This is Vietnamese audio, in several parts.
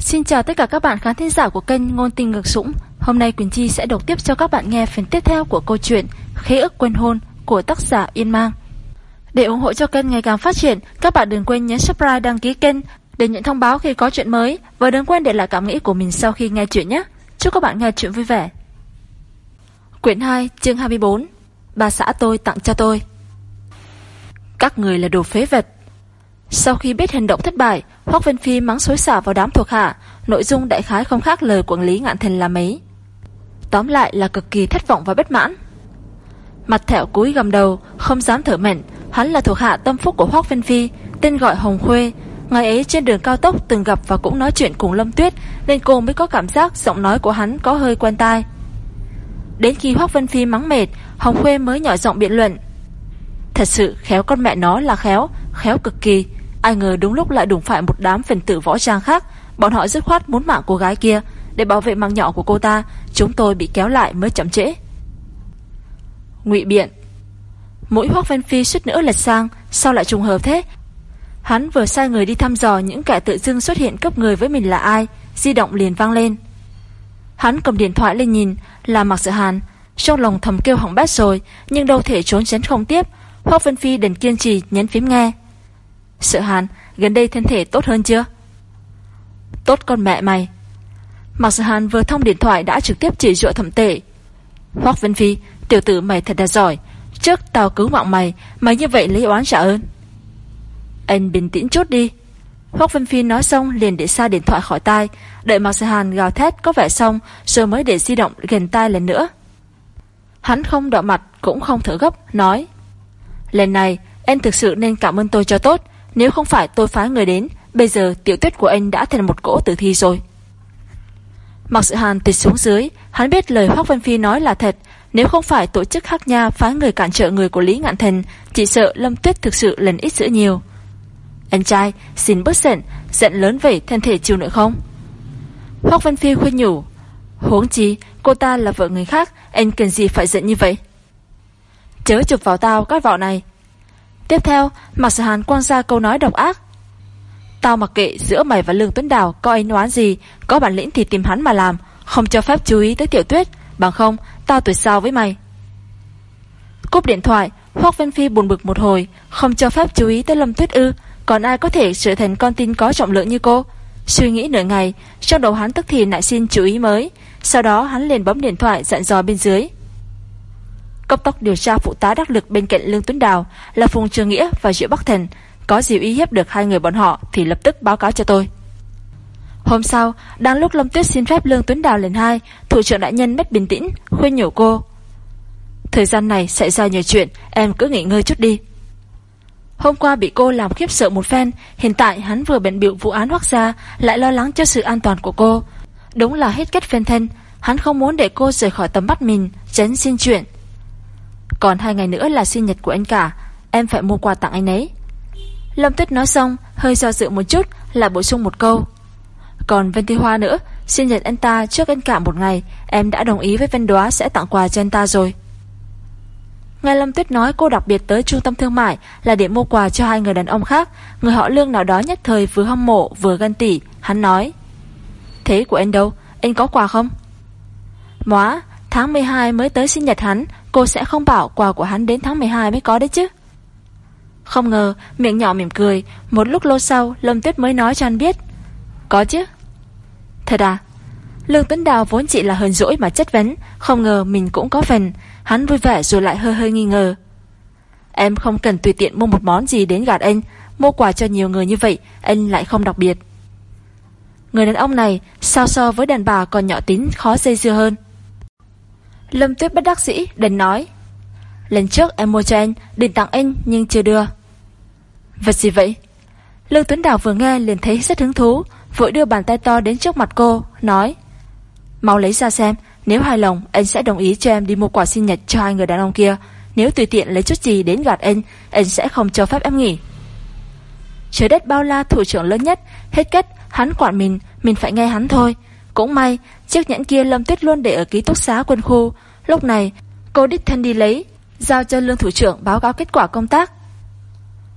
Xin chào tất cả các bạn khán thính giả của kênh Ngôn Tình Ngược Sũng. Hôm nay Quỳnh Chi sẽ đọc tiếp cho các bạn nghe phần tiếp theo của câu chuyện Khế ức quên hôn của tác giả Yên Mang. Để ủng hộ cho kênh ngày càng phát triển, các bạn đừng quên nhấn subscribe đăng ký kênh để nhận thông báo khi có chuyện mới và đừng quên để lại cảm nghĩ của mình sau khi nghe chuyện nhé. Chúc các bạn nghe chuyện vui vẻ. Quyển 2, chương 24. Bà xã tôi tặng cho tôi. Các người là đồ phế vật. Sau khi biết hành động thất bại, Hoác Vân Phi mắng xối xả vào đám thuộc hạ, nội dung đại khái không khác lời quản Lý Ngạn thần là mấy. Tóm lại là cực kỳ thất vọng và bất mãn. Mặt thẹo cúi gầm đầu, không dám thở mạnh, hắn là thuộc hạ tâm phúc của Hoác Vân Phi, tên gọi Hồng Khuê. Ngày ấy trên đường cao tốc từng gặp và cũng nói chuyện cùng Lâm Tuyết, nên cô mới có cảm giác giọng nói của hắn có hơi quen tai. Đến khi Hoác Vân Phi mắng mệt, Hồng Khuê mới nhỏ giọng biện luận. Thật sự khéo con mẹ nó là khéo, khéo cực kỳ, Ai ngờ đúng lúc lại đụng phải một đám phần tử võ trang khác. Bọn họ dứt khoát muốn mạng cô gái kia. Để bảo vệ mạng nhỏ của cô ta, Chúng tôi bị kéo lại mới chậm trễ. Ngụy biện. Mũi Hoác Văn Phi suýt nữa lật sang, Sao lại trùng hợp thế? Hắn vừa sai người đi thăm dò những kẻ tự dưng xuất hiện cấp người với mình là ai, Di động liền vang lên. Hắn cầm điện thoại lên nhìn, Là Mạc Sự Hàn. Trong lòng thầm kêu hỏng bét rồi, Nhưng đâu thể trốn tránh không tiếp. Hoác Vân Phi đành kiên trì nhấn phím nghe. Sợ hàn, gần đây thân thể tốt hơn chưa? Tốt con mẹ mày. Mặc sợ hàn vừa thông điện thoại đã trực tiếp chỉ dụa thẩm tệ. Hoác Vân Phi, tiểu tử mày thật là giỏi. Trước tao cứu mạng mày, mày như vậy lấy oán trả ơn. Anh bình tĩnh chút đi. Hoác Vân Phi nói xong liền để xa điện thoại khỏi tai, đợi Mạc Sở Hàn gào thét có vẻ xong rồi mới để di động gần tai lần nữa. Hắn không đỏ mặt cũng không thở gấp, nói Lần này, anh thực sự nên cảm ơn tôi cho tốt nếu không phải tôi phái người đến, Bây giờ tiểu tuyết của anh đã thành một cỗ tử thi rồi. Mặc sự hàn tịch xuống dưới, Hắn biết lời Hoác Vân Phi nói là thật. Nếu không phải tổ chức Hắc Nha phái người cản trở người của Lý Ngạn Thần, Chỉ sợ Lâm Tuyết thực sự lần ít dữ nhiều. Anh trai, xin bớt giận Giận lớn vậy thân thể chịu nữa không? Hoác Vân Phi khuyên nhủ, Huống chi, cô ta là vợ người khác, Anh cần gì phải giận như vậy? Chớ chụp vào tao cái vỏ này Tiếp theo, Mạc Sở Hàn quăng ra câu nói độc ác. Tao mặc kệ giữa mày và Lương Tuấn Đào có anh oán gì, có bản lĩnh thì tìm hắn mà làm, không cho phép chú ý tới tiểu tuyết, bằng không, tao tuổi sao với mày. Cúp điện thoại, Hoác Vân Phi buồn bực một hồi, không cho phép chú ý tới Lâm Tuyết ư, còn ai có thể trở thành con tin có trọng lượng như cô. Suy nghĩ nửa ngày, trong đầu hắn tức thì lại xin chú ý mới, sau đó hắn liền bấm điện thoại dặn dò bên dưới cấp tốc điều tra phụ tá đắc lực bên cạnh Lương Tuấn Đào là Phùng Trường Nghĩa và Diệu Bắc Thần. Có gì uy hiếp được hai người bọn họ thì lập tức báo cáo cho tôi. Hôm sau, đang lúc Lâm Tuyết xin phép Lương Tuấn Đào lần hai, thủ trưởng đại nhân mất bình tĩnh, khuyên nhủ cô. Thời gian này xảy ra nhiều chuyện, em cứ nghỉ ngơi chút đi. Hôm qua bị cô làm khiếp sợ một phen, hiện tại hắn vừa bận biểu vụ án hoác ra, lại lo lắng cho sự an toàn của cô. Đúng là hết cách phen thân, hắn không muốn để cô rời khỏi tầm mắt mình, tránh xin chuyện. Còn hai ngày nữa là sinh nhật của anh cả. Em phải mua quà tặng anh ấy. Lâm Tuyết nói xong Hơi do dự một chút là bổ sung một câu. Còn Vân Thi Hoa nữa Sinh nhật anh ta trước anh cả một ngày Em đã đồng ý với Vân Đoá sẽ tặng quà cho anh ta rồi. Nghe Lâm Tuyết nói cô đặc biệt tới trung tâm thương mại Là để mua quà cho hai người đàn ông khác Người họ lương nào đó nhất thời vừa hâm mộ vừa gân tỉ. Hắn nói Thế của anh đâu? Anh có quà không? Móa, tháng 12 mới tới sinh nhật hắn Cô sẽ không bảo quà của hắn đến tháng 12 mới có đấy chứ. Không ngờ, Miệng nhỏ mỉm cười, Một lúc lâu sau, Lâm Tuyết mới nói cho anh biết. Có chứ. Thật à? Lương Tuấn Đào vốn chỉ là hờn dỗi mà chất vấn, Không ngờ mình cũng có phần. Hắn vui vẻ rồi lại hơi hơi nghi ngờ. Em không cần tùy tiện mua một món gì đến gạt anh, Mua quà cho nhiều người như vậy, Anh lại không đặc biệt. Người đàn ông này, Sao so với đàn bà còn nhỏ tính khó dây dưa hơn. Lâm Tuyết bất đắc dĩ, đành nói, Lần trước em mua cho anh, Định tặng anh, nhưng chưa đưa. Vật gì vậy? Lương Tuấn Đào vừa nghe liền thấy rất hứng thú, Vội đưa bàn tay to đến trước mặt cô, Nói, Mau lấy ra xem, Nếu hài lòng, anh sẽ đồng ý cho em đi mua quà sinh nhật cho hai người đàn ông kia. Nếu tùy tiện lấy chút gì đến gạt anh Anh sẽ không cho phép em nghỉ. Trời đất bao la thủ trưởng lớn nhất, Hết cách hắn quản mình Mình phải nghe hắn thôi cũng may, chiếc nhẫn kia Lâm Tuyết luôn để ở ký túc xá quân khu. Lúc này, cô đích thân đi lấy, giao cho lương thủ trưởng báo cáo kết quả công tác.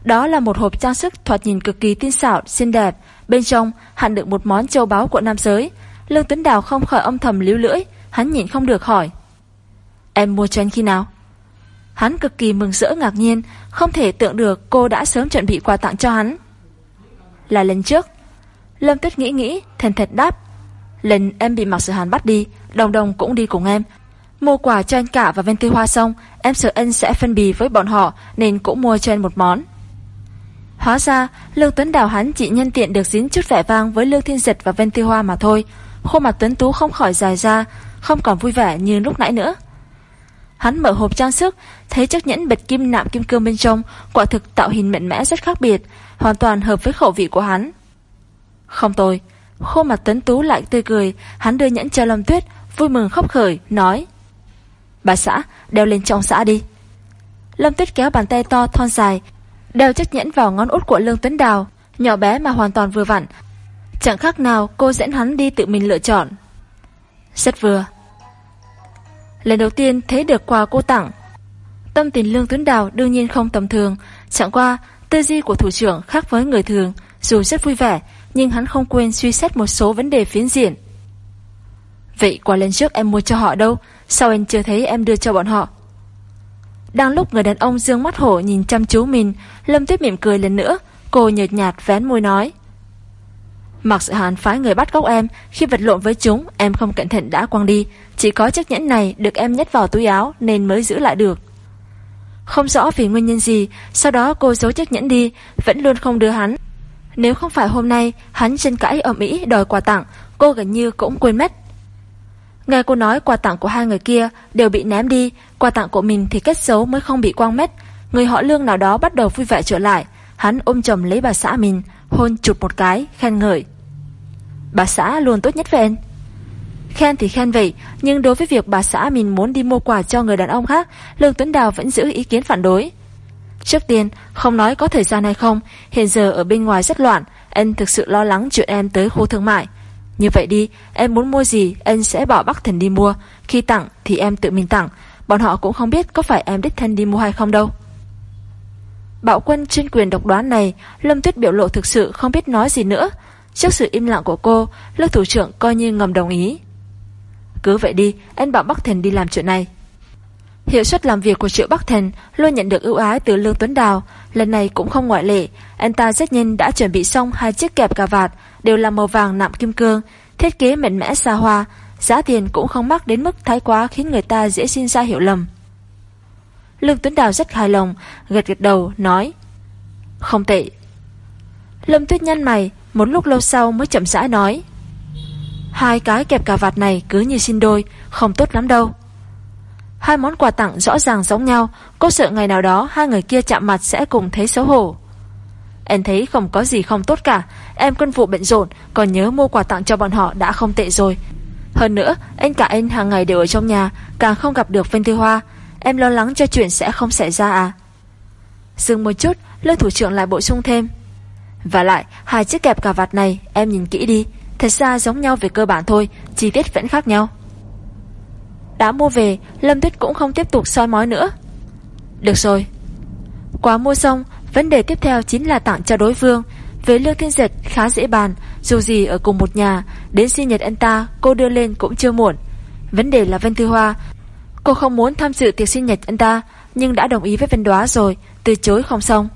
Đó là một hộp trang sức thoạt nhìn cực kỳ tinh xảo, xinh đẹp, Bên trong hẳn được một món châu báu của nam giới. Lương Tuấn Đào không khỏi âm thầm líu lưỡi Hắn nhìn không được hỏi. Em mua cho anh khi nào? Hắn cực kỳ mừng rỡ ngạc nhiên Không thể tưởng được cô đã sớm chuẩn bị quà tặng cho hắn. Là lần trước. Lâm Tuyết nghĩ nghĩ Thần thật đáp. Lần em bị Mạc Sở Hàn bắt đi, Đồng đồng cũng đi cùng em. Mua quà cho anh cả và Ven Tây Hoa xong, Em sợ anh sẽ phân bì với bọn họ Nên cũng mua cho anh một món. Hóa ra Lương Tuấn Đào hắn chỉ nhân tiện được dính chút vẻ vang Với Lương Thiên Giật và Ven Tây Hoa mà thôi. Khuôn mặt Tuấn Tú không khỏi dài ra, Không còn vui vẻ như lúc nãy nữa. Hắn mở hộp trang sức, Thấy chiếc nhẫn bệt kim nạm kim cương bên trong, Quả thực tạo hình mạnh mẽ rất khác biệt, Hoàn toàn hợp với khẩu vị của hắn. Không tôi khô mặt Tuấn Tú lại tươi cười, Hắn đưa nhẫn cho Lâm Tuyết, Vui mừng khóc khởi, nói. Bà xã, đeo lên trong xã đi. Lâm Tuyết kéo bàn tay to, thon dài, Đeo chiếc nhẫn vào ngón út của Lương Tuấn Đào, Nhỏ bé mà hoàn toàn vừa vặn. Chẳng khác nào cô dẫn hắn đi tự mình lựa chọn. Rất vừa. Lần đầu tiên thấy được quà cô tặng, Tâm tình Lương Tuấn Đào đương nhiên không tầm thường. Chẳng qua, tư duy của thủ trưởng khác với người thường, Dù rất vui vẻ nhưng hắn không quên suy xét một số vấn đề phiến diện. Vậy quả lần trước em mua cho họ đâu? Sao anh chưa thấy em đưa cho bọn họ? Đang lúc người đàn ông dương mắt hổ Nhìn chăm chú mình, Lâm Tuyết mỉm cười lần nữa, Cô nhợt nhạt vén môi nói. Mặc sự hàn phái người bắt cóc em, Khi vật lộn với chúng, em không cẩn thận đã quăng đi. Chỉ có chiếc nhẫn này được em nhét vào túi áo Nên mới giữ lại được. Không rõ vì nguyên nhân gì, Sau đó cô giấu chiếc nhẫn đi, Vẫn luôn không đưa hắn. Nếu không phải hôm nay, Hắn chân cãi ở Mỹ đòi quà tặng, Cô gần như cũng quên mất. Nghe cô nói quà tặng của hai người kia Đều bị ném đi, Quà tặng của mình thì kết xấu mới không bị quăng mất. Người họ lương nào đó bắt đầu vui vẻ trở lại. Hắn ôm chầm lấy bà xã mình, Hôn chụp một cái, khen ngợi. Bà xã luôn tốt nhất với Khen thì khen vậy, Nhưng đối với việc bà xã mình muốn đi mua quà cho người đàn ông khác, Lương Tuấn Đào vẫn giữ ý kiến phản đối. Trước tiên, Không nói có thời gian hay không, Hiện giờ ở bên ngoài rất loạn Anh thực sự lo lắng chuyện em tới khu thương mại. Như vậy đi, Em muốn mua gì Anh sẽ bảo Bắc Thần đi mua. Khi tặng thì em tự mình tặng. Bọn họ cũng không biết có phải em đích thân đi mua hay không đâu. Bạo quân trên quyền độc đoán này, Lâm Tuyết biểu lộ thực sự không biết nói gì nữa. Trước sự im lặng của cô Lớp thủ trưởng coi như ngầm đồng ý. Cứ vậy đi Anh bảo Bắc Thần đi làm chuyện này. Hiệu suất làm việc của Triệu Bắc Thần Luôn nhận được ưu ái từ Lương Tuấn Đào. Lần này cũng không ngoại lệ, Anh ta rất nhanh đã chuẩn bị xong hai chiếc kẹp cà vạt, Đều là màu vàng nạm kim cương, Thiết kế mạnh mẽ xa hoa. Giá tiền cũng không mắc đến mức thái quá Khiến người ta dễ sinh ra hiểu lầm. Lương Tuấn Đào rất hài lòng, Gật gật đầu, nói, Không tệ. Lâm Tuyết nhăn mày, một lúc lâu sau mới chậm rãi nói, Hai cái kẹp cà vạt này cứ như xin đôi, Không tốt lắm đâu. Hai món quà tặng rõ ràng giống nhau. Cô sợ ngày nào đó hai người kia chạm mặt Sẽ cùng thấy xấu hổ. Em thấy không có gì không tốt cả. Em quân vụ bận rộn, Còn nhớ mua quà tặng cho bọn họ đã không tệ rồi. Hơn nữa, anh cả anh hàng ngày đều ở trong nhà, Càng không gặp được Vân Thư Hoa. Em lo lắng cho chuyện sẽ không xảy ra à? Dừng một chút Lương thủ trưởng lại bổ sung thêm. Và lại, hai chiếc kẹp cà vạt này, Em nhìn kỹ đi. Thật ra giống nhau về cơ bản thôi, Chi tiết vẫn khác nhau. Đã mua về Lâm Tuyết cũng không tiếp tục soi mói nữa. Được rồi. Quá mua xong Vấn đề tiếp theo chính là tặng cho đối phương. Với Lương Thiên Giật khá dễ bàn Dù gì ở cùng một nhà Đến sinh nhật anh ta cô đưa lên cũng chưa muộn. Vấn đề là Vân Thư Hoa. Cô không muốn tham dự tiệc sinh nhật anh ta Nhưng đã đồng ý với Vân Đoá rồi Từ chối không xong.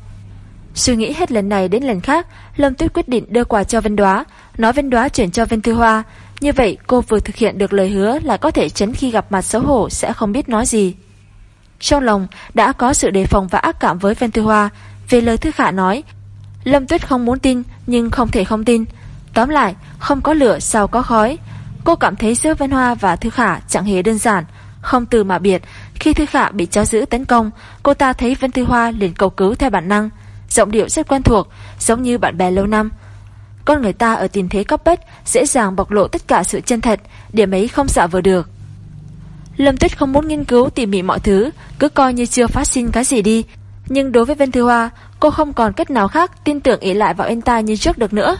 Suy nghĩ hết lần này đến lần khác, Lâm Tuyết quyết định đưa quà cho Vân Đoá, nói Vân Đoá chuyển cho Vân Thư Hoa. Như vậy cô vừa thực hiện được lời hứa là có thể chấn khi gặp mặt xấu hổ sẽ không biết nói gì. Trong lòng đã có sự đề phòng và ác cảm với Vân Thư Hoa. Về lời Thư Khả nói, Lâm Tuyết không muốn tin nhưng không thể không tin. Tóm lại, không có lửa sao có khói. Cô cảm thấy giữa Vân Hoa và Thư Khả chẳng hề đơn giản, không từ mà biệt. Khi Thư Khả bị cháu giữ tấn công, cô ta thấy Vân Thư Hoa liền cầu cứu theo bản năng giọng điệu rất quen thuộc, giống như bạn bè lâu năm. Con người ta ở tình thế cấp bách dễ dàng bộc lộ tất cả sự chân thật, điểm ấy không xạ vừa được. Lâm Tuyết không muốn nghiên cứu tỉ mỉ mọi thứ, cứ coi như chưa phát sinh cái gì đi. Nhưng đối với Vân Thư Hoa, cô không còn cách nào khác tin tưởng ý lại vào anh ta như trước được nữa.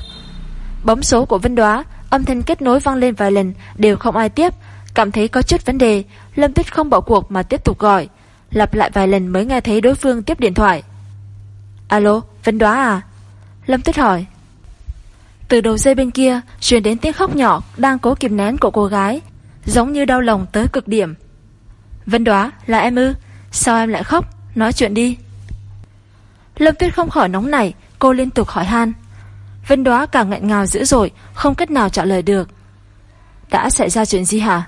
Bấm số của Vân Đoá, âm thanh kết nối vang lên vài lần, đều không ai tiếp. Cảm thấy có chút vấn đề, Lâm Tuyết không bỏ cuộc mà tiếp tục gọi. Lặp lại vài lần mới nghe thấy đối phương tiếp điện thoại. Alo, Vân Đoá à? Lâm Tuyết hỏi. Từ đầu dây bên kia, Truyền đến tiếng khóc nhỏ Đang cố kìm nén của cô gái, Giống như đau lòng tới cực điểm. Vân đoá, là em ư? Sao em lại khóc? Nói chuyện đi. Lâm Tuyết không khỏi nóng nảy, Cô liên tục hỏi han. Vân đoá càng ngạnh ngào dữ dội, Không cách nào trả lời được. Đã xảy ra chuyện gì hả?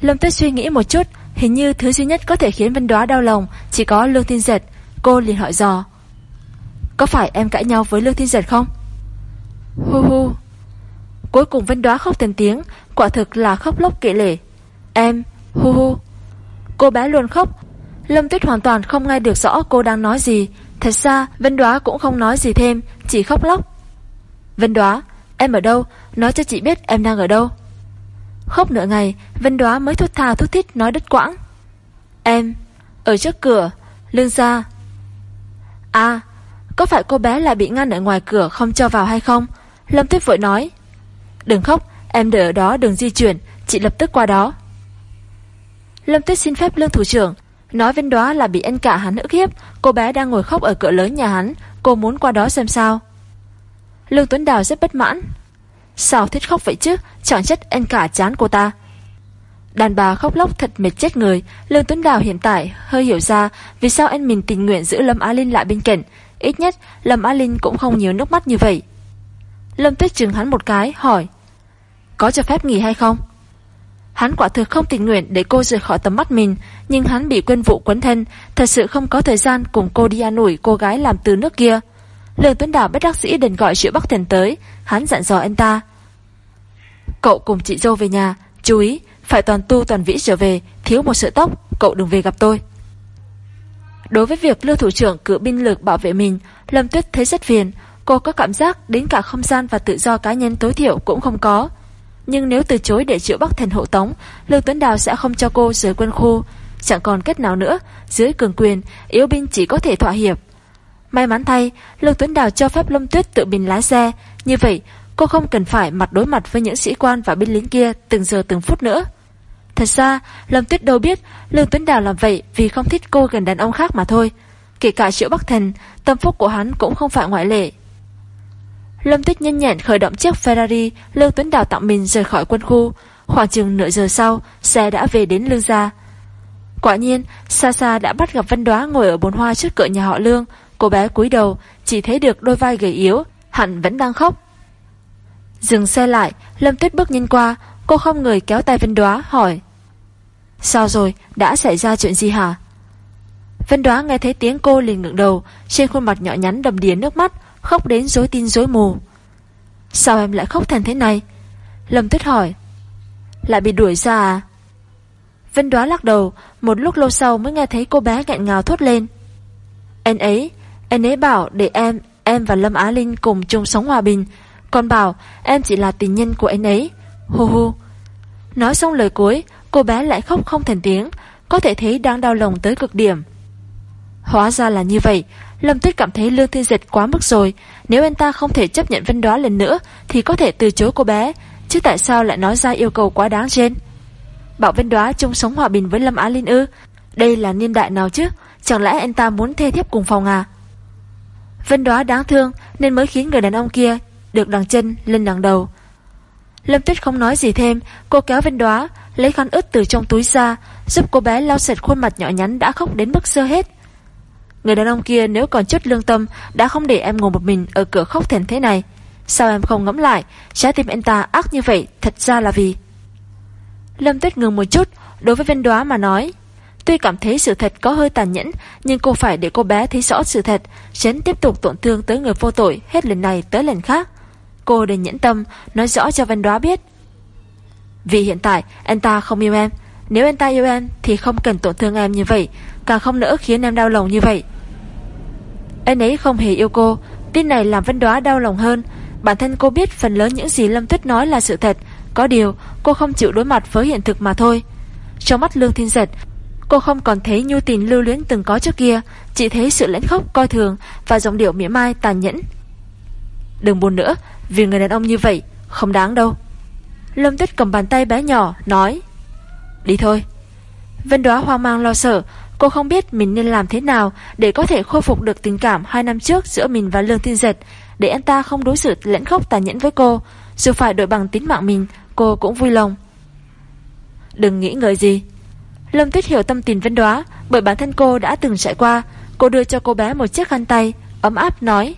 Lâm Tuyết suy nghĩ một chút, Hình như thứ duy nhất có thể khiến Vân đoá đau lòng Chỉ có Lương Thiên Giật Cô liền hỏi dò. Có phải em cãi nhau với Lương Thiên Giật không? Hu hu. Cuối cùng Vân đoá khóc thành tiếng, Quả thực là khóc lóc kệ lể. Em, hu hu. Cô bé luôn khóc. Lâm Tuyết hoàn toàn không nghe được rõ cô đang nói gì. Thật ra, Vân đoá cũng không nói gì thêm, Chỉ khóc lóc. Vân đoá, em ở đâu? Nói cho chị biết em đang ở đâu. Khóc nửa ngày, Vân đoá mới thút tha thút thít nói đứt quãng. Em, Ở trước cửa Lương ra. À Có phải cô bé lại bị ngăn ở ngoài cửa không cho vào hay không? Lâm Tuyết vội nói, Đừng khóc, Em đợi ở đó đừng di chuyển, Chị lập tức qua đó. Lâm Tuyết xin phép lương thủ trưởng, Nói Vân đoá là bị anh cả hắn ức hiếp, Cô bé đang ngồi khóc ở cửa lớn nhà hắn, Cô muốn qua đó xem sao. Lương Tuấn Đào rất bất mãn, Sao thích khóc vậy chứ? Chẳng chất anh cả chán cô ta. Đàn bà khóc lóc thật mệt chết người, Lương Tuấn Đào hiện tại hơi hiểu ra Vì sao anh mình tình nguyện giữ Lâm Á Linh lại bên cạnh. Ít nhất, Lâm Á Linh cũng không nhiều nước mắt như vậy. Lâm Tuyết chừng hắn một cái, hỏi, Có cho phép nghỉ hay không? Hắn quả thực không tình nguyện để cô rời khỏi tầm mắt mình, Nhưng hắn bị quên vụ quấn thân, Thật sự không có thời gian cùng cô đi an ủi cô gái làm từ nước kia. Lương Tuấn Đào bất đắc dĩ đền gọi Triệu Bắc Thần tới, Hắn dặn dò anh ta, Cậu cùng chị dâu về nhà, Chú ý, phải toàn tu toàn vĩ trở về, Thiếu một sợi tóc, Cậu đừng về gặp tôi. Đối với việc lưu thủ trưởng cử binh lực bảo vệ mình, Lâm Tuyết thấy rất phiền Cô có cảm giác đến cả không gian và tự do cá nhân tối thiểu cũng không có Nhưng nếu từ chối để chữa Bắc Thần hộ tống lưu Tuấn Đào sẽ không cho cô rời quân khu Chẳng còn cách nào nữa Dưới cường quyền Yếu binh chỉ có thể thỏa hiệp May mắn thay, lưu Tuấn Đào cho phép Lâm Tuyết tự mình lái xe, như vậy cô không cần phải mặt đối mặt với những sĩ quan và binh lính kia từng giờ từng phút nữa. Thật ra, Lâm Tuyết đâu biết Lương Tuấn Đào làm vậy vì không thích cô gần đàn ông khác mà thôi. Kể cả Triệu Bắc Thần, tâm phúc của hắn cũng không phải ngoại lệ. Lâm Tuyết nhanh nhẹn khởi động chiếc Ferrari Lương Tuấn Đào tặng mình rời khỏi quân khu. Khoảng chừng nửa giờ sau, xe đã về đến Lương gia. Quả nhiên, xa xa đã bắt gặp Văn Đoá ngồi ở bồn hoa trước cửa nhà họ Lương, Cô bé cúi đầu Chỉ thấy được đôi vai gầy yếu Hẳn vẫn đang khóc. Dừng xe lại Lâm Tuyết bước nhanh qua. Cô không người kéo tay Vân Đoá hỏi Sao rồi? Đã xảy ra chuyện gì hả? Vân Đoá nghe thấy tiếng cô liền ngẩng đầu Trên khuôn mặt nhỏ nhắn đầm đìa nước mắt. Khóc đến rối tin rối mù Sao em lại khóc thành thế này Lâm Tuyết hỏi Lại bị đuổi ra à Vân Đoá lắc đầu Một lúc lâu sau mới nghe thấy cô bé nghẹn ngào thốt lên Anh ấy anh ấy bảo để em, em và Lâm Á Linh cùng chung sống hòa bình. Còn bảo em chỉ là tình nhân của anh ấy. Hô hô. Nói xong lời cuối, cô bé lại khóc không thành tiếng, có thể thấy đang đau lòng tới cực điểm. Hóa ra là như vậy, Lâm Tuyết cảm thấy Lương Thiên Dịch quá mức rồi, nếu anh ta không thể chấp nhận Vân Đoá lần nữa thì có thể từ chối cô bé, chứ tại sao lại nói ra yêu cầu quá đáng trên? Bảo Vân Đoá chung sống hòa bình với Lâm Á Linh ư? Đây là niên đại nào chứ? Chẳng lẽ anh ta muốn thê thiếp cùng phòng à? Vân đoá đáng thương nên mới khiến người đàn ông kia được đằng chân lên đằng đầu. Lâm Tuyết không nói gì thêm, cô kéo Vân đoá, lấy khăn ướt từ trong túi ra, giúp cô bé lau sạch khuôn mặt nhỏ nhắn đã khóc đến mức sơ hết. Người đàn ông kia nếu còn chút lương tâm đã không để em ngồi một mình ở cửa khóc thèn thế này. Sao em không ngẫm lại, trái tim anh ta ác như vậy thật ra là vì... Lâm Tuyết ngừng một chút, đối với Vân đoá mà nói... Tuy cảm thấy sự thật có hơi tàn nhẫn, nhưng cô phải để cô bé thấy rõ sự thật, tránh tiếp tục tổn thương tới người vô tội hết lần này tới lần khác. Cô đành nhẫn tâm, nói rõ cho Văn Đoá biết. Vì hiện tại, anh ta không yêu em. Nếu anh ta yêu em, thì không cần tổn thương em như vậy, càng không nỡ khiến em đau lòng như vậy. Anh ấy không hề yêu cô, tin này làm Văn Đoá đau lòng hơn. Bản thân cô biết phần lớn những gì Lâm Tuyết nói là sự thật, có điều cô không chịu đối mặt với hiện thực mà thôi. Trong mắt Lương Thiên Giật, Cô không còn thấy nhu tình lưu luyến từng có trước kia. Chỉ thấy sự lãnh khóc coi thường Và giọng điệu mỉa mai tàn nhẫn. Đừng buồn nữa Vì người đàn ông như vậy Không đáng đâu. Lâm Tuyết cầm bàn tay bé nhỏ Nói Đi thôi. Vân đoá hoang mang lo sợ Cô không biết mình nên làm thế nào Để có thể khôi phục được tình cảm Hai năm trước giữa mình và Lương Thiên Giật để anh ta không đối xử lẫn khóc tàn nhẫn với cô, dù phải đổi bằng tính mạng mình, cô cũng vui lòng. Đừng nghĩ ngợi gì. Lâm Tuyết hiểu tâm tình Vân Đoá, bởi bản thân cô đã từng trải qua, cô đưa cho cô bé một chiếc khăn tay, ấm áp nói: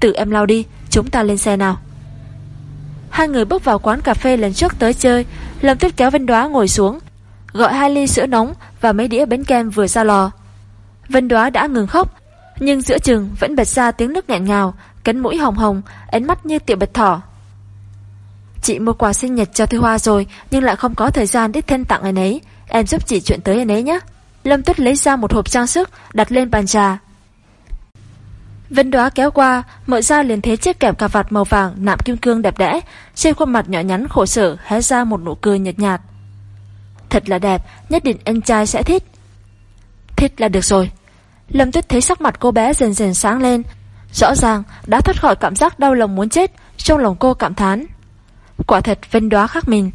"Tự em lau đi, chúng ta lên xe nào." Hai người bước vào quán cà phê lần trước tới chơi, Lâm Tuyết kéo Vân Đoá ngồi xuống, gọi hai ly sữa nóng và mấy đĩa bánh kem vừa ra lò. Vân Đoá đã ngừng khóc, nhưng giữa chừng vẫn bật ra tiếng nước nghẹn ngào, cánh mũi hồng hồng, ánh mắt như tiểu bạch thỏ. Chị mua quà sinh nhật cho Thư Hoa rồi, nhưng lại không có thời gian đích thân tặng anh ấy. Em giúp chị chuyện tới anh ấy nhé. Lâm Tuyết lấy ra một hộp trang sức, đặt lên bàn trà. Vân đoá kéo qua, mở ra liền thấy chiếc kẹp cà vạt màu vàng nạm kim cương đẹp đẽ, trên khuôn mặt nhỏ nhắn khổ sở hé ra một nụ cười nhợt nhạt. Thật là đẹp, nhất định anh trai sẽ thích. Thích là được rồi. Lâm Tuyết thấy sắc mặt cô bé dần dần sáng lên, rõ ràng đã thoát khỏi cảm giác đau lòng muốn chết, trong lòng cô cảm thán. Quả thật Vân đoá khác mình.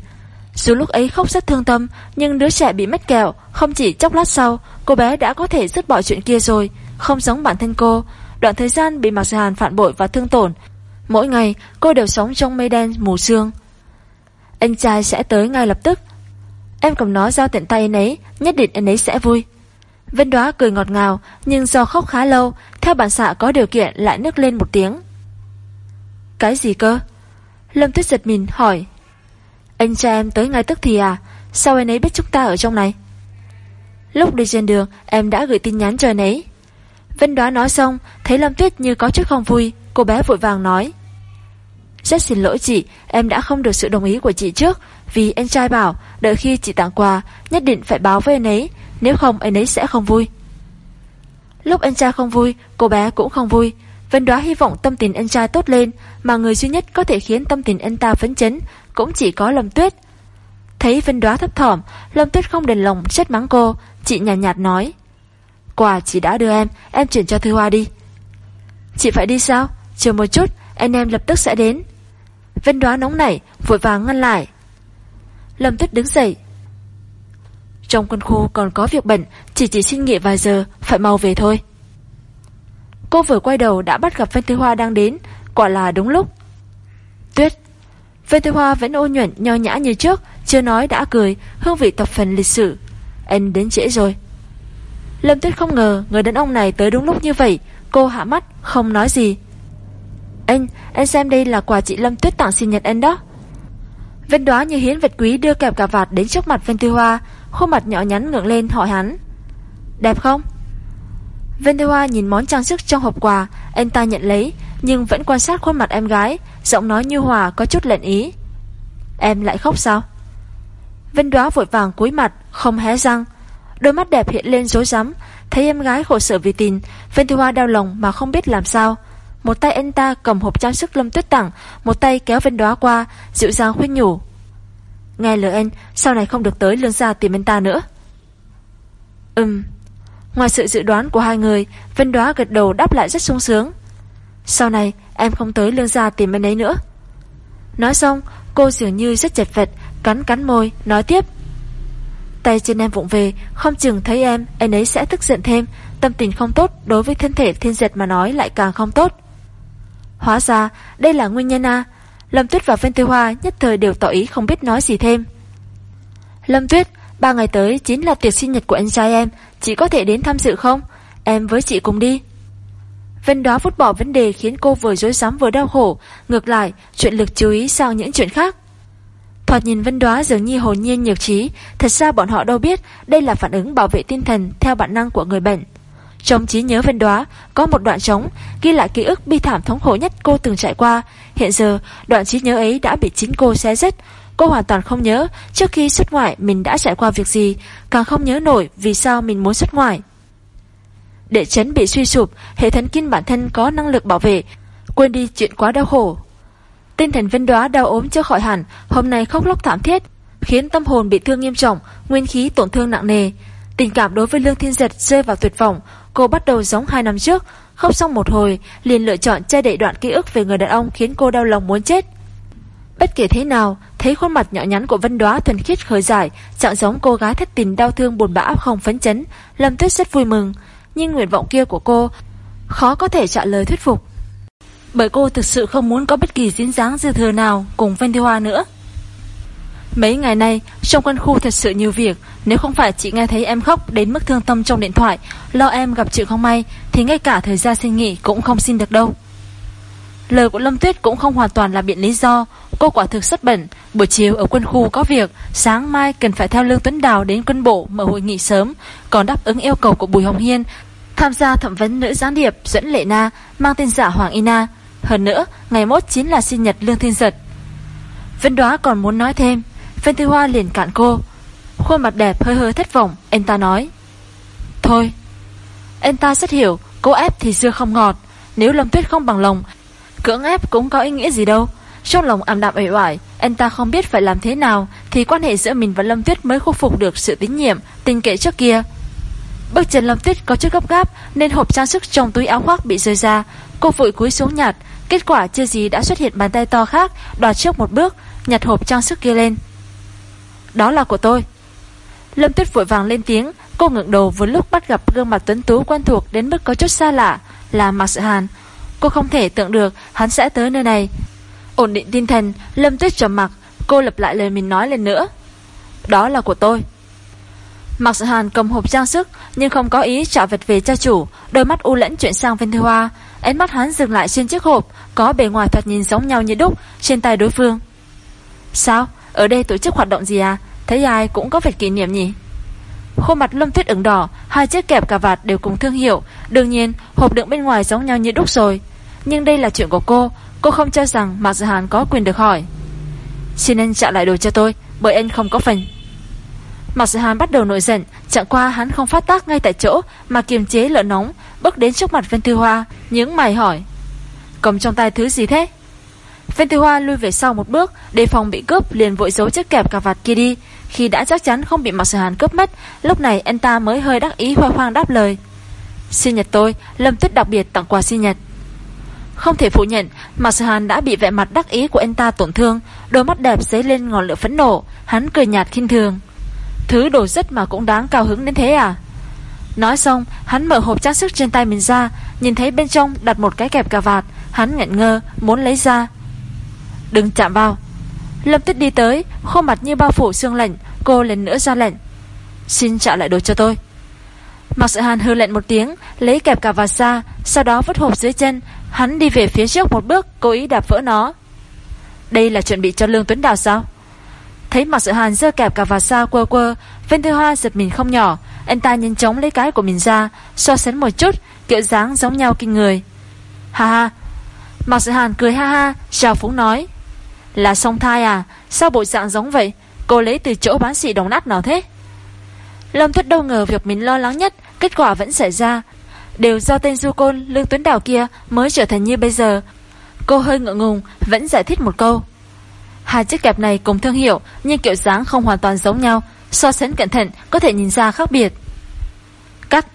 Dù lúc ấy khóc rất thương tâm, nhưng đứa trẻ bị mất kẹo, không chỉ chốc lát sau, cô bé đã có thể dứt bỏ chuyện kia rồi, không giống bản thân cô, đoạn thời gian bị Mạc Sở Hàn phản bội và thương tổn. Mỗi ngày, cô đều sống trong mây đen mù sương. Anh trai sẽ tới ngay lập tức. Em cầm nó giao tận tay anh ấy, nhất định anh ấy sẽ vui. Vân đoá cười ngọt ngào, nhưng do khóc khá lâu, theo bản xạ có điều kiện lại nức lên một tiếng. Cái gì cơ? Lâm Tuyết giật mình hỏi. Anh cha em tới ngay tức thì à? Sao anh ấy biết chúng ta ở trong này? Lúc đi trên đường, em đã gửi tin nhắn cho anh ấy. Vân đoá nói xong, thấy Lâm Tuyết như có chút không vui, cô bé vội vàng nói. Rất xin lỗi chị, em đã không được sự đồng ý của chị trước, vì anh trai bảo, đợi khi chị tặng quà, nhất định phải báo với anh ấy, nếu không anh ấy sẽ không vui. Lúc anh trai không vui, cô bé cũng không vui. Vân đoá hy vọng tâm tình anh trai tốt lên, mà người duy nhất có thể khiến tâm tình anh ta phấn chấn cũng chỉ có Lâm Tuyết. Thấy Vân đoá thấp thỏm, Lâm Tuyết không đền lòng chết mắng cô, chị nhàn nhạt, nhạt nói. Quà chị đã đưa em Em chuyển cho Thư Hoa đi Chị phải đi sao Chờ một chút Anh em lập tức sẽ đến Vân đoá nóng nảy Vội vàng ngăn lại Lâm Tuyết đứng dậy. Trong quân khu còn có việc bận Chỉ chỉ xin nghỉ vài giờ Phải mau về thôi. Cô vừa quay đầu đã bắt gặp Vân Thư Hoa đang đến Quả là đúng lúc. Tuyết Vân Thư Hoa vẫn ô nhuận nho nhã như trước Chưa nói đã cười Hương vị tập phần lịch sử Anh đến trễ rồi. Lâm Tuyết không ngờ người đàn ông này tới đúng lúc như vậy Cô hạ mắt không nói gì. Anh, anh xem đây là quà chị Lâm Tuyết tặng sinh nhật anh đó. Vân đoá như hiến vật quý đưa kẹp cà vạt đến trước mặt Vân Tư Hoa. Khuôn mặt nhỏ nhắn ngượng lên hỏi hắn. Đẹp không? Vân Tư Hoa nhìn món trang sức trong hộp quà. Anh ta nhận lấy, Nhưng vẫn quan sát khuôn mặt em gái. Giọng nói như hòa, có chút lệnh ý. Em lại khóc sao? Vân đoá vội vàng cúi mặt, Không hé răng. Đôi mắt đẹp hiện lên rối rắm. Thấy em gái khổ sở vì tình Vân Tư Hoa đau lòng mà không biết làm sao. Một tay anh ta cầm hộp trang sức lâm tuyết tặng, Một tay kéo Vân Đoá qua, Dịu dàng khuyên nhủ. Nghe lời anh, Sau này không được tới lương gia tìm anh ta nữa. Ừm. Ngoài sự dự đoán của hai người Vân Đoá gật đầu đáp lại rất sung sướng. Sau này, em không tới lương gia tìm anh ấy nữa. Nói xong, Cô dường như rất chật vật, Cắn cắn môi, Nói tiếp. Tay trên em vụng về, Không chừng thấy em, Anh ấy sẽ tức giận thêm, Tâm tình không tốt Đối với thân thể thiên diệt mà nói lại càng không tốt. Hóa ra đây là nguyên nhân A Lâm Tuyết và Vân Tư Hoa nhất thời đều tỏ ý không biết nói gì thêm. Lâm Tuyết Ba ngày tới chính là tiệc sinh nhật của anh trai em Chị có thể đến tham dự không? Em với chị cùng đi. Vân đó vút bỏ vấn đề khiến cô vừa dối rắm vừa đau khổ Ngược lại chuyện lực chú ý sang những chuyện khác. Thoạt nhìn Vân Đoá dường như hồn nhiên nhược trí, thật ra bọn họ đâu biết đây là phản ứng bảo vệ tinh thần theo bản năng của người bệnh. Trong trí nhớ Vân Đoá có một đoạn trống ghi lại ký ức bi thảm thống khổ nhất cô từng trải qua. Hiện giờ, đoạn trí nhớ ấy đã bị chính cô xé rách. Cô hoàn toàn không nhớ trước khi xuất ngoại mình đã trải qua việc gì, càng không nhớ nổi vì sao mình muốn xuất ngoại. Để chấn bị suy sụp, hệ thần kinh bản thân có năng lực bảo vệ, quên đi chuyện quá đau khổ, Tinh thần Vân Đoá đau ốm chưa khỏi hẳn, hôm nay khóc lóc thảm thiết, khiến tâm hồn bị thương nghiêm trọng, nguyên khí tổn thương nặng nề. Tình cảm đối với Lương Thiên Giật rơi vào tuyệt vọng, cô bắt đầu giống hai năm trước, khóc xong một hồi, liền lựa chọn che đậy đoạn ký ức về người đàn ông khiến cô đau lòng muốn chết. Bất kể thế nào, thấy khuôn mặt nhỏ nhắn của Vân Đoá thuần khiết khởi giải, chẳng giống cô gái thất tình đau thương buồn bã không phấn chấn, Lâm Tuyết rất vui mừng, nhưng nguyện vọng kia của cô khó có thể trả lời thuyết phục. Bởi cô thực sự không muốn có bất kỳ dính dáng dư thừa nào cùng Vân Thi Hoa nữa. Mấy ngày nay, trong quân khu thật sự nhiều việc, nếu không phải chị nghe thấy em khóc đến mức thương tâm trong điện thoại, lo em gặp chuyện không may, thì ngay cả thời gian xin nghỉ cũng không xin được đâu. Lời của Lâm Tuyết cũng không hoàn toàn là biện lý do, cô quả thực rất bẩn, buổi chiều ở quân khu có việc, sáng mai cần phải theo Lương Tuấn Đào đến quân bộ mở hội nghị sớm, còn đáp ứng yêu cầu của Bùi Hồng Hiên, tham gia thẩm vấn nữ gián điệp dẫn Lệ Na mang tên giả Hoàng Ina. Hơn nữa, ngày mốt chính là sinh nhật Lương Thiên Giật. Vân Đoá còn muốn nói thêm, Phen Tư Hoa liền cạn cô. Khuôn mặt đẹp hơi hơi thất vọng, anh ta nói. Thôi. Anh ta rất hiểu, cô ép thì dưa không ngọt. Nếu Lâm Tuyết không bằng lòng, cưỡng ép cũng có ý nghĩa gì đâu. Trong lòng ảm đạm ẩy oải, anh ta không biết phải làm thế nào thì quan hệ giữa mình và Lâm Tuyết mới khôi phục được sự tín nhiệm, tình kệ trước kia. Bước chân Lâm Tuyết có chút gấp gáp nên hộp trang sức trong túi áo khoác bị rơi ra. Cô vội cúi xuống nhặt, kết quả chưa gì đã xuất hiện bàn tay to khác đoạt trước một bước, nhặt hộp trang sức kia lên. Đó là của tôi. Lâm Tuyết vội vàng lên tiếng, cô ngẩng đầu vừa lúc bắt gặp gương mặt tuấn tú quen thuộc đến mức có chút xa lạ, là Mạc Sự Hàn. Cô không thể tưởng được hắn sẽ tới nơi này. Ổn định tinh thần, Lâm Tuyết trầm mặc, cô lặp lại lời mình nói lần nữa. Đó là của tôi. Mạc Sự Hàn cầm hộp trang sức nhưng không có ý trả vật về cho chủ, đôi mắt u lẫn chuyển sang Vân Thư Hoa, ánh mắt hắn dừng lại trên chiếc hộp, có bề ngoài thoạt nhìn giống nhau như đúc trên tay đối phương. Sao? Ở đây tổ chức hoạt động gì à? Thấy ai cũng có vật kỷ niệm nhỉ? Khuôn mặt Lâm Tuyết ửng đỏ, hai chiếc kẹp cà vạt đều cùng thương hiệu, đương nhiên hộp đựng bên ngoài giống nhau như đúc rồi. Nhưng đây là chuyện của cô, cô không cho rằng Mạc Dự Hàn có quyền được hỏi. Xin anh trả lại đồ cho tôi, bởi anh không có phần. Mạc Dự Hàn bắt đầu nổi giận, chẳng qua hắn không phát tác ngay tại chỗ mà kiềm chế lợn nóng, bước đến trước mặt Vân Thư Hoa, những mày hỏi: "Cầm trong tay thứ gì thế?" Phen Tư Hoa lui về sau một bước, đề phòng bị cướp liền vội giấu chiếc kẹp cà vạt kia đi. Khi đã chắc chắn không bị Mạc Sở Hàn cướp mất, lúc này anh ta mới hơi đắc ý hoa khoang đáp lời. Sinh nhật tôi, Lâm Tuyết đặc biệt tặng quà sinh nhật. Không thể phủ nhận, Mạc Sở Hàn đã bị vẻ mặt đắc ý của anh ta tổn thương, đôi mắt đẹp dấy lên ngọn lửa phẫn nộ, hắn cười nhạt khinh thường. Thứ đồ rất mà cũng đáng cao hứng đến thế à? Nói xong, hắn mở hộp trang sức trên tay mình ra, nhìn thấy bên trong đặt một cái kẹp cà vạt, hắn ngẩn ngơ, muốn lấy ra. Đừng chạm vào. Lâm Tuyết đi tới, Khuôn mặt như bao phủ xương lạnh, Cô lần nữa ra lệnh. Xin trả lại đồ cho tôi. Mạc Sự Hàn hư lệnh một tiếng, Lấy kẹp cà vạt ra, Sau đó vứt hộp dưới chân. Hắn đi về phía trước một bước, Cố ý đạp vỡ nó. Đây là chuẩn bị cho Lương Tuấn Đào sao? Thấy Mạc Sự Hàn giơ kẹp cà vạt ra quơ quơ viên Thư Hoa giật mình không nhỏ. Anh ta nhanh chóng lấy cái của mình ra, So sánh một chút, Kiểu dáng giống nhau kinh người. Ha ha. Mạc Sự Hàn cười ha ha, Chào phúng nói là song thai à? Sao bộ dạng giống vậy? Cô lấy từ chỗ bán xị đồng nát nào thế? Lâm Thất đâu ngờ việc mình lo lắng nhất, Kết quả vẫn xảy ra. Đều do tên du côn Lương Tuấn Đào kia Mới trở thành như bây giờ. Cô hơi ngượng ngùng, Vẫn giải thích một câu. Hai chiếc kẹp này cùng thương hiệu, Nhưng kiểu dáng không hoàn toàn giống nhau. So sánh cẩn thận, có thể nhìn ra khác biệt. Cắt.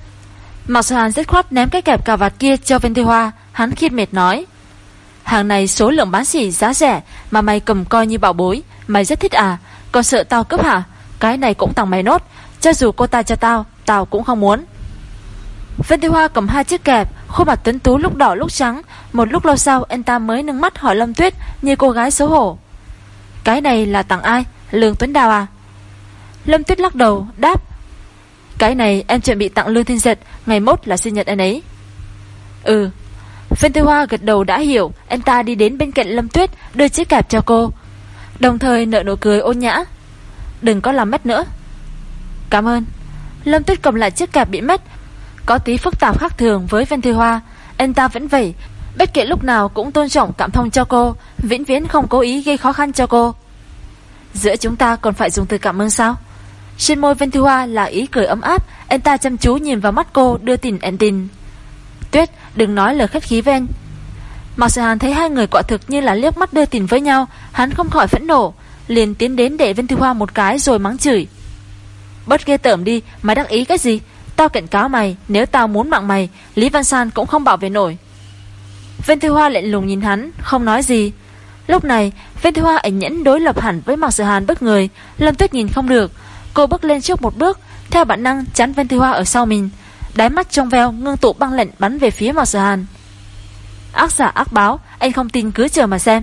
Mạc Sở Hàn rất khoát ném cái kẹp cà vạt kia cho Vân Thư Hoa. Hắn khiết mệt nói. Hàng này số lượng bán xỉ giá rẻ, Mà mày cầm coi như bảo bối. Mày rất thích à? Còn sợ tao cướp hả? Cái này cũng tặng mày nốt. Cho dù cô ta cho tao Tao cũng không muốn. Vân Tiêu Hoa cầm hai chiếc kẹp, Khuôn mặt tuấn tú lúc đỏ lúc trắng. Một lúc lâu sau, anh ta mới nâng mắt hỏi Lâm Tuyết Như cô gái xấu hổ. Cái này là tặng ai? Lương Tuấn Đào à? Lâm Tuyết lắc đầu, đáp. Cái này em chuẩn bị tặng Lương Thiên Giật Ngày mốt là sinh nhật anh ấy. Ừ Vân Tư Hoa gật đầu đã hiểu, anh ta đi đến bên cạnh Lâm Tuyết, đưa chiếc cạp cho cô. Đồng thời nở nụ cười ôn nhã. Đừng có làm mất nữa. Cảm ơn. Lâm Tuyết cầm lại chiếc cạp bị mất, có tí phức tạp khác thường với Vân Tư Hoa. Anh ta vẫn vậy, bất kể lúc nào cũng tôn trọng cảm thông cho cô, vĩnh viễn không cố ý gây khó khăn cho cô. Giữa chúng ta còn phải dùng từ cảm ơn sao? Trên môi Vân Thư Hoa là ý cười ấm áp, anh ta chăm chú nhìn vào mắt cô đưa tình en tình. Tuyết, đừng nói lời khách khí với anh. Mạc Sở Hàn thấy hai người quả thực như là liếc mắt đưa tình với nhau, hắn không khỏi phẫn nộ, liền tiến đến để Vân Thư Hoa một cái rồi mắng chửi. Bớt ghê tởm đi, mày đắc ý cái gì? Tao cảnh cáo mày, nếu tao muốn mạng mày, Lý Văn San cũng không bảo vệ nổi. Vân Thư Hoa lạnh lùng nhìn hắn, không nói gì. Lúc này, Vân Thư Hoa ảnh nhẫn đối lập hẳn với Mạc Sở Hàn bất người, Lâm Tuyết nhìn không được, cô bước lên trước một bước, theo bản năng chắn Vân Thư Hoa ở sau mình, đáy mắt trong veo ngưng tụ băng lệnh bắn về phía Mạc Sở Hàn. Ác giả ác báo, Anh không tin cứ chờ mà xem.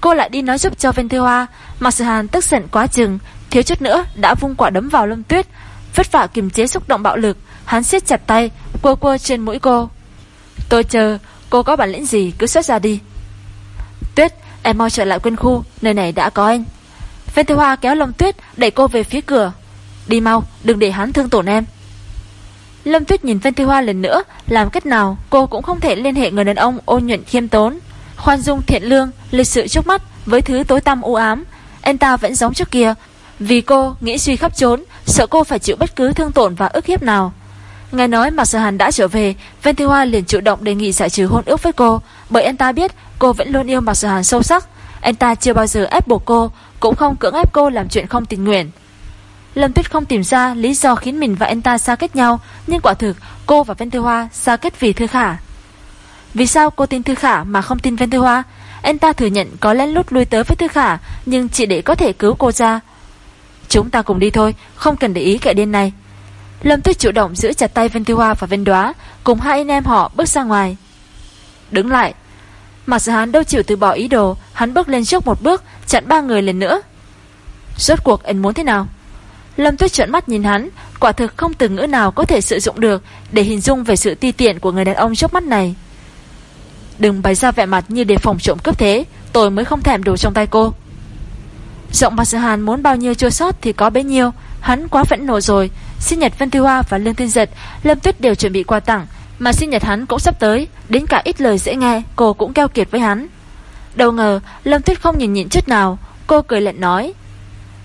Cô lại đi nói giúp cho Vân Thư Hoa. Mạc Sự Hàn tức giận quá chừng, Thiếu chút nữa đã vung quả đấm vào Lâm Tuyết, Vất vả kiềm chế xúc động bạo lực. Hắn siết chặt tay, Quơ quơ trên mũi cô. Tôi chờ, cô có bản lĩnh gì cứ xuất ra đi. Tuyết, em mau trở lại quân khu, Nơi này đã có anh. Vân Thư Hoa kéo Lâm Tuyết, đẩy cô về phía cửa. Đi mau, đừng để hắn thương tổn em. Lâm Tuyết nhìn Vân Thư Hoa lần nữa, Làm cách nào cô cũng không thể liên hệ người đàn ông ôn nhuận khiêm tốn. Khoan dung thiện lương, Lịch sự trước mắt, với thứ tối tăm u ám, Anh ta vẫn giống trước kia. Vì cô nghĩ suy khắp trốn Sợ cô phải chịu bất cứ thương tổn và ức hiếp nào. Nghe nói Mạc Sở Hàn đã trở về, Vân Thư Hoa liền chủ động đề nghị giải trừ hôn ước với cô, Bởi anh ta biết cô vẫn luôn yêu Mạc Sở Hàn sâu sắc. Anh ta chưa bao giờ ép buộc cô, Cũng không cưỡng ép cô làm chuyện không tình nguyện. Lâm Tuyết không tìm ra lý do khiến mình và anh ta xa kết nhau, Nhưng quả thực, cô và Vân Thư Hoa xa kết vì Thư Khả. Vì sao cô tin Thư Khả mà không tin Vân Thư Hoa? Anh ta thừa nhận có lén lút lui tới với Thư Khả, Nhưng chỉ để có thể cứu cô ra. Chúng ta cùng đi thôi, Không cần để ý kẻ điên này. Lâm Tuyết chủ động giữ chặt tay Vân Thư Hoa và Vân Đoá, Cùng hai anh em họ bước ra ngoài. Đứng lại. Mạc Sở Hán đâu chịu từ bỏ ý đồ, Hắn bước lên trước một bước, Chặn ba người lần nữa. Rốt cuộc anh muốn thế nào? Lâm Tuyết trợn mắt nhìn hắn, Quả thực không từ ngữ nào có thể sử dụng được Để hình dung về sự ti tiện của người đàn ông trước mắt này. Đừng bày ra vẻ mặt như để phòng trộm cướp thế, Tôi mới không thèm đồ trong tay cô. Giọng mặt sự Hàn muốn bao nhiêu chua sót Thì có bấy nhiêu, Hắn quá phẫn nộ rồi. Sinh nhật Vân Thư Hoa và Lương Thiên Giật, Lâm Tuyết đều chuẩn bị quà tặng, Mà sinh nhật hắn cũng sắp tới, Đến cả ít lời dễ nghe, Cô cũng keo kiệt với hắn. Đâu ngờ, Lâm Tuyết không nhìn nhịn chút nào, Cô cười lạnh nói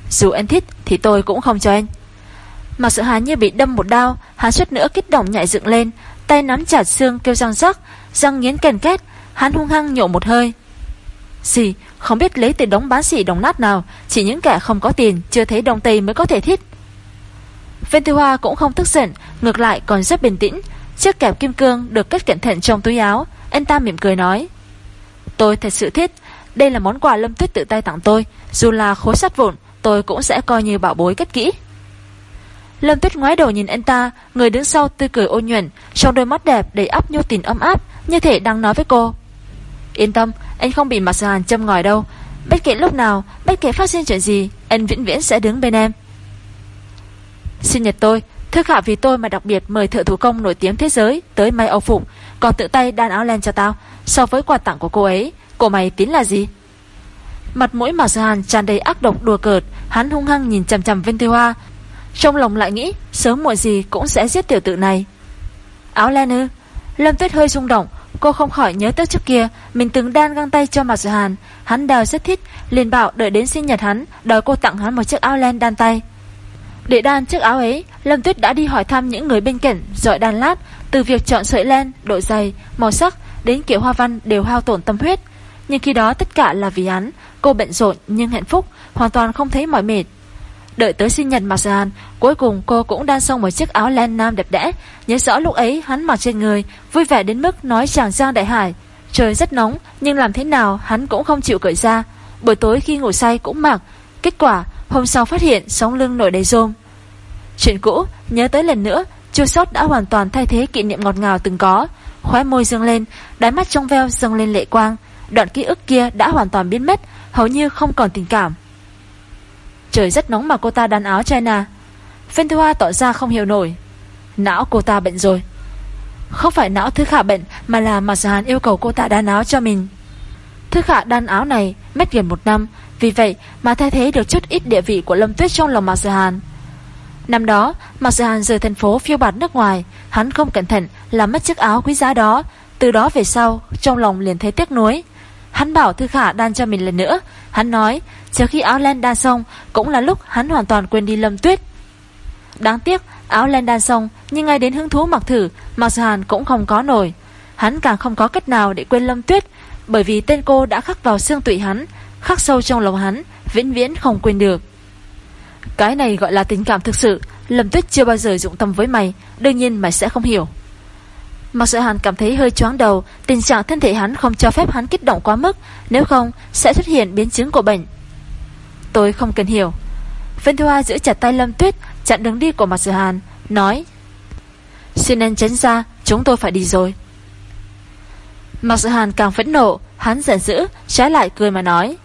dù anh thích thì tôi cũng không cho anh. Mặc sự hắn như bị đâm một đao Hắn suốt nữa kích động nhảy dựng lên, Tay nắm chặt xương kêu răng rắc, Răng nghiến kèn két Hắn hung hăng nhổ một hơi. Gì không biết lấy từ đống bán xỉ đóng nát nào, Chỉ những kẻ không có tiền Chưa thấy đồng tây mới có thể thích. Vân Thư Hoa cũng không tức giận, Ngược lại còn rất bình tĩnh. Chiếc kẹp kim cương được cất cẩn thận trong túi áo, Anh ta mỉm cười nói, Tôi thật sự thích, Đây là món quà lâm tuyết tự tay tặng tôi, Dù là khối sắt vụn Tôi cũng sẽ coi như bảo bối cất kỹ. Lâm tuyết ngoái đầu nhìn anh ta, Người đứng sau tươi cười ôn nhuận, Trong đôi mắt đẹp đầy áp nhu tình ấm áp, Như thể đang nói với cô. Yên tâm, anh không bị mặt sàn châm ngòi đâu. Bất kể lúc nào, Bất kể phát sinh chuyện gì, Anh vĩnh viễn sẽ đứng bên em. Sinh nhật tôi, Thức hạ vì tôi mà đặc biệt mời thợ thủ công nổi tiếng thế giới Tới may âu phục, Còn tự tay đan áo len cho tao. So với quà tặng của cô ấy, Cô mày tính là gì? Mặt mũi Mạc Sư Hàn tràn đầy ác độc đùa cợt Hắn hung hăng nhìn chằm chằm Vân Tiêu Hoa. Trong lòng lại nghĩ Sớm muộn gì cũng sẽ giết tiểu tử này. Áo len ư? Lâm Tuyết hơi rung động Cô không khỏi nhớ tới trước kia Mình từng đan găng tay cho Mạc Sư Hàn. Hắn đào rất thích liền bảo đợi đến sinh nhật hắn Đòi cô tặng hắn một chiếc áo len đan tay. Để đan chiếc áo ấy, Lâm Tuyết đã đi hỏi thăm những người bên cạnh giỏi đan lát, từ việc chọn sợi len, độ dày, màu sắc đến kiểu hoa văn đều hao tổn tâm huyết. Nhưng khi đó tất cả là vì hắn, cô bận rộn nhưng hạnh phúc, hoàn toàn không thấy mỏi mệt. Đợi tới sinh nhật Mạc Hàn, cuối cùng cô cũng đan xong một chiếc áo len nam đẹp đẽ. Nhớ rõ lúc ấy hắn mặc trên người, vui vẻ đến mức nói chàng giang đại hải. Trời rất nóng, nhưng làm thế nào hắn cũng không chịu cởi ra. Buổi tối khi ngủ say cũng mặc. Kết quả, Hôm sau phát hiện sống lưng nổi đầy rôm Chuyện cũ Nhớ tới lần nữa Chua sót đã hoàn toàn thay thế kỷ niệm ngọt ngào từng có Khóe môi dâng lên Đáy mắt trong veo dâng lên lệ quang Đoạn ký ức kia đã hoàn toàn biến mất Hầu như không còn tình cảm. Trời rất nóng mà cô ta đàn áo China. Phen Thu Hoa tỏ ra không hiểu nổi. Não cô ta bệnh rồi. Không phải não thứ khả bệnh Mà là Mạc Hàn yêu cầu cô ta đàn áo cho mình. Thư khả đan áo này mất gần một năm, Vì vậy mà thay thế được chút ít địa vị của Lâm Tuyết trong lòng Mạc Sở Hàn. Năm đó Mạc Sở Hàn rời thành phố phiêu bạt nước ngoài, Hắn không cẩn thận làm mất chiếc áo quý giá đó. Từ đó về sau, Trong lòng liền thấy tiếc nuối. Hắn bảo Thư Khả đan cho mình lần nữa. Hắn nói, chờ khi áo len đan xong, Cũng là lúc hắn hoàn toàn quên đi Lâm Tuyết. Đáng tiếc, áo len đan xong, Nhưng ngay đến hứng thú mặc thử Mạc Sở Hàn cũng không có nổi. Hắn càng không có cách nào để quên Lâm Tuyết, bởi vì tên cô đã khắc vào xương tụy hắn, Khắc sâu trong lòng hắn, Vĩnh viễn không quên được. Cái này gọi là tình cảm thực sự. Lâm Tuyết chưa bao giờ dụng tâm với mày, Đương nhiên mày sẽ không hiểu. Mặc sợ hắn cảm thấy hơi choáng đầu, Tình trạng thân thể hắn không cho phép hắn kích động quá mức, Nếu không, sẽ xuất hiện biến chứng của bệnh. Tôi không cần hiểu. Vân Thu Hoa giữ chặt tay Lâm Tuyết, Chặn đứng đi của mặt sợ hàn, Nói Xin anh tránh ra, Chúng tôi phải đi rồi. Mạc sợ Hàn càng phẫn nộ, Hắn giận dữ, Trái lại cười mà nói,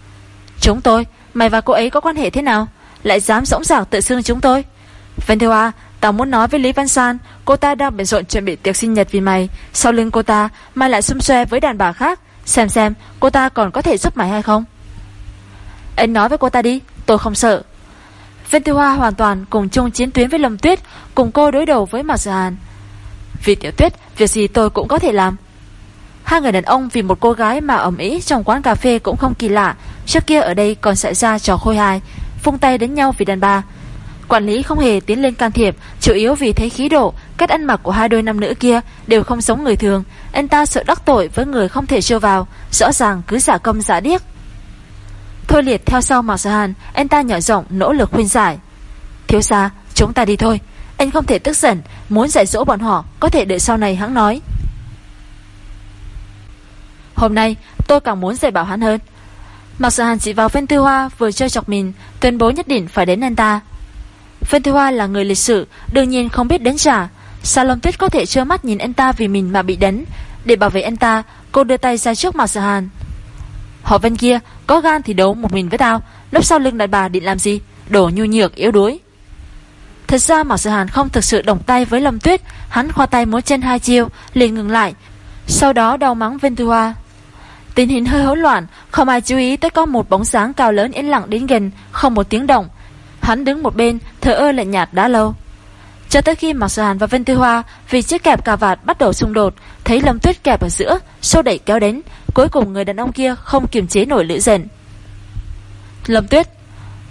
Chúng tôi, Mày và cô ấy có quan hệ thế nào? Lại dám rỗng ràng tự xưng chúng tôi? Vân Thu A Tao muốn nói với Lý Văn San Cô ta đang bận rộn chuẩn bị tiệc sinh nhật vì mày. Sau lưng cô ta, Mày lại xung xoe với đàn bà khác. Xem xem, cô ta còn có thể giúp mày hay không? Anh nói với cô ta đi, Tôi không sợ. Vân Tiêu Hoa hoàn toàn cùng chung chiến tuyến với Lâm Tuyết, Cùng cô đối đầu với Mạc Sở Hàn. Vì Tiểu Tuyết, Việc gì tôi cũng có thể làm. Hai người đàn ông vì một cô gái mà ẩm ý trong quán cà phê cũng không kỳ lạ. Trước kia ở đây còn xảy ra trò khôi hài Phung tay đến nhau vì đàn bà. Quản lý không hề tiến lên can thiệp, Chủ yếu vì thấy khí độ, Cách ăn mặc của hai đôi nam nữ kia Đều không giống người thường. Anh ta sợ đắc tội với người không thể trêu vào, Rõ ràng cứ giả công giả điếc. Thôi liệt theo sau Mạc Sở Hàn, Anh ta nhỏ giọng nỗ lực khuyên giải. Thiếu gia, chúng ta đi thôi. Anh không thể tức giận, Muốn dạy dỗ bọn họ, Có thể đợi sau này hắn nói. Hôm nay, tôi càng muốn dạy bảo hắn hơn. Mạc Sở Hàn chỉ vào Vân Tư Hoa Vừa chơi chọc mình, Tuyên bố nhất định phải đến anh ta. Vân Thư Hoa là người lịch sự, Đương nhiên không biết đến trả. Sa Lâm Tuyết có thể trơ mắt nhìn anh ta vì mình mà bị đánh. Để bảo vệ anh ta, Cô đưa tay ra trước mặt Sở Hàn. Họ Vân kia, có gan thì đấu một mình với tao. Lúc sau lưng đàn bà định làm gì? Đổ nhu nhược, yếu đuối. Thật ra Mạc Sở Hàn không thực sự đồng tay với Lâm Tuyết, Hắn khoa tay múa chân hai chiêu, liền ngừng lại. Sau đó đau mắng Vân Thư Hoa Tình hình hơi hỗn loạn, Không ai chú ý tới có một bóng sáng cao lớn yên lặng đến gần, Không một tiếng động. Hắn đứng một bên thở ơ lạnh nhạt đã lâu cho tới khi Mạc Sở Hàn và Vân Tư Hoa vì chiếc kẹp cà vạt bắt đầu xung đột, thấy Lâm Tuyết kẹp ở giữa, sâu đẩy kéo đến, cuối cùng người đàn ông kia không kiềm chế nổi lửa giận. Lâm Tuyết,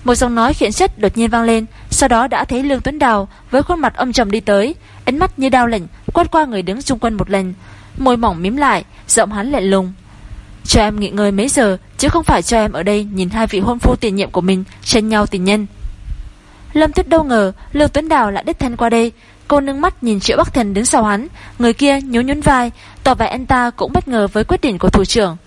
một giọng nói khiển chất đột nhiên vang lên, sau đó đã thấy Lương Tuấn Đào với khuôn mặt âm trầm đi tới, ánh mắt như đao lạnh quét qua người đứng xung quanh một lần, môi mỏng mím lại, giọng hắn lạnh lùng. Cho em nghỉ ngơi mấy giờ, chứ không phải cho em ở đây nhìn hai vị hôn phu tiền nhiệm của mình tranh nhau tình nhân. Lâm Tuyết đâu ngờ Lưu Tuấn Đào lại đích thân qua đây. Cô nâng mắt nhìn Triệu Bắc Thần đứng sau hắn, Người kia nhún nhún vai, Tỏ vẻ anh ta cũng bất ngờ với quyết định của thủ trưởng.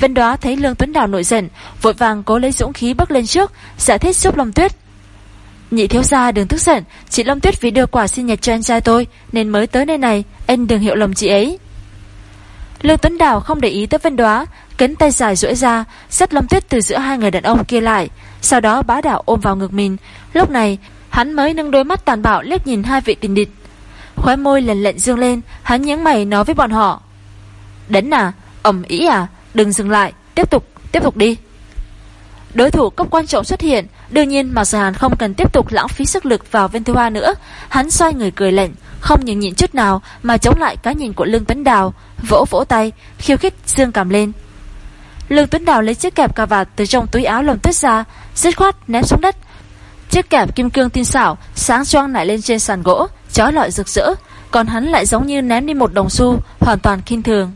Vân đó thấy Lương Tuấn Đào nổi giận, Vội vàng cố lấy dũng khí bước lên trước, Giải thích giúp Lâm Tuyết. Nhị thiếu gia đừng tức giận, Chị Lâm Tuyết vì đưa quà sinh nhật cho anh trai tôi, Nên mới tới nơi này, Anh đừng hiểu lầm chị ấy. Lương Tuấn Đào không để ý tới Vân Đoá Cánh tay dài duỗi ra rất Lâm Tuyết từ giữa hai người đàn ông kia lại Sau đó bá đạo ôm vào ngực mình. Lúc này hắn mới nâng đôi mắt tàn bạo liếc nhìn hai vị tình địch. Khóe môi lần lệnh dương lên Hắn nhướng mày nói với bọn họ. Đến à, ẩm ý à Đừng dừng lại, tiếp tục, tiếp tục đi. Đối thủ cấp quan trọng xuất hiện Đương nhiên Mạc Sở Hàn không cần tiếp tục lãng phí sức lực vào Vân Thư Hoa nữa. Hắn xoay người cười lệnh Không nhường nhịn chút nào Mà chống lại cái nhìn của Lương Tấn Đào Vỗ vỗ tay, khiêu khích dương cảm lên. Lương Tuấn Đào lấy chiếc kẹp cà vạt Từ trong túi áo lồng tuyết ra, Dứt khoát ném xuống đất. Chiếc kẹp kim cương tinh xảo, Sáng choang nảy lên trên sàn gỗ, Chói lọi rực rỡ, Còn hắn lại giống như ném đi một đồng xu, Hoàn toàn kinh thường.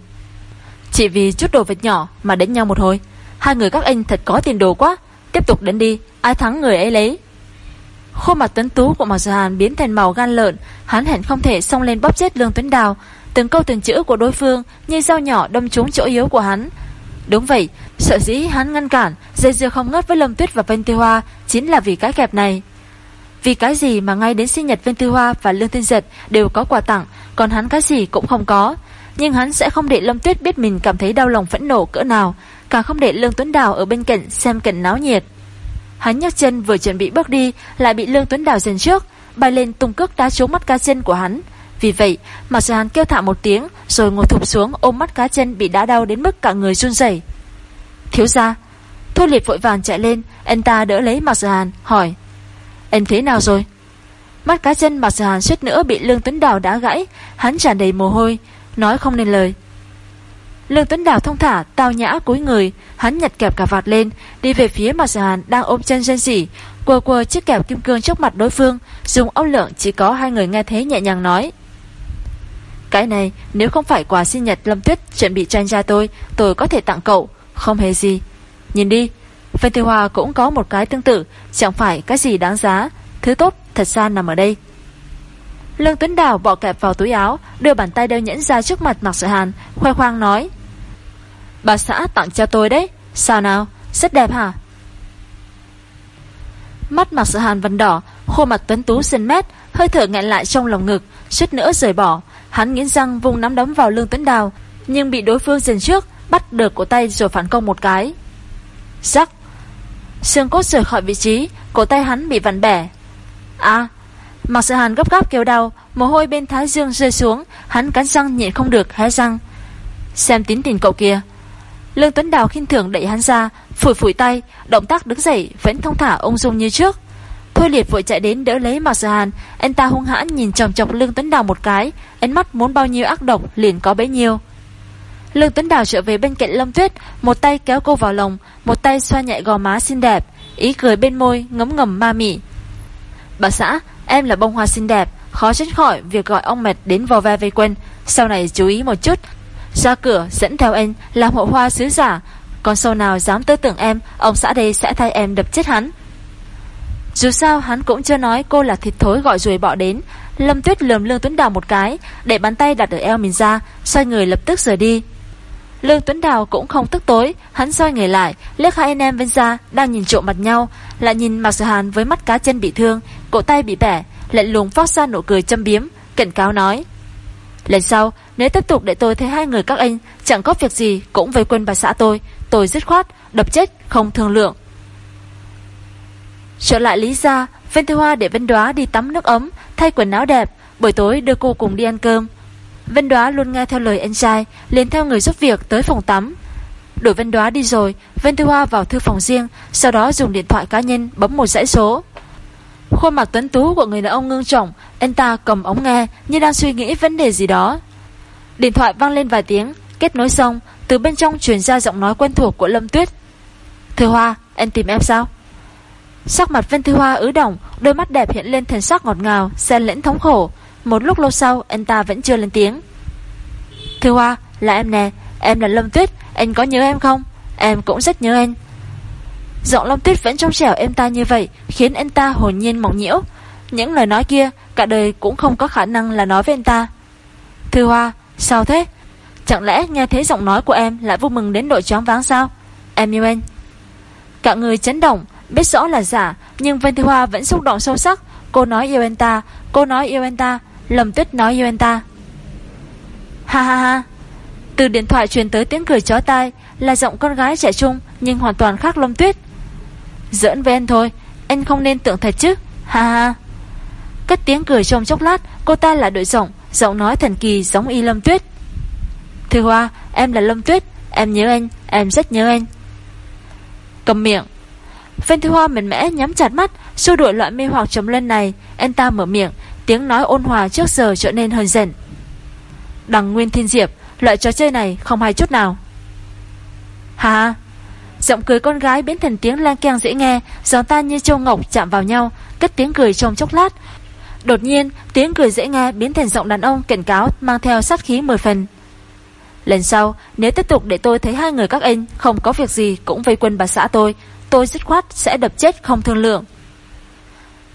Chỉ vì chút đồ vật nhỏ mà đánh nhau một hồi, Hai người các anh thật có tiền đồ quá, Tiếp tục đến đi, Ai thắng người ấy lấy. Khuôn mặt tuấn tú của Mạc Sở Hàn biến thành màu gan lợn, Hắn hẳn không thể xông lên bóp chết Lương Tuấn Đào. Từng câu từng chữ của đối phương Như dao nhỏ đâm trúng chỗ yếu của hắn Đúng vậy, Sợ dĩ hắn ngăn cản, Dây dưa không ngớt với Lâm Tuyết và Vân Tư Hoa Chính là vì cái kẹp này. Vì cái gì mà ngay đến sinh nhật Vân Tư Hoa Và Lương Thiên Giật đều có quà tặng, Còn hắn cái gì cũng không có. Nhưng hắn sẽ không để Lâm Tuyết biết mình cảm thấy đau lòng phẫn nộ cỡ nào, Càng không để Lương Tuấn Đào ở bên cạnh xem cảnh náo nhiệt. Hắn nhấc chân vừa chuẩn bị bước đi, Lại bị Lương Tuấn Đào dần trước, Bay lên tung cước đá trúng mắt ca chân của hắn. Vì vậy, mạc Sở Hàn kêu thảm một tiếng, Rồi ngồi thụp xuống, ôm mắt cá chân Bị đá đau đến mức cả người run rẩy. Thiếu gia. Thôi liệt vội vàng chạy lên, Anh ta đỡ lấy Mạc Sở Hàn, hỏi Anh thế nào rồi? Mắt cá chân Mạc Sở Hàn suýt nữa bị Lương Tuấn Đào đá gãy, Hắn tràn đầy mồ hôi, Nói không nên lời. Lương Tuấn Đào thông thả, tao nhã cúi người, Hắn nhặt kẹp cả vạt lên, Đi về phía Mạc Sở Hàn đang ôm chân dân dỉ Quờ quờ chiếc kẹp kim cương trước mặt đối phương, Dùng ốc lượng chỉ có hai người nghe thấy nhẹ nhàng nói. Cái này, nếu không phải quà sinh nhật Lâm Tuyết Chuẩn bị tranh ra tôi Tôi có thể tặng cậu, Không hề gì. Nhìn đi, Phan Tiêu Hòa cũng có một cái tương tự, Chẳng phải cái gì đáng giá, Thứ tốt thật ra nằm ở đây. Lương Tuấn Đào bỏ kẹp vào túi áo, Đưa bàn tay đeo nhẫn ra trước mặt Mạc Sở Hàn, Khoe khoang nói, Bà xã tặng cho tôi đấy, Sao nào, rất đẹp hả? Mắt Mạc Sở Hàn vần đỏ khô mặt tuấn tú xinh mét, Hơi thở nghẹn lại trong lòng ngực, Suýt nữa rời bỏ. Hắn nghiến răng vùng nắm đấm vào Lương Tuấn Đào, Nhưng bị đối phương dần trước, Bắt được cổ tay rồi phản công một cái. Rắc! Xương cốt rời khỏi vị trí, Cổ tay hắn bị vặn bẻ. À! Mặc sự hàn gấp gáp kêu đau, Mồ hôi bên thái dương rơi xuống, Hắn cắn răng nhịn không được, hé răng. Xem tín tình cậu kia. Lương Tuấn Đào khinh thường đẩy hắn ra, Phủi phủi tay, Động tác đứng dậy vẫn thông thả ung dung như trước. Thôi liệt vội chạy đến đỡ lấy Mạc Sở Hàn. Anh ta hung hãn nhìn chồng chọc Lương Tuấn Đào một cái. Ánh mắt muốn bao nhiêu ác độc liền có bấy nhiêu. Lương Tuấn Đào trở về bên cạnh Lâm Tuyết, Một tay kéo cô vào lòng, Một tay xoa nhẹ gò má xinh đẹp, Ý cười bên môi, ngấm ngầm ma mị. Bà xã, em là bông hoa xinh đẹp, Khó tránh khỏi việc gọi ông mệt đến vò ve vây quanh. Sau này chú ý một chút. Ra cửa, dẫn theo anh, Làm hộ hoa sứ giả. Còn sau nào dám tư tưởng em, Ông xã đây sẽ thay em đập chết hắn. Dù sao, hắn cũng chưa nói cô là thịt thối gọi ruồi bọ đến. Lâm Tuyết lườm Lương Tuấn Đào một cái, Để bàn tay đặt ở eo mình ra, Xoay người lập tức rời đi. Lương Tuấn Đào cũng không tức tối, Hắn xoay người lại, liếc hai anh em bên ra, Đang nhìn trộm mặt nhau, Lại nhìn Mạc Sở Hàn với mắt cá chân bị thương, Cổ tay bị bẻ, Lạnh lùng phát ra nụ cười châm biếm, Cảnh cáo nói, Lần sau, nếu tiếp tục để tôi thấy hai người các anh, Chẳng có việc gì cũng về quân bà xã tôi. Tôi dứt khoát, Đập chết, không thương lượng. Trở lại Lý Gia, Vân Thư Hoa để Vân Đoá đi tắm nước ấm, Thay quần áo đẹp. Buổi tối đưa cô cùng đi ăn cơm. Vân Đoá luôn nghe theo lời anh trai, liền theo người giúp việc tới phòng tắm. Đuổi Vân Đoá đi rồi, Vân Thư Hoa vào thư phòng riêng, Sau đó dùng điện thoại cá nhân bấm một dãy số. Khuôn mặt tuấn tú của người đàn ông ngưng trọng, Anh ta cầm ống nghe Như đang suy nghĩ vấn đề gì đó. Điện thoại vang lên vài tiếng, Kết nối xong, Từ bên trong truyền ra giọng nói quen thuộc của Lâm Tuyết. Thư Hoa, em tìm em sao? Sắc mặt Vân Thư Hoa ứ động, Đôi mắt đẹp hiện lên thần sắc ngọt ngào, Xen lẫn thống khổ. Một lúc lâu sau, anh ta vẫn chưa lên tiếng. Thư Hoa, là em nè, Em là Lâm Tuyết, Anh có nhớ em không? Em cũng rất nhớ anh. Giọng Lâm Tuyết vẫn trong trẻo em ta như vậy, Khiến anh ta hồn nhiên mỏng nhiễu. Những lời nói kia, cả đời cũng không có khả năng là nói với anh ta. Thư Hoa, Sao thế? Chẳng lẽ nghe thấy giọng nói của em lại vui mừng đến độ chóng váng sao? Em yêu anh. Cả người chấn động Biết rõ là giả, Nhưng Vân Thư Hoa vẫn xúc động sâu sắc. Cô nói yêu anh ta, Cô nói yêu anh ta, Lâm Tuyết nói yêu anh ta. Ha ha ha. Từ điện thoại truyền tới tiếng cười chó tai, Là giọng con gái trẻ trung, Nhưng hoàn toàn khác Lâm Tuyết. Giỡn với anh thôi, Anh không nên tưởng thật chứ. Ha ha. Cất tiếng cười trong chốc lát, Cô ta lại đổi giọng Giọng nói thần kỳ giống y Lâm Tuyết. Thư Hoa, em là Lâm Tuyết, Em nhớ anh, Em rất nhớ anh. Cầm miệng. Vân Thư Hoa mệt mẽ nhắm chặt mắt, Xua đuổi loại mê hoặc trầm lên này. Anh ta mở miệng, Tiếng nói ôn hòa trước giờ trở nên hơn dần Đằng Nguyên Thiên Diệp, Loại trò chơi này không hay chút nào. Hà Giọng cười con gái biến thành tiếng lang keng dễ nghe Gió ta như châu ngọc chạm vào nhau, Cất tiếng cười trong chốc lát. Đột nhiên, tiếng cười dễ nghe biến thành giọng đàn ông cảnh cáo Mang theo sát khí 10 phần. Lần sau, nếu tiếp tục để tôi thấy hai người các anh Không có việc gì cũng vây quân bà xã tôi Tôi dứt khoát sẽ đập chết không thương lượng.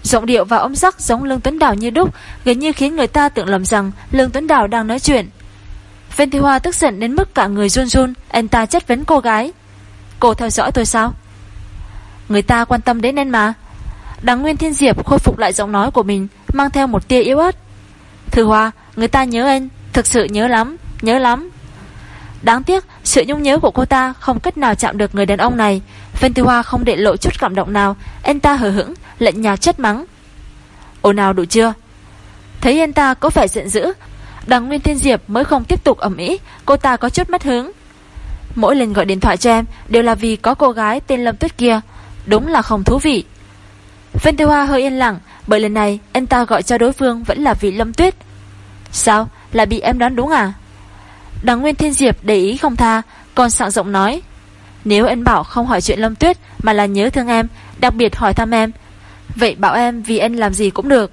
Giọng điệu và âm sắc giống Lương Tuấn Đào như đúc, Gần như khiến người ta tưởng lầm rằng Lương Tuấn Đào đang nói chuyện. Vân Thị Hoa tức giận đến mức cả người run run, Anh ta chất vấn cô gái. Cô theo dõi tôi sao? Người ta quan tâm đến em mà. Đằng Nguyên Thiên Diệp khôi phục lại giọng nói của mình, Mang theo một tia yếu ớt. Thư Hoa, người ta nhớ anh, Thực sự nhớ lắm Nhớ lắm. Đáng tiếc, sự nhung nhớ của cô ta Không cách nào chạm được người đàn ông này. Vân Hoa không để lộ chút cảm động nào. Anh ta hờ hững lệnh nhà chất mắng. Ồn nào đủ chưa? Thấy anh ta có vẻ giận dữ, Đằng Nguyên Thiên Diệp mới không tiếp tục ẩm ý Cô ta có chút mất hướng Mỗi lần gọi điện thoại cho em Đều là vì có cô gái tên Lâm Tuyết kia. Đúng là không thú vị. Vân Hoa hơi yên lặng, Bởi lần này anh ta gọi cho đối phương Vẫn là vì Lâm Tuyết. Sao? Là bị em đoán đúng à? Đằng Nguyên Thiên Diệp để ý không tha, Còn sạng rộng nói, Nếu anh bảo không hỏi chuyện Lâm Tuyết Mà là nhớ thương em, Đặc biệt hỏi thăm em, Vậy bảo em vì anh làm gì cũng được.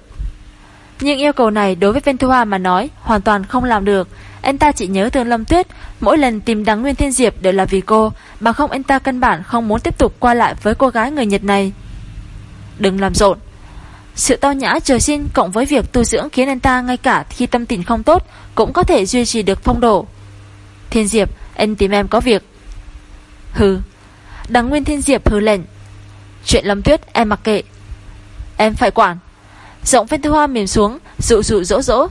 Nhưng yêu cầu này đối với Vân Thu Hoa mà nói Hoàn toàn không làm được. Anh ta chỉ nhớ thương Lâm Tuyết, Mỗi lần tìm đằng Nguyên Thiên Diệp đều là vì cô, Bằng không anh ta căn bản không muốn tiếp tục qua lại Với cô gái người Nhật này. Đừng làm rộn. Sự to nhã trời sinh cộng với việc tu dưỡng Khiến anh ta ngay cả khi tâm tình không tốt Cũng có thể duy trì được phong độ. Thiên Diệp anh tìm em có việc. Hừ Đằng Nguyên Thiên Diệp hừ lệnh Chuyện Lâm Tuyết em mặc kệ. Em phải quản. Giọng Vân Thư Hoa mềm xuống Dụ dụ dỗ dỗ.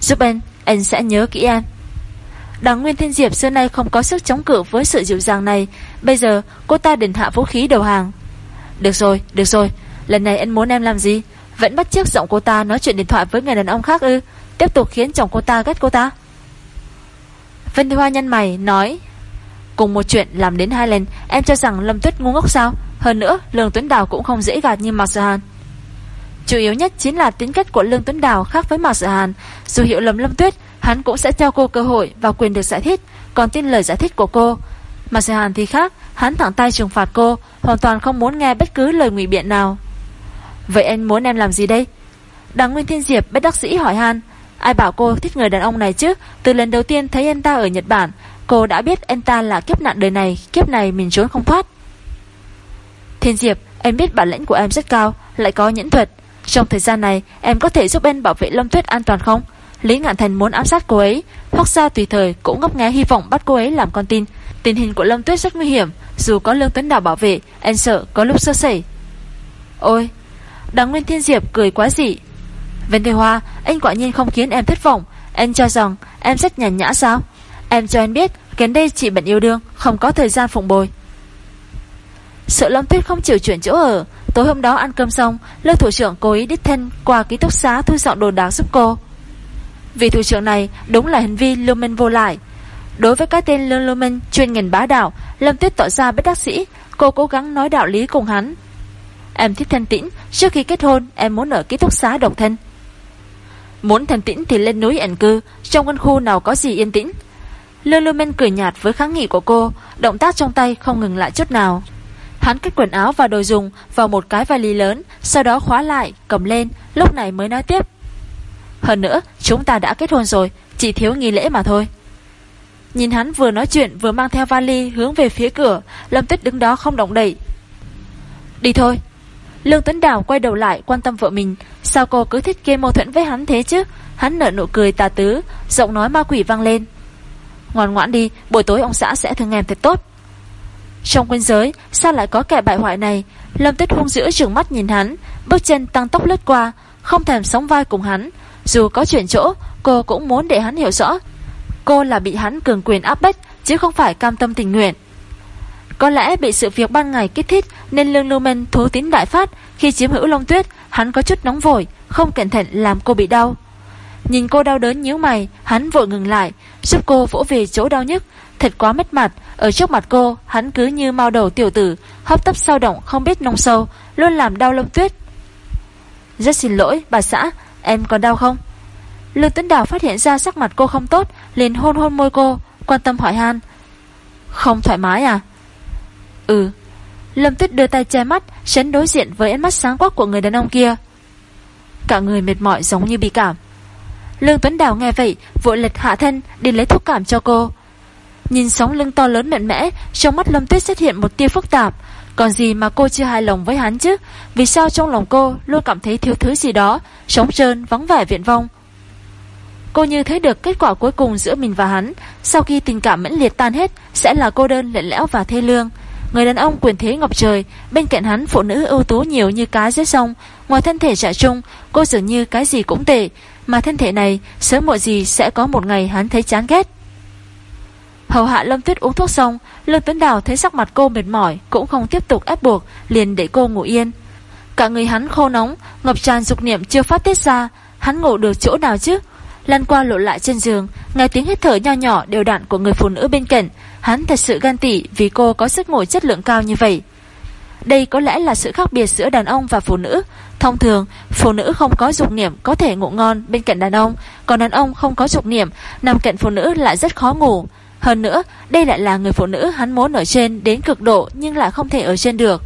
Giúp anh Anh sẽ nhớ kỹ em. Đằng Nguyên Thiên Diệp xưa nay không có sức chống cự với sự dịu dàng này. Bây giờ cô ta đền hạ vũ khí đầu hàng. Được rồi, được rồi. Lần này anh muốn em làm gì? Vẫn bắt chiếc giọng cô ta nói chuyện điện thoại với người đàn ông khác ư? Tiếp tục khiến chồng cô ta ghét cô ta. Vân Thị Hoa nhân mày, nói, Cùng một chuyện làm đến hai lần, Em cho rằng Lâm Tuyết ngu ngốc sao? Hơn nữa, Lương Tuấn Đào cũng không dễ gạt như Mạc Sở Hàn. Chủ yếu nhất chính là tính cách của Lương Tuấn Đào khác với Mạc Sở Hàn. Dù hiểu lầm Lâm Tuyết, Hắn cũng sẽ cho cô cơ hội và quyền được giải thích. Còn tin lời giải thích của cô, Mạc Sở Hàn thì khác, Hắn thẳng tay trừng phạt cô, Hoàn toàn không muốn nghe bất cứ lời ngụy biện nào. Vậy anh muốn em làm gì đây? Đằng Nguyên Thiên Diệp, bất đắc dĩ hỏi Han Ai bảo cô thích người đàn ông này chứ? Từ lần đầu tiên thấy anh ta ở Nhật Bản, Cô đã biết anh ta là kiếp nạn đời này, Kiếp này mình trốn không thoát. Thiên Diệp, Em biết bản lĩnh của em rất cao, Lại có nhẫn thuật. Trong thời gian này, em có thể giúp em bảo vệ Lâm Tuyết an toàn không? Lý Ngạn Thành muốn ám sát cô ấy Hoặc ra tùy thời cũng ngốc nghé hy vọng bắt cô ấy làm con tin. Tình hình của Lâm Tuyết rất nguy hiểm, Dù có Lương Tuấn Đào bảo vệ, Em sợ có lúc sơ sẩy. Ôi Đằng Nguyên Thiên Diệp cười quá dị Vân Thế Hoa Anh quả nhiên không khiến em thất vọng. Anh cho rằng em rất nhàn nhã sao? Em cho anh biết Kén đây chị bận yêu đương Không có thời gian phụng bồi. Sợ Lâm Tuyết không chịu chuyển chỗ ở. Tối hôm đó ăn cơm xong Lương thủ trưởng cố ý đích thân qua ký túc xá Thu dọn đồ đạc giúp cô. Vì thủ trưởng này đúng là hành vi lưu minh vô lại. Đối với cái tên Lương Lưu Minh chuyên ngành bá đạo, Lâm Tuyết tỏ ra bất đắc sĩ, cô cố gắng nói đạo lý cùng hắn. Em thích thanh tĩnh, trước khi kết hôn em muốn ở ký túc xá độc thân. Muốn thần tĩnh thì lên núi ẩn cư, trong căn khu nào có gì yên tĩnh. Lưu Lưu Minh cười nhạt với kháng nghị của cô, động tác trong tay không ngừng lại chút nào. Hắn cất quần áo và đồ dùng vào một cái vali lớn, sau đó khóa lại, cầm lên, lúc này mới nói tiếp. Hơn nữa, chúng ta đã kết hôn rồi, chỉ thiếu nghi lễ mà thôi. Nhìn hắn vừa nói chuyện vừa mang theo vali hướng về phía cửa, Lâm Tuyết đứng đó không động đậy. Đi thôi. Lương Tuấn Đào quay đầu lại quan tâm vợ mình, sao cô cứ thích gây mâu thuẫn với hắn thế chứ? Hắn nở nụ cười tà tứ, giọng nói ma quỷ vang lên. Ngoan ngoãn đi, buổi tối ông xã sẽ thương em thật tốt. Trong quân giới, sao lại có kẻ bại hoại này? Lâm Tuyết hung dữ trừng mắt nhìn hắn, bước chân tăng tốc lướt qua, không thèm sóng vai cùng hắn. Dù có chuyển chỗ, cô cũng muốn để hắn hiểu rõ Cô là bị hắn cường quyền áp bách Chứ không phải cam tâm tình nguyện có lẽ bị sự việc ban ngày kích thích Nên Lương Lưu Minh thú tín đại phát. Khi chiếm hữu Long Tuyết, Hắn có chút nóng vội, Không cẩn thận làm cô bị đau. Nhìn cô đau đớn nhíu mày, Hắn vội ngừng lại, Giúp cô vỗ về chỗ đau nhức. Thật quá mất mặt, Ở trước mặt cô, Hắn cứ như mau đầu tiểu tử, Hấp tấp sao động không biết nông sâu, Luôn làm đau Long Tuyết. Rất xin lỗi, bà xã, Em còn đau không? Lương Tuấn Đào phát hiện ra sắc mặt cô không tốt, liền hôn hôn môi cô, Quan tâm hỏi han. Không thoải mái à? Ừ. Lâm Tuyết đưa tay che mắt Tránh đối diện với ánh mắt sáng quắc của người đàn ông kia. Cả người mệt mỏi giống như bị cảm. Lương Tuấn Đào nghe vậy, Vội lật hạ thân, đi lấy thuốc cảm cho cô. Nhìn sóng lưng to lớn mạnh mẽ, Trong mắt Lâm Tuyết xuất hiện một tia phức tạp. Còn gì mà cô chưa hài lòng với hắn chứ? Vì sao trong lòng cô luôn cảm thấy thiếu thứ gì đó sống trơn, vắng vẻ viện vong Cô như thấy được kết quả cuối cùng giữa mình và hắn. Sau khi tình cảm mãnh liệt tan hết, Sẽ là cô đơn lệ lẽo và thê lương. Người đàn ông quyền thế ngọc trời, Bên cạnh hắn phụ nữ ưu tú nhiều như cá dưới sông Ngoài thân thể trả chung Cô dường như cái gì cũng tệ. Mà thân thể này, sớm muộn gì sẽ có một ngày hắn thấy chán ghét. Hầu hạ Lâm Tuyết uống thuốc xong, Lương Tuấn Đào thấy sắc mặt cô mệt mỏi, Cũng không tiếp tục ép buộc, Liền để cô ngủ yên. Cả người hắn khô nóng, Ngập tràn dục niệm chưa phát tiết ra. Hắn ngủ được chỗ nào chứ? Lăn qua lộ lại trên giường, Nghe tiếng hít thở nho nhỏ, đều đặn của người phụ nữ bên cạnh. Hắn thật sự gan tị Vì cô có sức ngủ chất lượng cao như vậy. Đây có lẽ là sự khác biệt giữa đàn ông và phụ nữ. Thông thường Phụ nữ không có dục niệm có thể ngủ ngon bên cạnh đàn ông Còn đàn ông không có dục niệm Nằm cạnh phụ nữ lại rất khó ngủ. Hơn nữa đây lại là người phụ nữ hắn muốn ở trên Đến cực độ nhưng lại không thể ở trên được.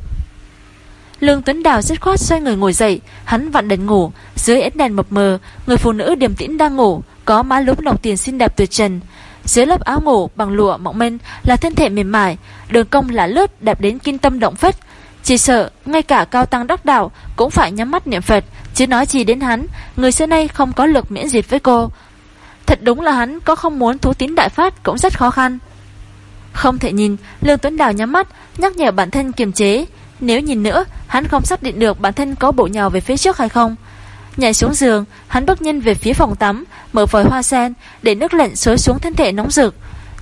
Lương Tuấn Đào rất khoát xoay người ngồi dậy, hắn vặn đèn ngủ, dưới ánh đèn mập mờ, người phụ nữ điềm tĩnh đang ngủ, có má lúm đồng tiền xinh đẹp tuyệt trần. Dưới lớp áo ngủ bằng lụa mỏng manh là thân thể mềm mại, đường cong là lướt đẹp đến kinh tâm động phách. Chỉ sợ, ngay cả cao tăng đắc đạo cũng phải nhắm mắt niệm Phật, chứ nói gì đến hắn, người xưa nay không có lực miễn dịch với cô. Thật đúng là hắn có không muốn thú tín đại phát cũng rất khó khăn. Không thể nhìn, Lương Tuấn Đào nhắm mắt, nhắc nhở bản thân kiềm chế, nếu nhìn nữa, hắn không xác định được bản thân có bộ nhào về phía trước hay không. Nhảy xuống giường, Hắn bước nhanh về phía phòng tắm, Mở vòi hoa sen, Để nước lạnh xối xuống thân thể nóng rực.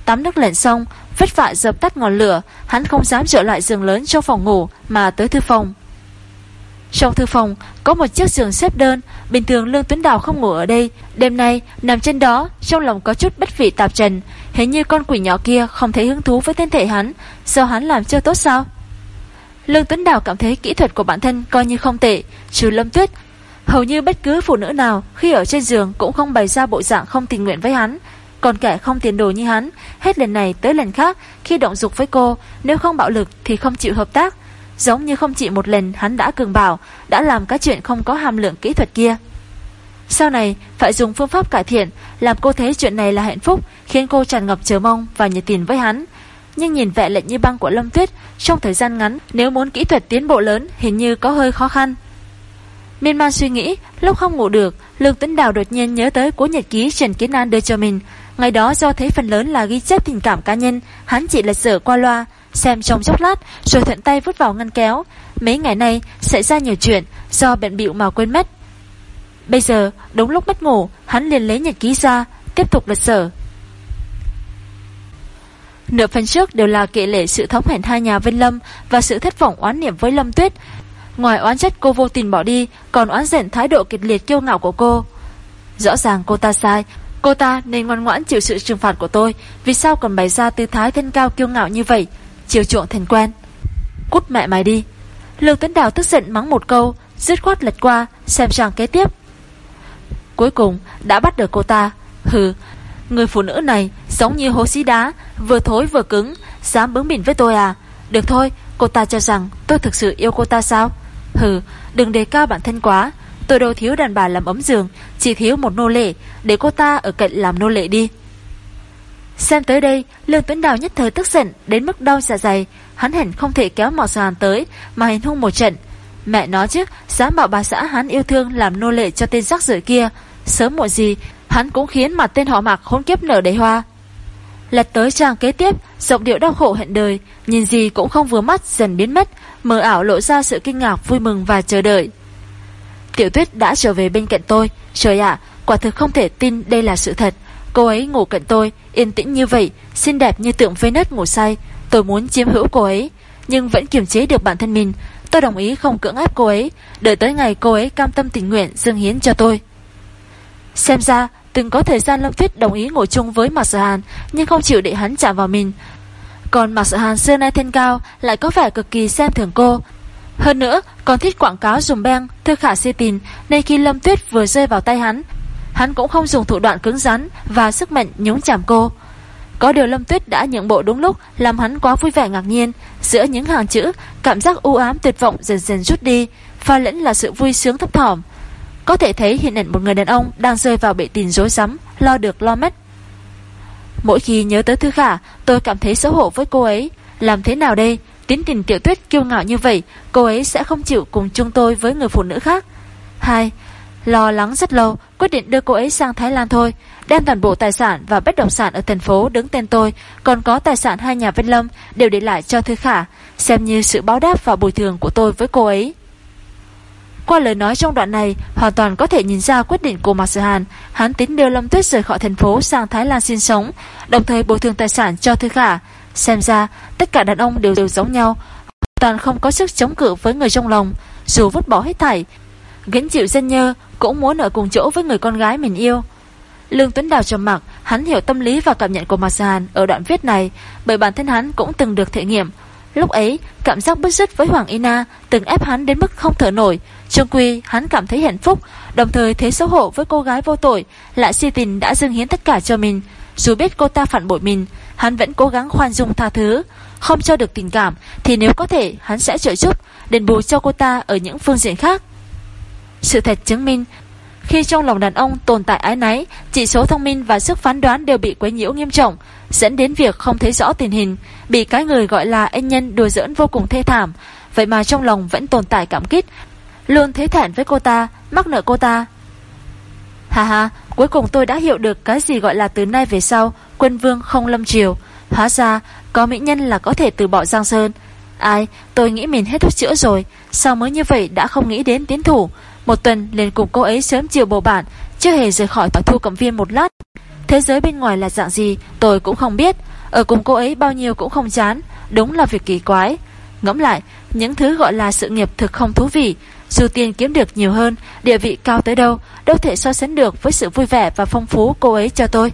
Tắm nước lạnh xong, vất vả dập tắt ngọn lửa, Hắn không dám trở lại giường lớn trong phòng ngủ, Mà tới thư phòng. Trong thư phòng, có một chiếc giường xếp đơn, Bình thường Lương Tuấn Đào không ngủ ở đây, Đêm nay nằm trên đó, Trong lòng có chút bất vị tạp trần. Hình như con quỷ nhỏ kia không thấy hứng thú với thân thể hắn, Do hắn làm chưa tốt sao? Lương Tuấn Đào cảm thấy kỹ thuật của bản thân coi như không tệ, Trừ Lâm Tuyết Hầu như bất cứ phụ nữ nào khi ở trên giường cũng không bày ra bộ dạng không tình nguyện với hắn. Còn kẻ không tiền đồ như hắn, Hết lần này tới lần khác, Khi động dục với cô, Nếu không bạo lực thì không chịu hợp tác. Giống như không chỉ một lần hắn đã cường bảo Đã làm các chuyện không có hàm lượng kỹ thuật kia. Sau này, phải dùng phương pháp cải thiện, Làm cô thấy chuyện này là hạnh phúc, Khiến cô tràn ngập chờ mong và nhiệt tình với hắn. Nhưng nhìn vẻ lệnh như băng của Lâm Tuyết, Trong thời gian ngắn, Nếu muốn kỹ thuật tiến bộ lớn, Hình như có hơi khó khăn. Miên man suy nghĩ, Lúc không ngủ được, Lương Tĩnh Đào đột nhiên nhớ tới cuốn nhật ký Trần Kiến An đưa cho mình. Ngày đó do thấy phần lớn là ghi chép tình cảm cá nhân, Hắn chỉ lật dở qua loa, Xem trong chốc lát, Rồi thuận tay vứt vào ngăn kéo. Mấy ngày nay, xảy ra nhiều chuyện, Do bệnh bịu mà quên mất. Bây giờ, đúng lúc mất ngủ, Hắn liền lấy nhật ký ra, Tiếp tục lật dở. Nửa phần trước đều là kể lệ sự thống hẹn hai nhà Vân Lâm Và sự thất vọng oán niệm với Lâm Tuyết. Ngoài oán trách cô vô tình bỏ đi, Còn oán giận thái độ kịch liệt kiêu ngạo của cô. Rõ ràng cô ta sai. Cô ta nên ngoan ngoãn chịu sự trừng phạt của tôi. Vì sao còn bày ra tư thái thân cao kiêu ngạo như vậy? Chiều chuộng thành quen. Cút mẹ mày đi. Lương Tuấn Đào tức giận mắng một câu, Dứt khoát lật qua, xem trang kế tiếp. Cuối cùng, đã bắt được cô ta. Hừ, Người phụ nữ này giống như hố xí đá, Vừa thối vừa cứng, Dám bướng bỉnh với tôi à? Được thôi, cô ta cho rằng tôi thực sự yêu cô ta sao? Hừ, đừng đề cao bản thân quá. Tôi đâu thiếu đàn bà làm ấm giường, Chỉ thiếu một nô lệ. Để cô ta ở cạnh làm nô lệ đi. Xem tới đây, Lương Tuấn Đào nhất thời tức giận, Đến mức đau dạ dày. Hắn hẳn không thể kéo Mạo Sàn tới, Mà hành hung một trận. Mẹ nói chứ Dám bảo bà xã hắn yêu thương làm nô lệ cho tên rắc rưởi kia. Sớm muộn gì, Hắn cũng khiến mặt tên họ mặc khốn kiếp nở đầy hoa. Lật tới trang kế tiếp Giọng điệu đau khổ hẹn đời Nhìn gì cũng không vừa mắt dần biến mất Mờ ảo lộ ra sự kinh ngạc vui mừng và chờ đợi. Tiểu tuyết đã trở về bên cạnh tôi. Trời ạ, quả thực không thể tin đây là sự thật. Cô ấy ngủ cạnh tôi Yên tĩnh như vậy, xinh đẹp như tượng Venus ngủ say. Tôi muốn chiếm hữu cô ấy Nhưng vẫn kiềm chế được bản thân mình. Tôi đồng ý không cưỡng ép cô ấy Đợi tới ngày cô ấy cam tâm tình nguyện dâng hiến cho tôi. Xem ra Từng có thời gian Lâm Tuyết đồng ý ngồi chung với Mạc Sở Hàn, Nhưng không chịu để hắn chạm vào mình. Còn Mạc Sở Hàn xưa nay thân cao, Lại có vẻ cực kỳ xem thường cô. Hơn nữa, còn thích quảng cáo dùng beng, Thư khả si tìn Nên khi Lâm Tuyết vừa rơi vào tay hắn Hắn cũng không dùng thủ đoạn cứng rắn Và sức mạnh nhúng chạm cô. Có điều Lâm Tuyết đã nhượng bộ đúng lúc, Làm hắn quá vui vẻ ngạc nhiên. Giữa những hàng chữ, Cảm giác u ám tuyệt vọng dần dần rút đi, Pha lẫn là sự vui sướng thấp thỏm. Có thể thấy hiện ảnh một người đàn ông Đang rơi vào bệ tình rối rắm, Lo được lo mất. Mỗi khi nhớ tới Thư Khả, Tôi cảm thấy xấu hổ với cô ấy. Làm thế nào đây? Tiến tình tiểu tuyết kiêu ngạo như vậy, Cô ấy sẽ không chịu cùng chung tôi với người phụ nữ khác. Hai, Lo lắng rất lâu, Quyết định đưa cô ấy sang Thái Lan thôi. Đem toàn bộ tài sản và bất động sản ở thành phố đứng tên tôi, Còn có tài sản hai nhà Vân Lâm Đều để lại cho Thư Khả, Xem như sự báo đáp và bồi thường của tôi với cô ấy qua lời nói trong đoạn này, hoàn toàn có thể nhìn ra quyết định của Mạc Sở Hàn. Hắn tính đưa Lâm Tuyết rời khỏi thành phố sang Thái Lan sinh sống, đồng thời bồi thường tài sản cho Thư Khả. Xem ra tất cả đàn ông đều đều giống nhau hoàn Toàn không có sức chống cự với người trong lòng Dù vứt bỏ hết thảy Gánh chịu dân nhơ Cũng muốn ở cùng chỗ với người con gái mình yêu Lương Tuấn Đào trầm mặc Hắn hiểu tâm lý và cảm nhận của Mạc hàn Ở đoạn viết này Bởi bản thân hắn cũng từng được thể nghiệm Lúc ấy cảm giác bức xích với Hoàng Ina Từng ép hắn đến mức không thở nổi Trung quy, hắn cảm thấy hạnh phúc, Đồng thời thấy xấu hổ với cô gái vô tội, Lại si tình đã dâng hiến tất cả cho mình. Dù biết cô ta phản bội mình, Hắn vẫn cố gắng khoan dung tha thứ. Không cho được tình cảm, Thì nếu có thể, hắn sẽ trợ giúp, Đền bù cho cô ta ở những phương diện khác. Sự thật chứng minh, Khi trong lòng đàn ông tồn tại ái náy, Chỉ số thông minh và sức phán đoán đều bị quấy nhiễu nghiêm trọng, Dẫn đến việc không thấy rõ tình hình, Bị cái người gọi là anh nhân đùa giỡn vô cùng thê thảm. Vậy mà trong lòng vẫn tồn tại cảm kích Luôn thế thản với cô ta Mắc nợ cô ta Hà hà, cuối cùng tôi đã hiểu được cái gì gọi là từ nay về sau quân vương không lâm triều. Hóa ra, có mỹ nhân là có thể từ bỏ Giang Sơn. Ai, tôi nghĩ mình hết thuốc chữa rồi, sao mới như vậy đã không nghĩ đến tiến thủ. Một tuần liền cùng cô ấy sớm chiều bầu bản Chưa hề rời khỏi tòa thu cẩm viên một lát Thế giới bên ngoài là dạng gì Tôi cũng không biết Ở cùng cô ấy bao nhiêu cũng không chán Đúng là việc kỳ quái Ngẫm lại Những thứ gọi là sự nghiệp thực không thú vị dù tiền kiếm được nhiều hơn, Địa vị cao tới đâu Đâu thể so sánh được với sự vui vẻ và phong phú cô ấy cho tôi.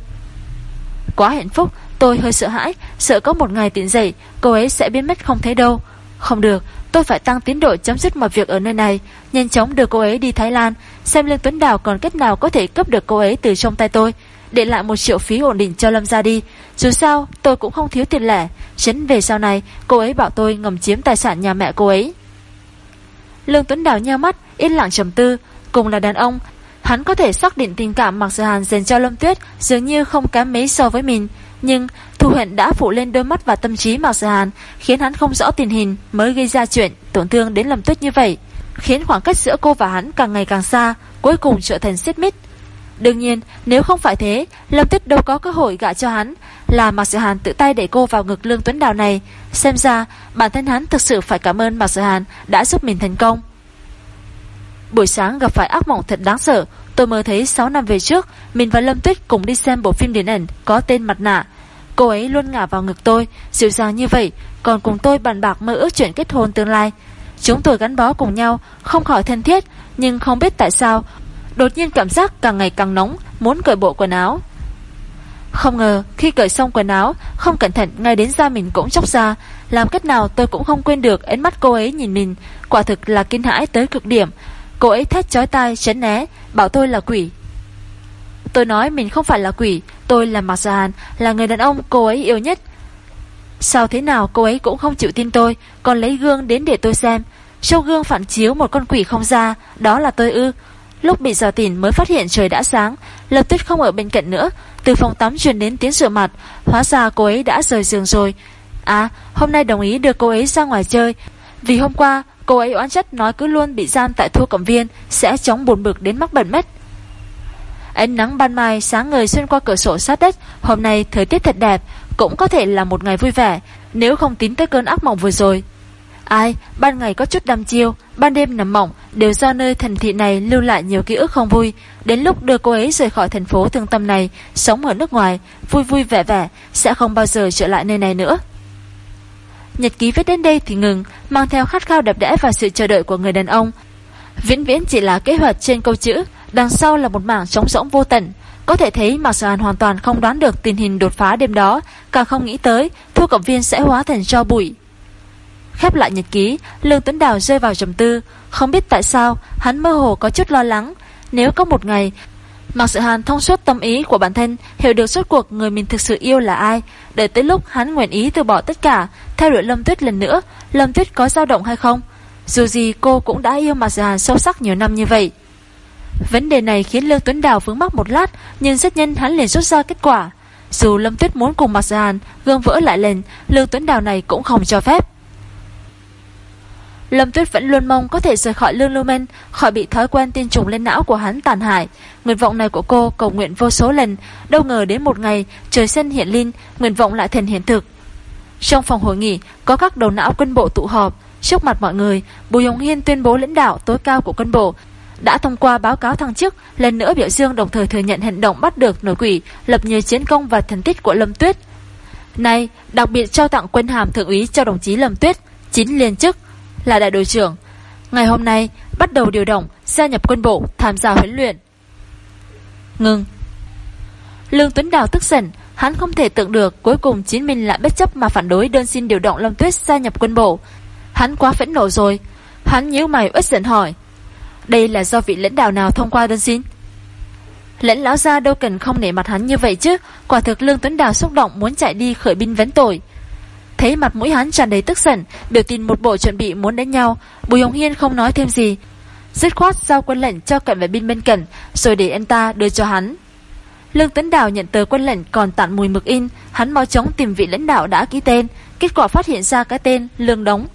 Quá hạnh phúc, Tôi hơi sợ hãi, Sợ có một ngày tỉnh dậy, Cô ấy sẽ biến mất không thấy đâu. Không được, Tôi phải tăng tiến độ chấm dứt mọi việc ở nơi này, Nhanh chóng đưa cô ấy đi Thái Lan, Xem Lương Tuấn Đào còn cách nào có thể cấp được cô ấy từ trong tay tôi, Để lại một triệu phí ổn định cho Lâm ra đi. Dù sao, tôi cũng không thiếu tiền lẻ. Chính về sau này, cô ấy bảo tôi ngầm chiếm tài sản nhà mẹ cô ấy. Lương Tuấn Đào nheo mắt, Yên lặng trầm tư. Cùng là đàn ông, Hắn có thể xác định tình cảm Mạc Sở Hàn dành cho Lâm Tuyết dường như không kém mấy so với mình. Nhưng Thu Hận đã phủ lên đôi mắt và tâm trí Mạc Sở Hàn, Khiến hắn không rõ tình hình Mới gây ra chuyện tổn thương đến Lâm Tuyết như vậy, Khiến khoảng cách giữa cô và hắn càng ngày càng xa, Cuối cùng trở thành xích mít Đương nhiên, nếu không phải thế, Lâm Tuyết đâu có cơ hội gạ cho hắn. Là Mạc Sự Hàn tự tay đẩy cô vào ngực Lương Tuấn Đào này. Xem ra, bản thân hắn thực sự phải cảm ơn Mạc Sự Hàn Đã giúp mình thành công. Buổi sáng gặp phải ác mộng thật đáng sợ. Tôi mơ thấy 6 năm về trước, Mình và Lâm Tuyết cùng đi xem bộ phim điện ảnh Có tên Mặt Nạ. Cô ấy luôn ngả vào ngực tôi. Dịu dàng như vậy, Còn cùng tôi bàn bạc mơ ước chuyện kết hôn tương lai. Chúng tôi gắn bó cùng nhau, Không khỏi thân thiết, Nhưng không biết tại sao Đột nhiên cảm giác càng ngày càng nóng, Muốn cởi bộ quần áo. Không ngờ, khi cởi xong quần áo, Không cẩn thận, ngay đến da mình cũng chóc ra. Làm cách nào tôi cũng không quên được Ánh mắt cô ấy nhìn mình. Quả thực là kinh hãi tới cực điểm. Cô ấy thét chói tai, chấn né, Bảo tôi là quỷ. Tôi nói mình không phải là quỷ, Tôi là Mạc Gia Hàn, Là người đàn ông cô ấy yêu nhất. Sao thế nào cô ấy cũng không chịu tin tôi, Còn lấy gương đến để tôi xem. Trong gương phản chiếu một con quỷ không ra, Đó là tôi ư. Lúc bị dò tìn mới phát hiện trời đã sáng, Lập tuyết không ở bên cạnh nữa. Từ phòng tắm truyền đến tiếng rửa mặt, Hóa ra cô ấy đã rời giường rồi. À hôm nay đồng ý đưa cô ấy ra ngoài chơi. Vì hôm qua, Cô ấy oán trách nói cứ luôn bị giam tại thu cẩm viên, Sẽ chóng buồn bực đến mắc bẩn mất. Ánh nắng ban mai, sáng ngời xuyên qua cửa sổ sát đất, Hôm nay thời tiết thật đẹp, Cũng có thể là một ngày vui vẻ, Nếu không tính tới cơn ác mộng vừa rồi. Ai, ban ngày có chút đăm chiêu Ban đêm nằm mộng Đều do nơi thành thị này lưu lại nhiều ký ức không vui Đến lúc đưa cô ấy rời khỏi thành phố thương tâm này Sống ở nước ngoài Vui vui vẻ vẻ Sẽ không bao giờ trở lại nơi này nữa Nhật ký viết đến đây thì ngừng, mang theo khát khao đẹp đẽ và sự chờ đợi của người đàn ông. Viễn viễn chỉ là kế hoạch trên câu chữ, đằng sau là một mảng trống rỗng vô tận. Có thể thấy Mạc Sở Hàn hoàn toàn không đoán được tình hình đột phá đêm đó, càng không nghĩ tới thu cộng viên sẽ hóa thành cho bụi. Khép lại nhật ký, Lương Tuấn Đào rơi vào trầm tư, không biết tại sao hắn mơ hồ có chút lo lắng. Nếu có một ngày Mạc Sự Hàn thông suốt tâm ý của bản thân, hiểu được suốt cuộc người mình thực sự yêu là ai. Để tới lúc hắn nguyện ý từ bỏ tất cả, theo đuổi Lâm Tuyết lần nữa, Lâm Tuyết có dao động hay không? Dù gì cô cũng đã yêu Mạc Sự Hàn sâu sắc nhiều năm như vậy. Vấn đề này khiến Lương Tuấn Đào vướng mắc một lát, nhưng rất nhanh hắn liền rút ra kết quả. Dù Lâm Tuyết muốn cùng Mạc Sự Hàn gương vỡ lại lần, Lương Tuấn Đào này cũng không cho phép. Lâm Tuyết vẫn luôn mong có thể rời khỏi Lương Lumen, khỏi bị thói quen tiên trùng lên não của hắn tàn hại. Nguyện vọng này của cô cầu nguyện vô số lần, đâu ngờ đến một ngày trời sân hiện linh, nguyện vọng lại thành hiện thực. Trong phòng hội nghị có các đầu não quân bộ tụ họp, trước mặt mọi người, Bùi Hồng Hiên tuyên bố lãnh đạo tối cao của quân bộ đã thông qua báo cáo thăng chức, lần nữa biểu dương đồng thời thừa nhận hành động bắt được nổi quỷ, lập nhiều chiến công và thành tích của Lâm Tuyết. Này, đặc biệt trao tặng quân hàm thượng úy cho đồng chí Lâm Tuyết, chín liên chức là đại đội trưởng. Ngày hôm nay bắt đầu điều động, gia nhập quân bộ, tham gia huấn luyện. Ngừng. Lương Tuấn Đào tức giận, hắn không thể tưởng được cuối cùng chính mình lại bất chấp mà phản đối đơn xin điều động Lâm Tuyết gia nhập quân bộ. Hắn quá phẫn nộ rồi. Hắn nhíu mày uất giận hỏi. Đây là do vị lãnh đạo nào thông qua đơn xin? Lãnh lão gia đâu cần không nể mặt hắn như vậy chứ, quả thực Lương Tuấn Đào xúc động muốn chạy đi khởi binh vấn tội. Thấy mặt mũi hắn tràn đầy tức giận, biểu tình một bộ chuẩn bị muốn đánh nhau, Bùi Hồng Hiên không nói thêm gì. Dứt khoát giao quân lệnh cho cận vệ binh bên cạnh, rồi để anh ta đưa cho hắn. Lương Tấn Đào nhận tờ quân lệnh còn tặng mùi mực in, hắn mau chóng tìm vị lãnh đạo đã ký tên, kết quả phát hiện ra cái tên Lương Đống.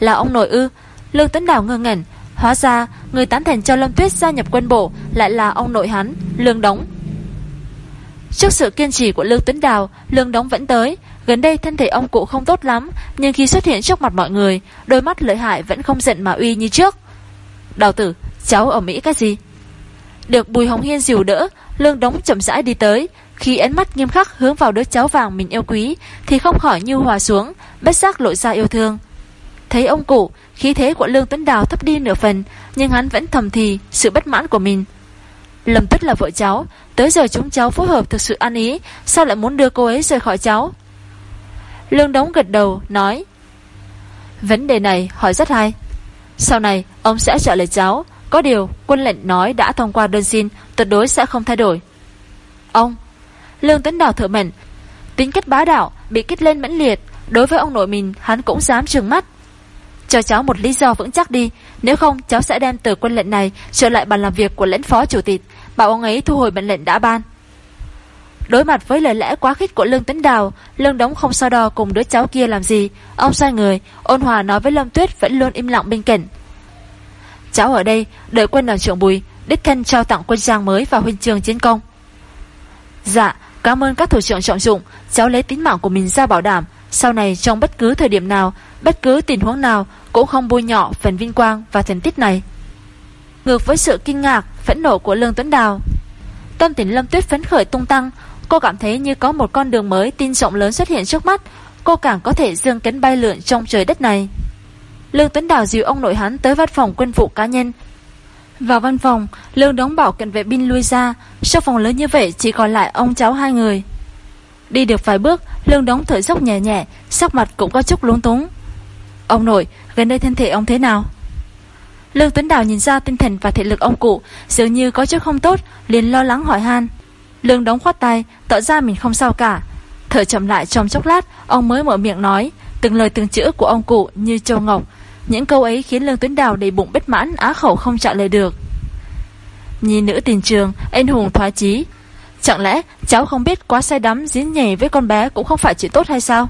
Là ông nội ư? Lương Tấn Đào ngơ ngẩn, hóa ra người tán thành cho Lâm Tuyết gia nhập quân bộ lại là ông nội hắn, Lương Đống. Trước sự kiên trì của Lương Tuấn Đào, Lương Đống vẫn tới, Gần đây thân thể ông cụ không tốt lắm, nhưng khi xuất hiện trước mặt mọi người, đôi mắt lợi hại vẫn không giận mà uy như trước. Đào tử, Cháu ở Mỹ cái gì? Được Bùi Hồng Hiên dìu đỡ Lương Đống chậm rãi đi tới. Khi ánh mắt nghiêm khắc hướng vào đứa cháu vàng mình yêu quý Thì không khỏi như hòa xuống Bất giác lộ ra yêu thương. Thấy ông cụ Khí thế của Lương Tuấn Đào thấp đi nửa phần Nhưng hắn vẫn thầm thì sự bất mãn của mình. Lâm Tuyết là vợ cháu Tới giờ chúng cháu phối hợp thực sự ăn ý Sao lại muốn đưa cô ấy rời khỏi cháu? Lương Đống gật đầu, nói, Vấn đề này hỏi rất hay. Sau này, ông sẽ trả lời cháu. Có điều, quân lệnh nói đã thông qua đơn xin, Tuyệt đối sẽ không thay đổi. Ông, Lương Tuấn Đào thở mệnh Tính cách bá đạo, bị kích lên mãnh liệt, Đối với ông nội mình, hắn cũng dám trừng mắt. Cho cháu một lý do vững chắc đi, Nếu không, cháu sẽ đem tờ quân lệnh này Trở lại bàn làm việc của lãnh phó chủ tịch, Bảo ông ấy thu hồi mệnh lệnh đã ban. Đối mặt với lời lẽ quá khích của Lương Tấn Đào, Lương Đống không so đo cùng đứa cháu kia làm gì. Ông xoay người, Ôn hòa nói với Lâm Tuyết vẫn luôn im lặng bên cạnh. Cháu ở đây, Đợi quân đoàn trưởng Bùi, Đích thân trao tặng quân trang mới và huynh trường chiến công. Dạ Cảm ơn các thủ trưởng trọng dụng. Cháu lấy tính mạng của mình ra bảo đảm. Sau này, trong bất cứ thời điểm nào, Bất cứ tình huống nào, Cũng không bôi nhọ phần vinh quang và thành tích này. Ngược với sự kinh ngạc, Phẫn nộ của Lương Tuấn Đào, Tâm tình Lâm Tuyết phấn khởi tung tăng Cô cảm thấy như có một con đường mới tin rộng lớn xuất hiện trước mắt. Cô càng có thể dương cánh bay lượn trong trời đất này. Lương Tuấn Đào dìu ông nội hắn tới văn phòng quân vụ cá nhân. Vào văn phòng, Lương đóng bảo cận vệ binh lui ra. Sau phòng lớn như vậy, chỉ còn lại ông cháu hai người. Đi được vài bước, Lương đóng thở dốc nhẹ nhẹ, Sắc mặt cũng có chút lúng túng. Ông nội, gần đây thân thể ông thế nào? Lương Tuấn Đào nhìn ra tinh thần và thể lực ông cụ, Dường như có chút không tốt, liền lo lắng hỏi han. Lương đóng khoát tay, Tỏ ra mình không sao cả. Thở chậm lại trong chốc lát, Ông mới mở miệng nói, Từng lời từng chữ của ông cụ như châu ngọc. Những câu ấy khiến Lương Tuấn Đào đầy bụng bất mãn, Á khẩu không trả lời được. Nhìn nữ tình trường, Anh hùng thoái chí. Chẳng lẽ cháu không biết quá say đắm Diễn nhảy với con bé cũng không phải chuyện tốt hay sao?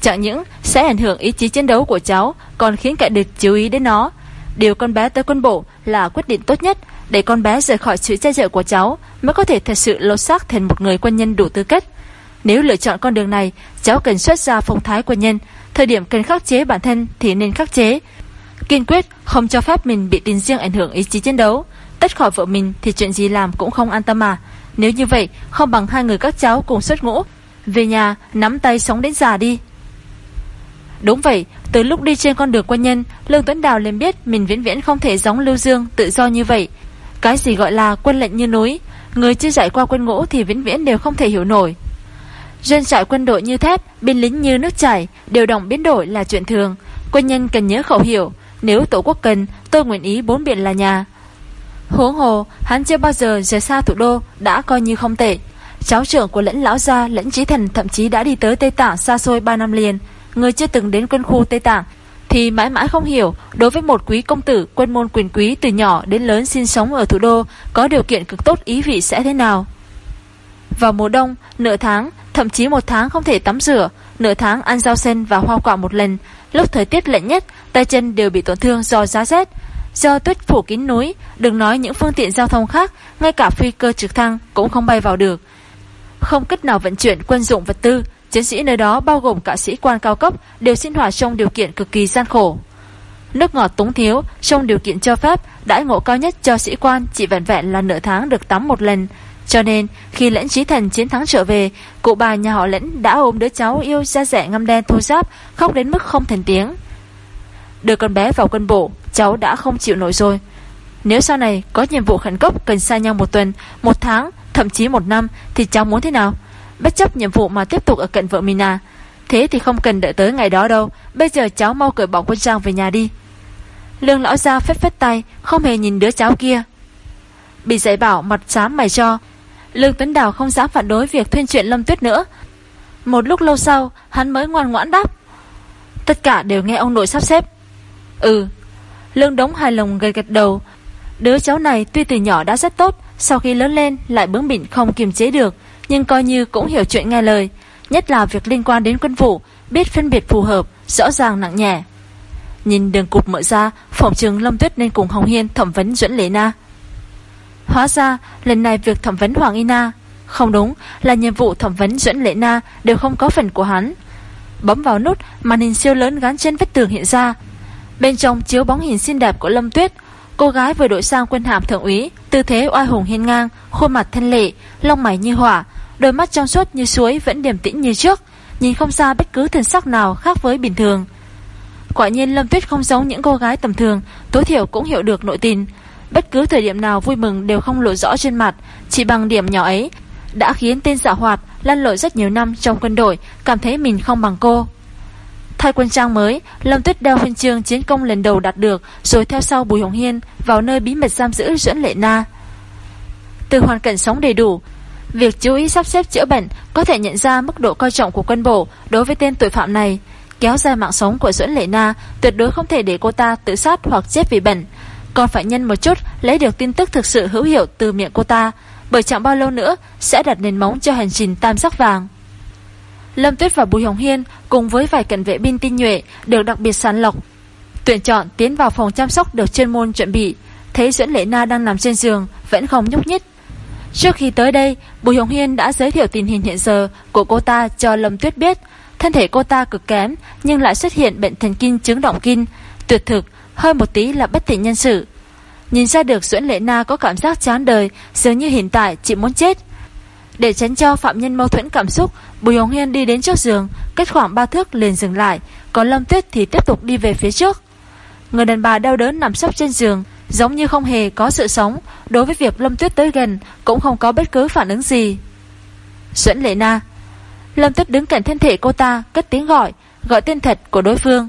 Chẳng những sẽ ảnh hưởng ý chí chiến đấu của cháu, Còn khiến kẻ địch chú ý đến nó. Điều con bé tới quân bộ là quyết định tốt nhất để con bé rời khỏi sự che chở của cháu mới có thể thật sự lột xác thành một người quân nhân đủ tư cách. Nếu lựa chọn con đường này, cháu cần xuất ra phong thái quân nhân, thời điểm cần khắc chế bản thân thì nên khắc chế. Kiên quyết không cho phép mình bị tình riêng ảnh hưởng ý chí chiến đấu. Tách khỏi vợ mình thì chuyện gì làm cũng không an tâm mà. Nếu như vậy, không bằng hai người các cháu cùng xuất ngũ. Về nhà, nắm tay sống đến già đi. Đúng vậy, từ lúc đi trên con đường quân nhân, Lương Tuấn Đào liền biết mình viễn viễn không thể giống Lưu Dương tự do như vậy. Cái gì gọi là quân lệnh như núi, người chưa dạy qua quân ngũ thì vĩnh viễn đều không thể hiểu nổi. Dân trại quân đội như thép, binh lính như nước chảy, điều động biến đổi là chuyện thường. Quân nhân cần nhớ khẩu hiệu, nếu tổ quốc cần, tôi nguyện ý bốn biển là nhà. Huống hồ, hắn chưa bao giờ rời xa thủ đô, đã coi như không tệ. Cháu trưởng của lẫn lão gia, lẫn trí thần thậm chí đã đi tới Tây Tạng xa xôi 3 năm liền, người chưa từng đến quân khu Tây Tạng thì mãi mãi không hiểu đối với một quý công tử quân môn quyền quý từ nhỏ đến lớn sinh sống ở thủ đô có điều kiện cực tốt ý vị sẽ thế nào. Vào mùa đông, nửa tháng, thậm chí một tháng không thể tắm rửa, nửa tháng ăn rau sen và hoa quả một lần, lúc thời tiết lạnh nhất, tay chân đều bị tổn thương do giá rét. Do tuyết phủ kín núi, đừng nói những phương tiện giao thông khác, ngay cả phi cơ trực thăng cũng không bay vào được. Không cách nào vận chuyển quân dụng vật tư, Chiến sĩ nơi đó bao gồm cả sĩ quan cao cấp đều sinh hoạt trong điều kiện cực kỳ gian khổ. Nước ngọt túng thiếu, trong điều kiện cho phép, đãi ngộ cao nhất cho sĩ quan chỉ vẹn vẹn là nửa tháng được tắm một lần. Cho nên, khi lẫn trí thần chiến thắng trở về, cụ bà nhà họ lẫn đã ôm đứa cháu yêu da rẻ ngâm đen thô giáp, khóc đến mức không thành tiếng. Đưa con bé vào quân bộ, cháu đã không chịu nổi rồi. Nếu sau này có nhiệm vụ khẩn cấp cần xa nhau một tuần, một tháng, thậm chí một năm, thì cháu muốn thế nào? Bất chấp nhiệm vụ mà tiếp tục ở cạnh vợ Mina. À. Thế thì không cần đợi tới ngày đó đâu. Bây giờ cháu mau cởi bỏ quân trang về nhà đi. Lương lão ra phết phết tay, Không hề nhìn đứa cháu kia. Bị dạy bảo mặt xám mày cho. Lương Tuấn Đào không dám phản đối Việc thuyên chuyện Lâm Tuyết nữa. Một lúc lâu sau, hắn mới ngoan ngoãn đáp. Tất cả đều nghe ông nội sắp xếp. Ừ. Lương Đống hài lòng gật gật đầu. Đứa cháu này tuy từ nhỏ đã rất tốt, Sau khi lớn lên lại bướng bỉnh không kiềm chế được nhưng coi như cũng hiểu chuyện nghe lời, nhất là việc liên quan đến quân vụ, biết phân biệt phù hợp, rõ ràng nặng nhẹ. Nhìn đường cụt mở ra, phòng trường Lâm Tuyết nên cùng Hồng Hiên thẩm vấn Duẫn Lệ Na. Hóa ra, lần này việc thẩm vấn Hoàng Y Na không đúng, là nhiệm vụ thẩm vấn Duẫn Lệ Na đều không có phần của hắn. Bấm vào nút, màn hình siêu lớn gắn trên vách tường hiện ra. Bên trong chiếu bóng hình xinh đẹp của Lâm Tuyết, Cô gái vừa đội sang quân hàm thượng úy Tư thế oai hùng hiên ngang Khuôn mặt thanh lệ Lông mày như hỏa Đôi mắt trong suốt như suối Vẫn điềm tĩnh như trước, Nhìn không ra bất cứ thần sắc nào khác với bình thường. Quả nhiên Lâm Tuyết không giống những cô gái tầm thường, Tối thiểu cũng hiểu được nội tình. Bất cứ thời điểm nào vui mừng đều không lộ rõ trên mặt, Chỉ bằng điểm nhỏ ấy Đã khiến tên giả hoạt lăn lội rất nhiều năm trong quân đội, Cảm thấy mình không bằng cô. Thay quân trang mới, Lâm Tuyết đeo huân chương chiến công lần đầu đạt được, Rồi theo sau Bùi Hồng Hiên Vào nơi bí mật giam giữ Duẫn Lệ Na. Từ hoàn cảnh sống đầy đủ Việc chú ý sắp xếp chữa bệnh Có thể nhận ra mức độ coi trọng của quân bộ Đối với tên tội phạm này Kéo dài mạng sống của Duẫn Lệ Na Tuyệt đối không thể để cô ta tự sát hoặc chết vì bệnh Còn phải nhân một chút Lấy được tin tức thực sự hữu hiệu từ miệng cô ta Bởi chẳng bao lâu nữa Sẽ đặt nền móng cho hành trình tam sắc vàng Lâm Tuyết và Bùi Hồng Hiên cùng với vài cận vệ binh tinh nhuệ được đặc biệt sàng lọc. Tuyển chọn tiến vào phòng chăm sóc được chuyên môn chuẩn bị, thấy Duẫn Lệ Na đang nằm trên giường, vẫn không nhúc nhích. Trước khi tới đây, Bùi Hồng Hiên đã giới thiệu tình hình hiện giờ của cô ta cho Lâm Tuyết biết. Thân thể cô ta cực kém, nhưng lại xuất hiện bệnh thần kinh chứng động kinh, tuyệt thực, hơi một tí là bất tỉnh nhân sự. Nhìn ra được Duẫn Lệ Na có cảm giác chán đời, dường như hiện tại chỉ muốn chết. Để tránh cho phạm nhân mâu thuẫn cảm xúc, Bùi Hồng Hiên đi đến trước giường, cách khoảng 3 thước liền dừng lại, còn Lâm Tuyết thì tiếp tục đi về phía trước. Người đàn bà đau đớn nằm sấp trên giường, giống như không hề có sự sống, đối với việc Lâm Tuyết tới gần cũng không có bất cứ phản ứng gì. Xuân Lệ Na Lâm Tuyết đứng cạnh thân thể cô ta, cất tiếng gọi, gọi tên thật của đối phương.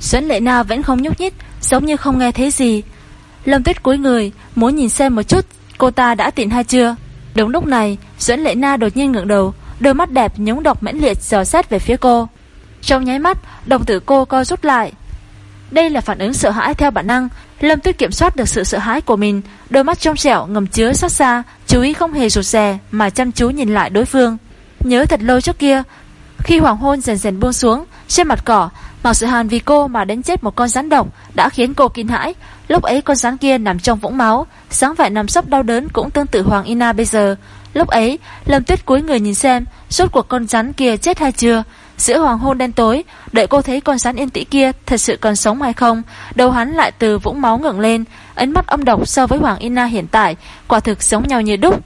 Xuân Lệ Na vẫn không nhúc nhích, giống như không nghe thấy gì. Lâm Tuyết cúi người, muốn nhìn xem một chút cô ta đã tỉnh hay chưa. Đúng lúc này, Xuân Lệ Na đột nhiên ngẩng đầu, đôi mắt đẹp nhúng độc mãnh liệt dò xét về phía cô. Trong nháy mắt, đồng tử cô co rút lại. Đây là phản ứng sợ hãi theo bản năng, Lâm Tuyết kiểm soát được sự sợ hãi của mình, đôi mắt trong trẻo ngầm chứa sát xa, chú ý không hề rụt rè mà chăm chú nhìn lại đối phương. Nhớ thật lâu trước kia, khi hoàng hôn dần dần buông xuống, trên mặt cỏ, Mạc Sự Hàn vì cô mà đánh chết một con rắn độc đã khiến cô kinh hãi. Lúc ấy con rắn kia nằm trong vũng máu, sáng vẻ nằm sấp đau đớn cũng tương tự Hoàng Ina bây giờ. Lúc ấy, Lâm Tuyết cúi người nhìn xem, suốt cuộc con rắn kia chết hay chưa. Giữa hoàng hôn đen tối, đợi cô thấy con rắn yên tĩnh kia thật sự còn sống hay không, đầu hắn lại từ vũng máu ngẩng lên, ánh mắt âm độc so với Hoàng Ina hiện tại, quả thực giống nhau như đúc.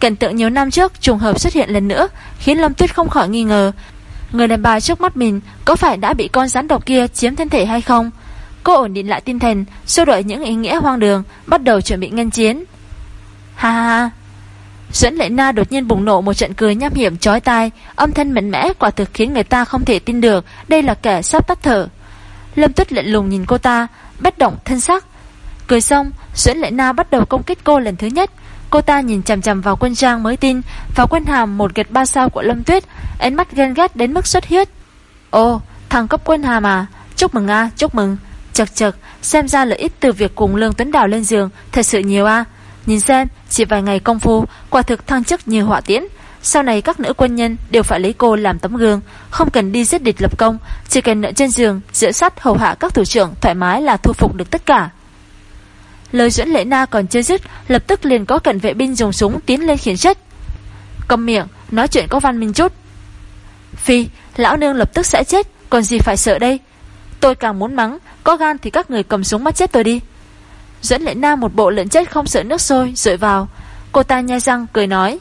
Cảnh tượng nhiều năm trước trùng hợp xuất hiện lần nữa, khiến Lâm Tuyết không khỏi nghi ngờ, người đàn bà trước mắt mình có phải đã bị con rắn độc kia chiếm thân thể hay không? Cô ổn định lại tinh thần, xua đuổi những ý nghĩa hoang đường, bắt đầu chuẩn bị ngân chiến. Ha ha ha. Duẫn Lệ Na đột nhiên bùng nổ một trận cười nham hiểm chói tai, âm thanh mạnh mẽ quả thực khiến người ta không thể tin được đây là kẻ sắp tắt thở. Lâm Tuyết lạnh lùng nhìn cô ta, bất động thân sắc. Cười xong, Duẫn Lệ Na bắt đầu công kích cô lần thứ nhất. Cô ta nhìn chằm chằm vào quân trang mới tin, vào quân hàm một gạch ba sao của Lâm Tuyết, ánh mắt ghen ghét đến mức xuất huyết. Ồ, thằng cấp quân hàm à, chúc mừng a, chúc mừng. Chật chật, xem ra lợi ích từ việc cùng Lương Tuấn Đào lên giường thật sự nhiều a. Nhìn xem, chỉ vài ngày công phu, quả thực thăng chức như hỏa tiễn. Sau này các nữ quân nhân đều phải lấy cô làm tấm gương, không cần đi giết địch lập công, chỉ cần nợ trên giường, giữa sắt hầu hạ các thủ trưởng thoải mái là thu phục được tất cả. Lời dẫn lễ na còn chưa dứt, lập tức liền có cận vệ binh dùng súng tiến lên khiển trách. Cầm miệng, nói chuyện có văn minh chút. Phi, lão nương lập tức sẽ chết, còn gì phải sợ đây? Tôi càng muốn mắng, có gan thì các người cầm súng bắt chết tôi đi. Dẫn lệ nam một bộ lợn chết không sợ nước sôi, rội vào. Cô ta nhai răng, cười nói.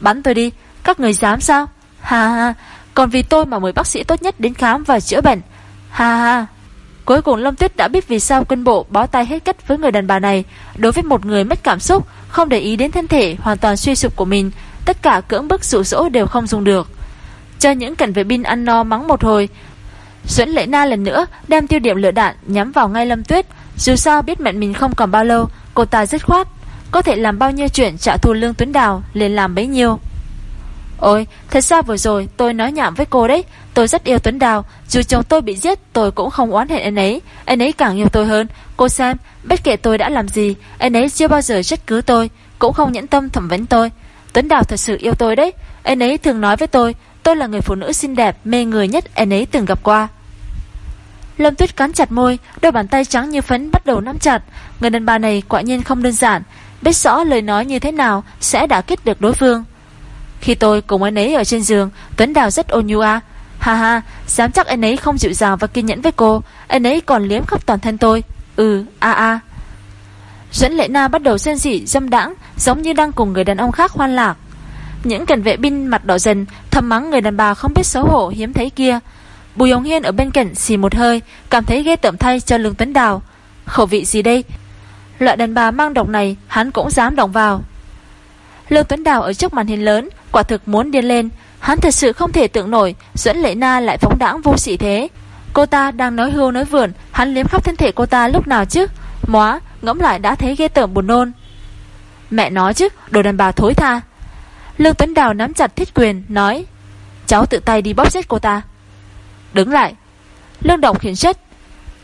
Bắn tôi đi, các người dám sao? Ha ha, còn vì tôi mà mời bác sĩ tốt nhất đến khám và chữa bệnh. Ha ha. Cuối cùng Lâm Tuyết đã biết vì sao quân bộ bó tay hết cách với người đàn bà này. Đối với một người mất cảm xúc, không để ý đến thân thể hoàn toàn suy sụp của mình, tất cả cưỡng bức dụ dỗ đều không dùng được. Cho những cảnh vệ binh ăn no mắng một hồi, Duẫn Lệ Na lần nữa đem tiêu điểm lửa đạn nhắm vào ngay Lâm Tuyết, dù sao biết mẹ mình không còn bao lâu, cô ta dứt khoát, có thể làm bao nhiêu chuyện trả thù Lương Tuấn Đào liền làm bấy nhiêu. Ôi, thật ra vừa rồi tôi nói nhảm với cô đấy, tôi rất yêu Tuấn Đào, dù chồng tôi bị giết tôi cũng không oán hận anh ấy, anh ấy càng yêu tôi hơn. Cô xem, bất kể tôi đã làm gì, anh ấy chưa bao giờ trách cứ tôi, cũng không nhẫn tâm thẩm vấn tôi. Tuấn Đào thật sự yêu tôi đấy, anh ấy thường nói với tôi, tôi là người phụ nữ xinh đẹp, mê người nhất anh ấy từng gặp qua. Lâm Tuyết cắn chặt môi, đôi bàn tay trắng như phấn bắt đầu nắm chặt. Người đàn bà này quả nhiên không đơn giản, biết rõ lời nói như thế nào sẽ đã kích được đối phương. Khi tôi cùng anh ấy ở trên giường, Tuấn Đào rất ôn nhu Ha ha, dám chắc anh ấy không dịu dàng và kiên nhẫn với cô, anh ấy còn liếm khắp toàn thân tôi, Ừ, a a. Dẫn Lệ Na bắt đầu xen dị dâm đãng, giống như đang cùng người đàn ông khác hoan lạc. Những cảnh vệ binh mặt đỏ dần, thầm mắng người đàn bà không biết xấu hổ hiếm thấy kia. Bùi Hồng Hiên ở bên cạnh xì một hơi, cảm thấy ghê tởm thay cho Lương Tuấn Đào. Khẩu vị gì đây? Loại đàn bà mang độc này hắn cũng dám động vào. Lương Tuấn Đào ở trước màn hình lớn, quả thực muốn điên lên. Hắn thật sự không thể tưởng nổi Dẫn Lệ Na lại phóng đãng vô sĩ thế. Cô ta đang nói hưu nói vườn, hắn liếm khắp thân thể cô ta lúc nào chứ? Móa, ngẫm lại đã thấy ghê tởm buồn nôn. Mẹ nói chứ, đồ đàn bà thối tha. Lương Tuấn Đào nắm chặt thiết quyền, nói Cháu tự tay đi bóp chết cô ta. Đứng lại. Lương động khiến chết.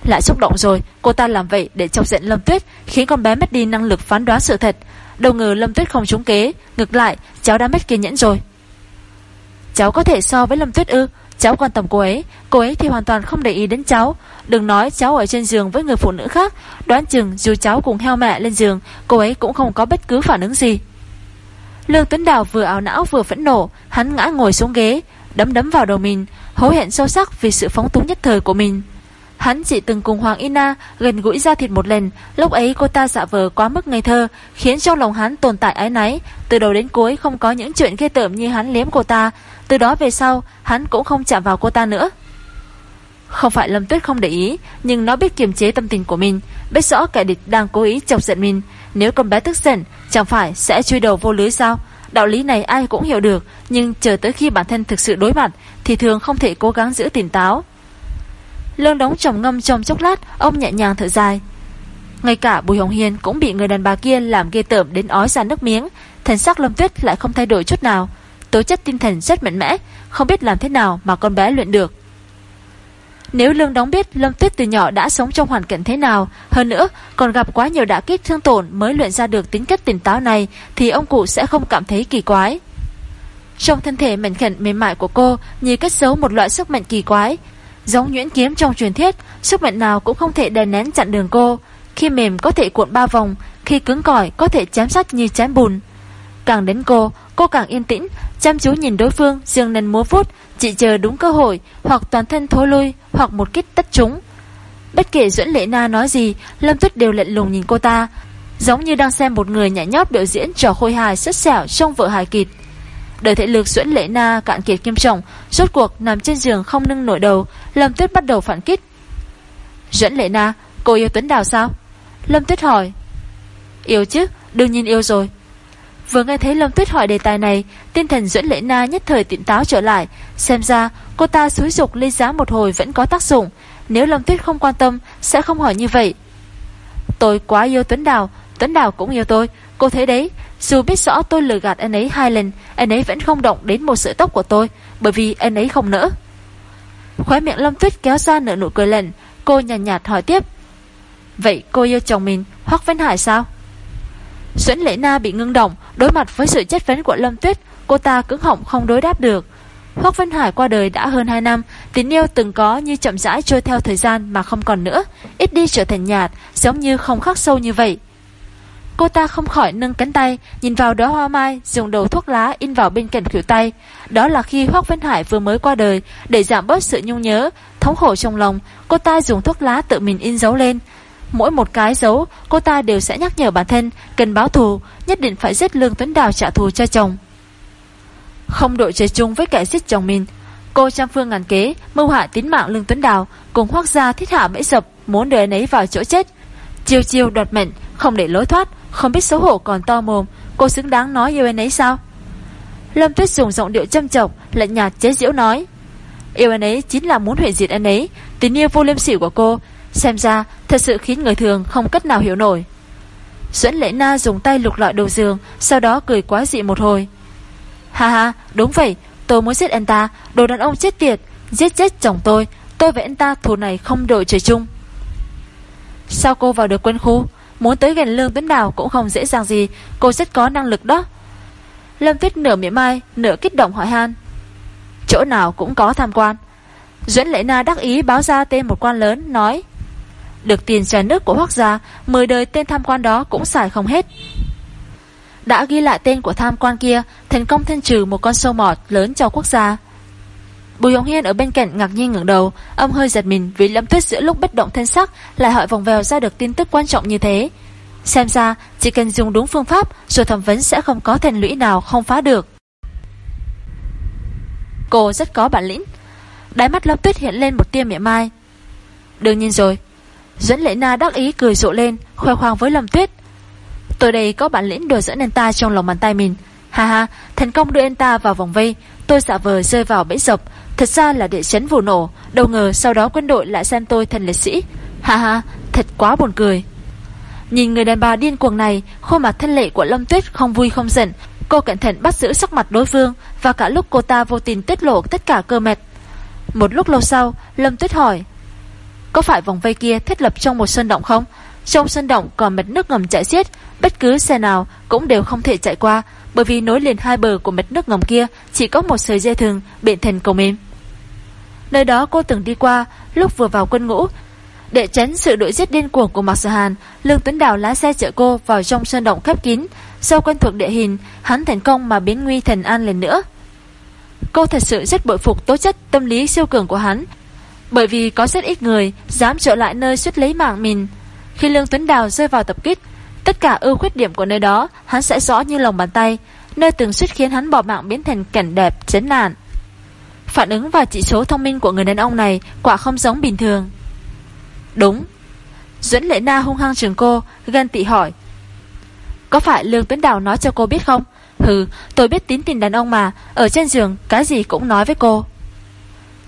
Lại xúc động rồi, cô ta làm vậy để chọc giận Lâm Tuyết, khiến con bé mất đi năng lực phán đoán sự thật. Đâu ngờ Lâm Tuyết không trúng kế, ngược lại, cháu đã mất kiên nhẫn rồi. Cháu có thể so với Lâm Tuyết ư? Cháu quan tâm cô ấy, cô ấy thì hoàn toàn không để ý đến cháu. Đừng nói cháu ở trên giường với người phụ nữ khác, đoán chừng dù cháu cùng heo mẹ lên giường, cô ấy cũng không có bất cứ phản ứng gì. Lương Tuấn Đào vừa ảo não vừa phẫn nộ, hắn ngã ngồi xuống ghế, đấm đấm vào đầu mình, hối hận sâu sắc vì sự phóng túng nhất thời của mình. Hắn chỉ từng cùng Hoàng Ina gần gũi ra thịt một lần, lúc ấy cô ta dạ vờ quá mức ngây thơ, khiến trong lòng hắn tồn tại ái náy, từ đầu đến cuối không có những chuyện ghê tởm như hắn liếm cô ta, từ đó về sau, hắn cũng không chạm vào cô ta nữa. Không phải Lâm Tuyết không để ý, nhưng nó biết kiềm chế tâm tình của mình, biết rõ kẻ địch đang cố ý chọc giận mình, nếu con bé tức giận, chẳng phải sẽ truy đầu vô lưới sao? Đạo lý này ai cũng hiểu được, nhưng chờ tới khi bản thân thực sự đối mặt thì thường không thể cố gắng giữ tỉnh táo. Lương đóng trầm ngâm trong chốc lát, ông nhẹ nhàng thở dài. Ngay cả Bùi Hồng Hiền cũng bị người đàn bà kia làm ghê tởm đến ói ra nước miếng, thần sắc Lâm Tuyết lại không thay đổi chút nào, tố chất tinh thần rất mạnh mẽ, không biết làm thế nào mà con bé luyện được. Nếu Lương Đóng biết Lâm Tuyết từ nhỏ đã sống trong hoàn cảnh thế nào, hơn nữa còn gặp quá nhiều đả kích thương tổn mới luyện ra được tính cách tỉnh táo này, thì ông cụ sẽ không cảm thấy kỳ quái. Trong thân thể mảnh khẩn mềm mại của cô như cất giấu một loại sức mạnh kỳ quái, giống nhuyễn kiếm trong truyền thuyết, sức mạnh nào cũng không thể đè nén chặn đường cô. Khi mềm có thể cuộn ba vòng, khi cứng cỏi có thể chém sắt như chém bùn. Càng đến cô, cô càng yên tĩnh, chăm chú nhìn đối phương, dương nền múa phút, chỉ chờ đúng cơ hội, hoặc toàn thân thối lui, hoặc một kích tất trúng. Bất kể Duẫn Lệ Na nói gì, Lâm Tuyết đều lệnh lùng nhìn cô ta, giống như đang xem một người nhảy nhót biểu diễn trò khôi hài sứt xẻo trong vợ hài kịch. Đời thể lực Duẫn Lệ Na cạn kiệt kiêm trọng, rốt cuộc nằm trên giường không nâng nổi đầu, Lâm Tuyết bắt đầu phản kích. Duẫn Lệ Na, cô yêu Tuấn Đào sao? Lâm Tuyết hỏi. Yêu chứ, đương nhiên yêu rồi. Vừa nghe thấy Lâm Tuyết hỏi đề tài này, tinh thần Duẫn Lệ Na nhất thời tỉnh táo trở lại, xem ra cô ta xúi dục ly giá một hồi vẫn có tác dụng, nếu Lâm Tuyết không quan tâm sẽ không hỏi như vậy. Tôi quá yêu Tuấn Đào, Tuấn Đào cũng yêu tôi, cô thấy đấy, dù biết rõ tôi lừa gạt anh ấy hai lần, anh ấy vẫn không động đến một sợi tóc của tôi, bởi vì anh ấy không nỡ. Khóe miệng Lâm Tuyết kéo ra nở nụ cười lần, cô nhàn nhạt, nhạt hỏi tiếp. Vậy cô yêu chồng mình, Hoắc Vân Hải sao? Duẫn Lễ Na bị ngưng động, đối mặt với sự chất vấn của Lâm Tuyết, cô ta cứng họng không đối đáp được. Hoắc Vân Hải qua đời đã hơn 2 năm, tình yêu từng có như chậm rãi trôi theo thời gian mà không còn nữa, ít đi trở thành nhạt, giống như không khắc sâu như vậy. Cô ta không khỏi nâng cánh tay, nhìn vào đó hoa mai, dùng đầu thuốc lá in vào bên cạnh khỉu tay. Đó là khi Hoắc Vân Hải vừa mới qua đời, để giảm bớt sự nhung nhớ, thống khổ trong lòng, cô ta dùng thuốc lá tự mình in dấu lên. Mỗi một cái dấu, cô ta đều sẽ nhắc nhở bản thân cần báo thù, nhất định phải giết Lương Tuấn Đào trả thù cho chồng. Không đội trời chung với kẻ giết chồng mình, cô trăm phương ngàn kế, mưu hại tính mạng Lương Tuấn Đào, cùng hoác gia thiết hạ bẫy dập, muốn đưa anh ấy vào chỗ chết. Chiêu chiêu đoạt mệnh, không để lối thoát, không biết xấu hổ còn to mồm, cô xứng đáng nói yêu anh ấy sao? Lâm Tuyết dùng giọng điệu châm chọc, lạnh nhạt chế giễu nói. Yêu anh ấy chính là muốn hủy diệt anh ấy, tình yêu vô liêm sỉ của cô Xem ra, thật sự khiến người thường không cách nào hiểu nổi. Duẫn Lễ Na dùng tay lục lọi đầu giường, Sau đó cười quá dị một hồi. Ha ha, đúng vậy, Tôi muốn giết anh ta, Đồ đàn ông chết tiệt, Giết chết chồng tôi Tôi và anh ta thù này không đội trời chung. Sao cô vào được quân khu? Muốn tới gần lương tuấn đào cũng không dễ dàng gì, Cô rất có năng lực đó. Lâm Tuyết nửa miệng mai Nửa kích động hỏi han. Chỗ nào cũng có tham quan. Duẫn Lễ Na đắc ý báo ra tên một quan lớn, Nói được tiền trả nước của Hoác gia, mười đời tên tham quan đó cũng xài không hết. Đã ghi lại tên của tham quan kia, thành công thanh trừ một con sâu mọt lớn cho quốc gia. Bùi Hồng Hiên ở bên cạnh ngạc nhiên ngẩng đầu, ông hơi giật mình vì Lâm Tuyết giữa lúc bất động thân sắc lại hỏi vòng vèo ra được tin tức quan trọng như thế. Xem ra, chỉ cần dùng đúng phương pháp, rồi thẩm vấn sẽ không có thành lũy nào không phá được. Cô rất có bản lĩnh. Đáy mắt Lâm Tuyết hiện lên một tia mỉa mai. Đương nhiên rồi. Dẫn Lệ Na đắc ý cười rộ lên, khoe khoang với Lâm Tuyết. Tôi đây có bản lĩnh đùa dẫn anh ta trong lòng bàn tay mình. Ha ha, thành công đưa anh ta vào vòng vây, tôi giả vờ rơi vào bẫy dập, thật ra là để chấn vụ nổ, đâu ngờ sau đó quân đội lại xem tôi thành liệt sĩ. Ha ha, thật quá buồn cười. Nhìn người đàn bà điên cuồng này, khuôn mặt thân lệ của Lâm Tuyết không vui không giận, cô cẩn thận bắt giữ sắc mặt đối phương và cả lúc cô ta vô tình tiết lộ tất cả cơ mật. Một lúc lâu sau, Lâm Tuyết hỏi: "Có phải vòng vây kia thiết lập trong một sân động không?" Trong sân động còn mạch nước ngầm chảy xiết, bất cứ xe nào cũng đều không thể chạy qua, bởi vì nối liền hai bờ của mạch nước ngầm kia chỉ có một sợi dây thừng biện thành cầu mềm. Nơi đó cô từng đi qua, lúc vừa vào quân ngũ, để tránh sự đội giết điên cuồng của Mạc Sở Hàn, Lương Tuấn Đào lái xe chở cô vào trong sơn động khép kín, sau quen thuộc địa hình, hắn thành công mà biến nguy thành an lần nữa. Cô thật sự rất bội phục tố chất tâm lý siêu cường của hắn, bởi vì có rất ít người dám trở lại nơi suýt lấy mạng mình. Khi Lương Tuấn Đào rơi vào tập kích, tất cả ưu khuyết điểm của nơi đó hắn sẽ rõ như lòng bàn tay, nơi từng suýt khiến hắn bỏ mạng biến thành cảnh đẹp chấn nạn. Phản ứng và chỉ số thông minh của người đàn ông này quả không giống bình thường. Đúng. Duẫn Lệ Na hung hăng trường cô, ghen tị hỏi. Có phải Lương Tuấn Đào nói cho cô biết không? Hừ, tôi biết tín tình đàn ông mà, ở trên giường cái gì cũng nói với cô.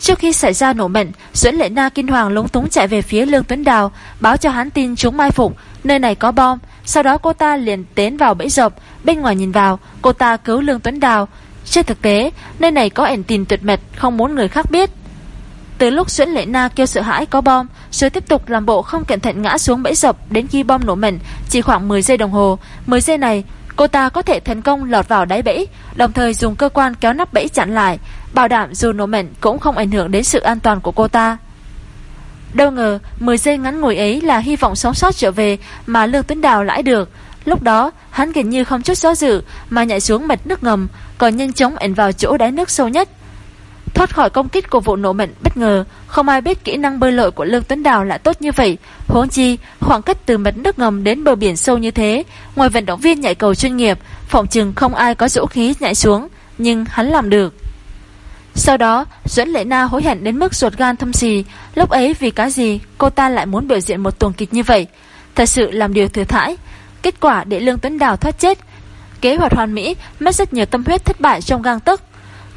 Trước khi xảy ra nổ mạnh, Duẫn Lệ Na kinh hoàng lúng túng chạy về phía Lương Tuấn Đào, báo cho hắn tin chúng mai phục, nơi này có bom. Sau đó cô ta liền tiến vào bẫy rộp, bên ngoài nhìn vào, cô ta cứu Lương Tuấn Đào. Trên thực tế, nơi này có ẩn tình tuyệt mật, không muốn người khác biết. Từ lúc Duẫn Lệ Na kêu sợ hãi có bom, rồi tiếp tục làm bộ không cẩn thận ngã xuống bẫy rộp đến khi bom nổ mạnh, chỉ khoảng 10 giây đồng hồ. 10 giây này, cô ta có thể thành công lọt vào đáy bẫy, đồng thời dùng cơ quan kéo nắp bẫy chặn lại, bảo đảm dù nổ mệnh cũng không ảnh hưởng đến sự an toàn của cô ta. Đâu ngờ 10 giây ngắn ngủi ấy là hy vọng sống sót trở về mà Lương Tuấn Đào lãi được. Lúc đó, hắn gần như không chút do dự mà nhảy xuống mạch nước ngầm, còn nhanh chóng ẩn vào chỗ đáy nước sâu nhất. Thoát khỏi công kích của vụ nổ mệnh bất ngờ, không ai biết kỹ năng bơi lội của Lương Tuấn Đào lại tốt như vậy. Huống chi, khoảng cách từ mặt nước ngầm đến bờ biển sâu như thế, ngoài vận động viên nhảy cầu chuyên nghiệp, phòng chừng không ai có dũng khí nhảy xuống, nhưng hắn làm được. Sau đó, Duẫn Lệ Na hối hận đến mức ruột gan thâm xì, lúc ấy vì cái gì cô ta lại muốn biểu diễn một tuần kịch như vậy, thật sự làm điều thừa thãi. Kết quả để Lương Tuấn Đào thoát chết, kế hoạch hoàn mỹ mất rất nhiều tâm huyết thất bại trong gang tức.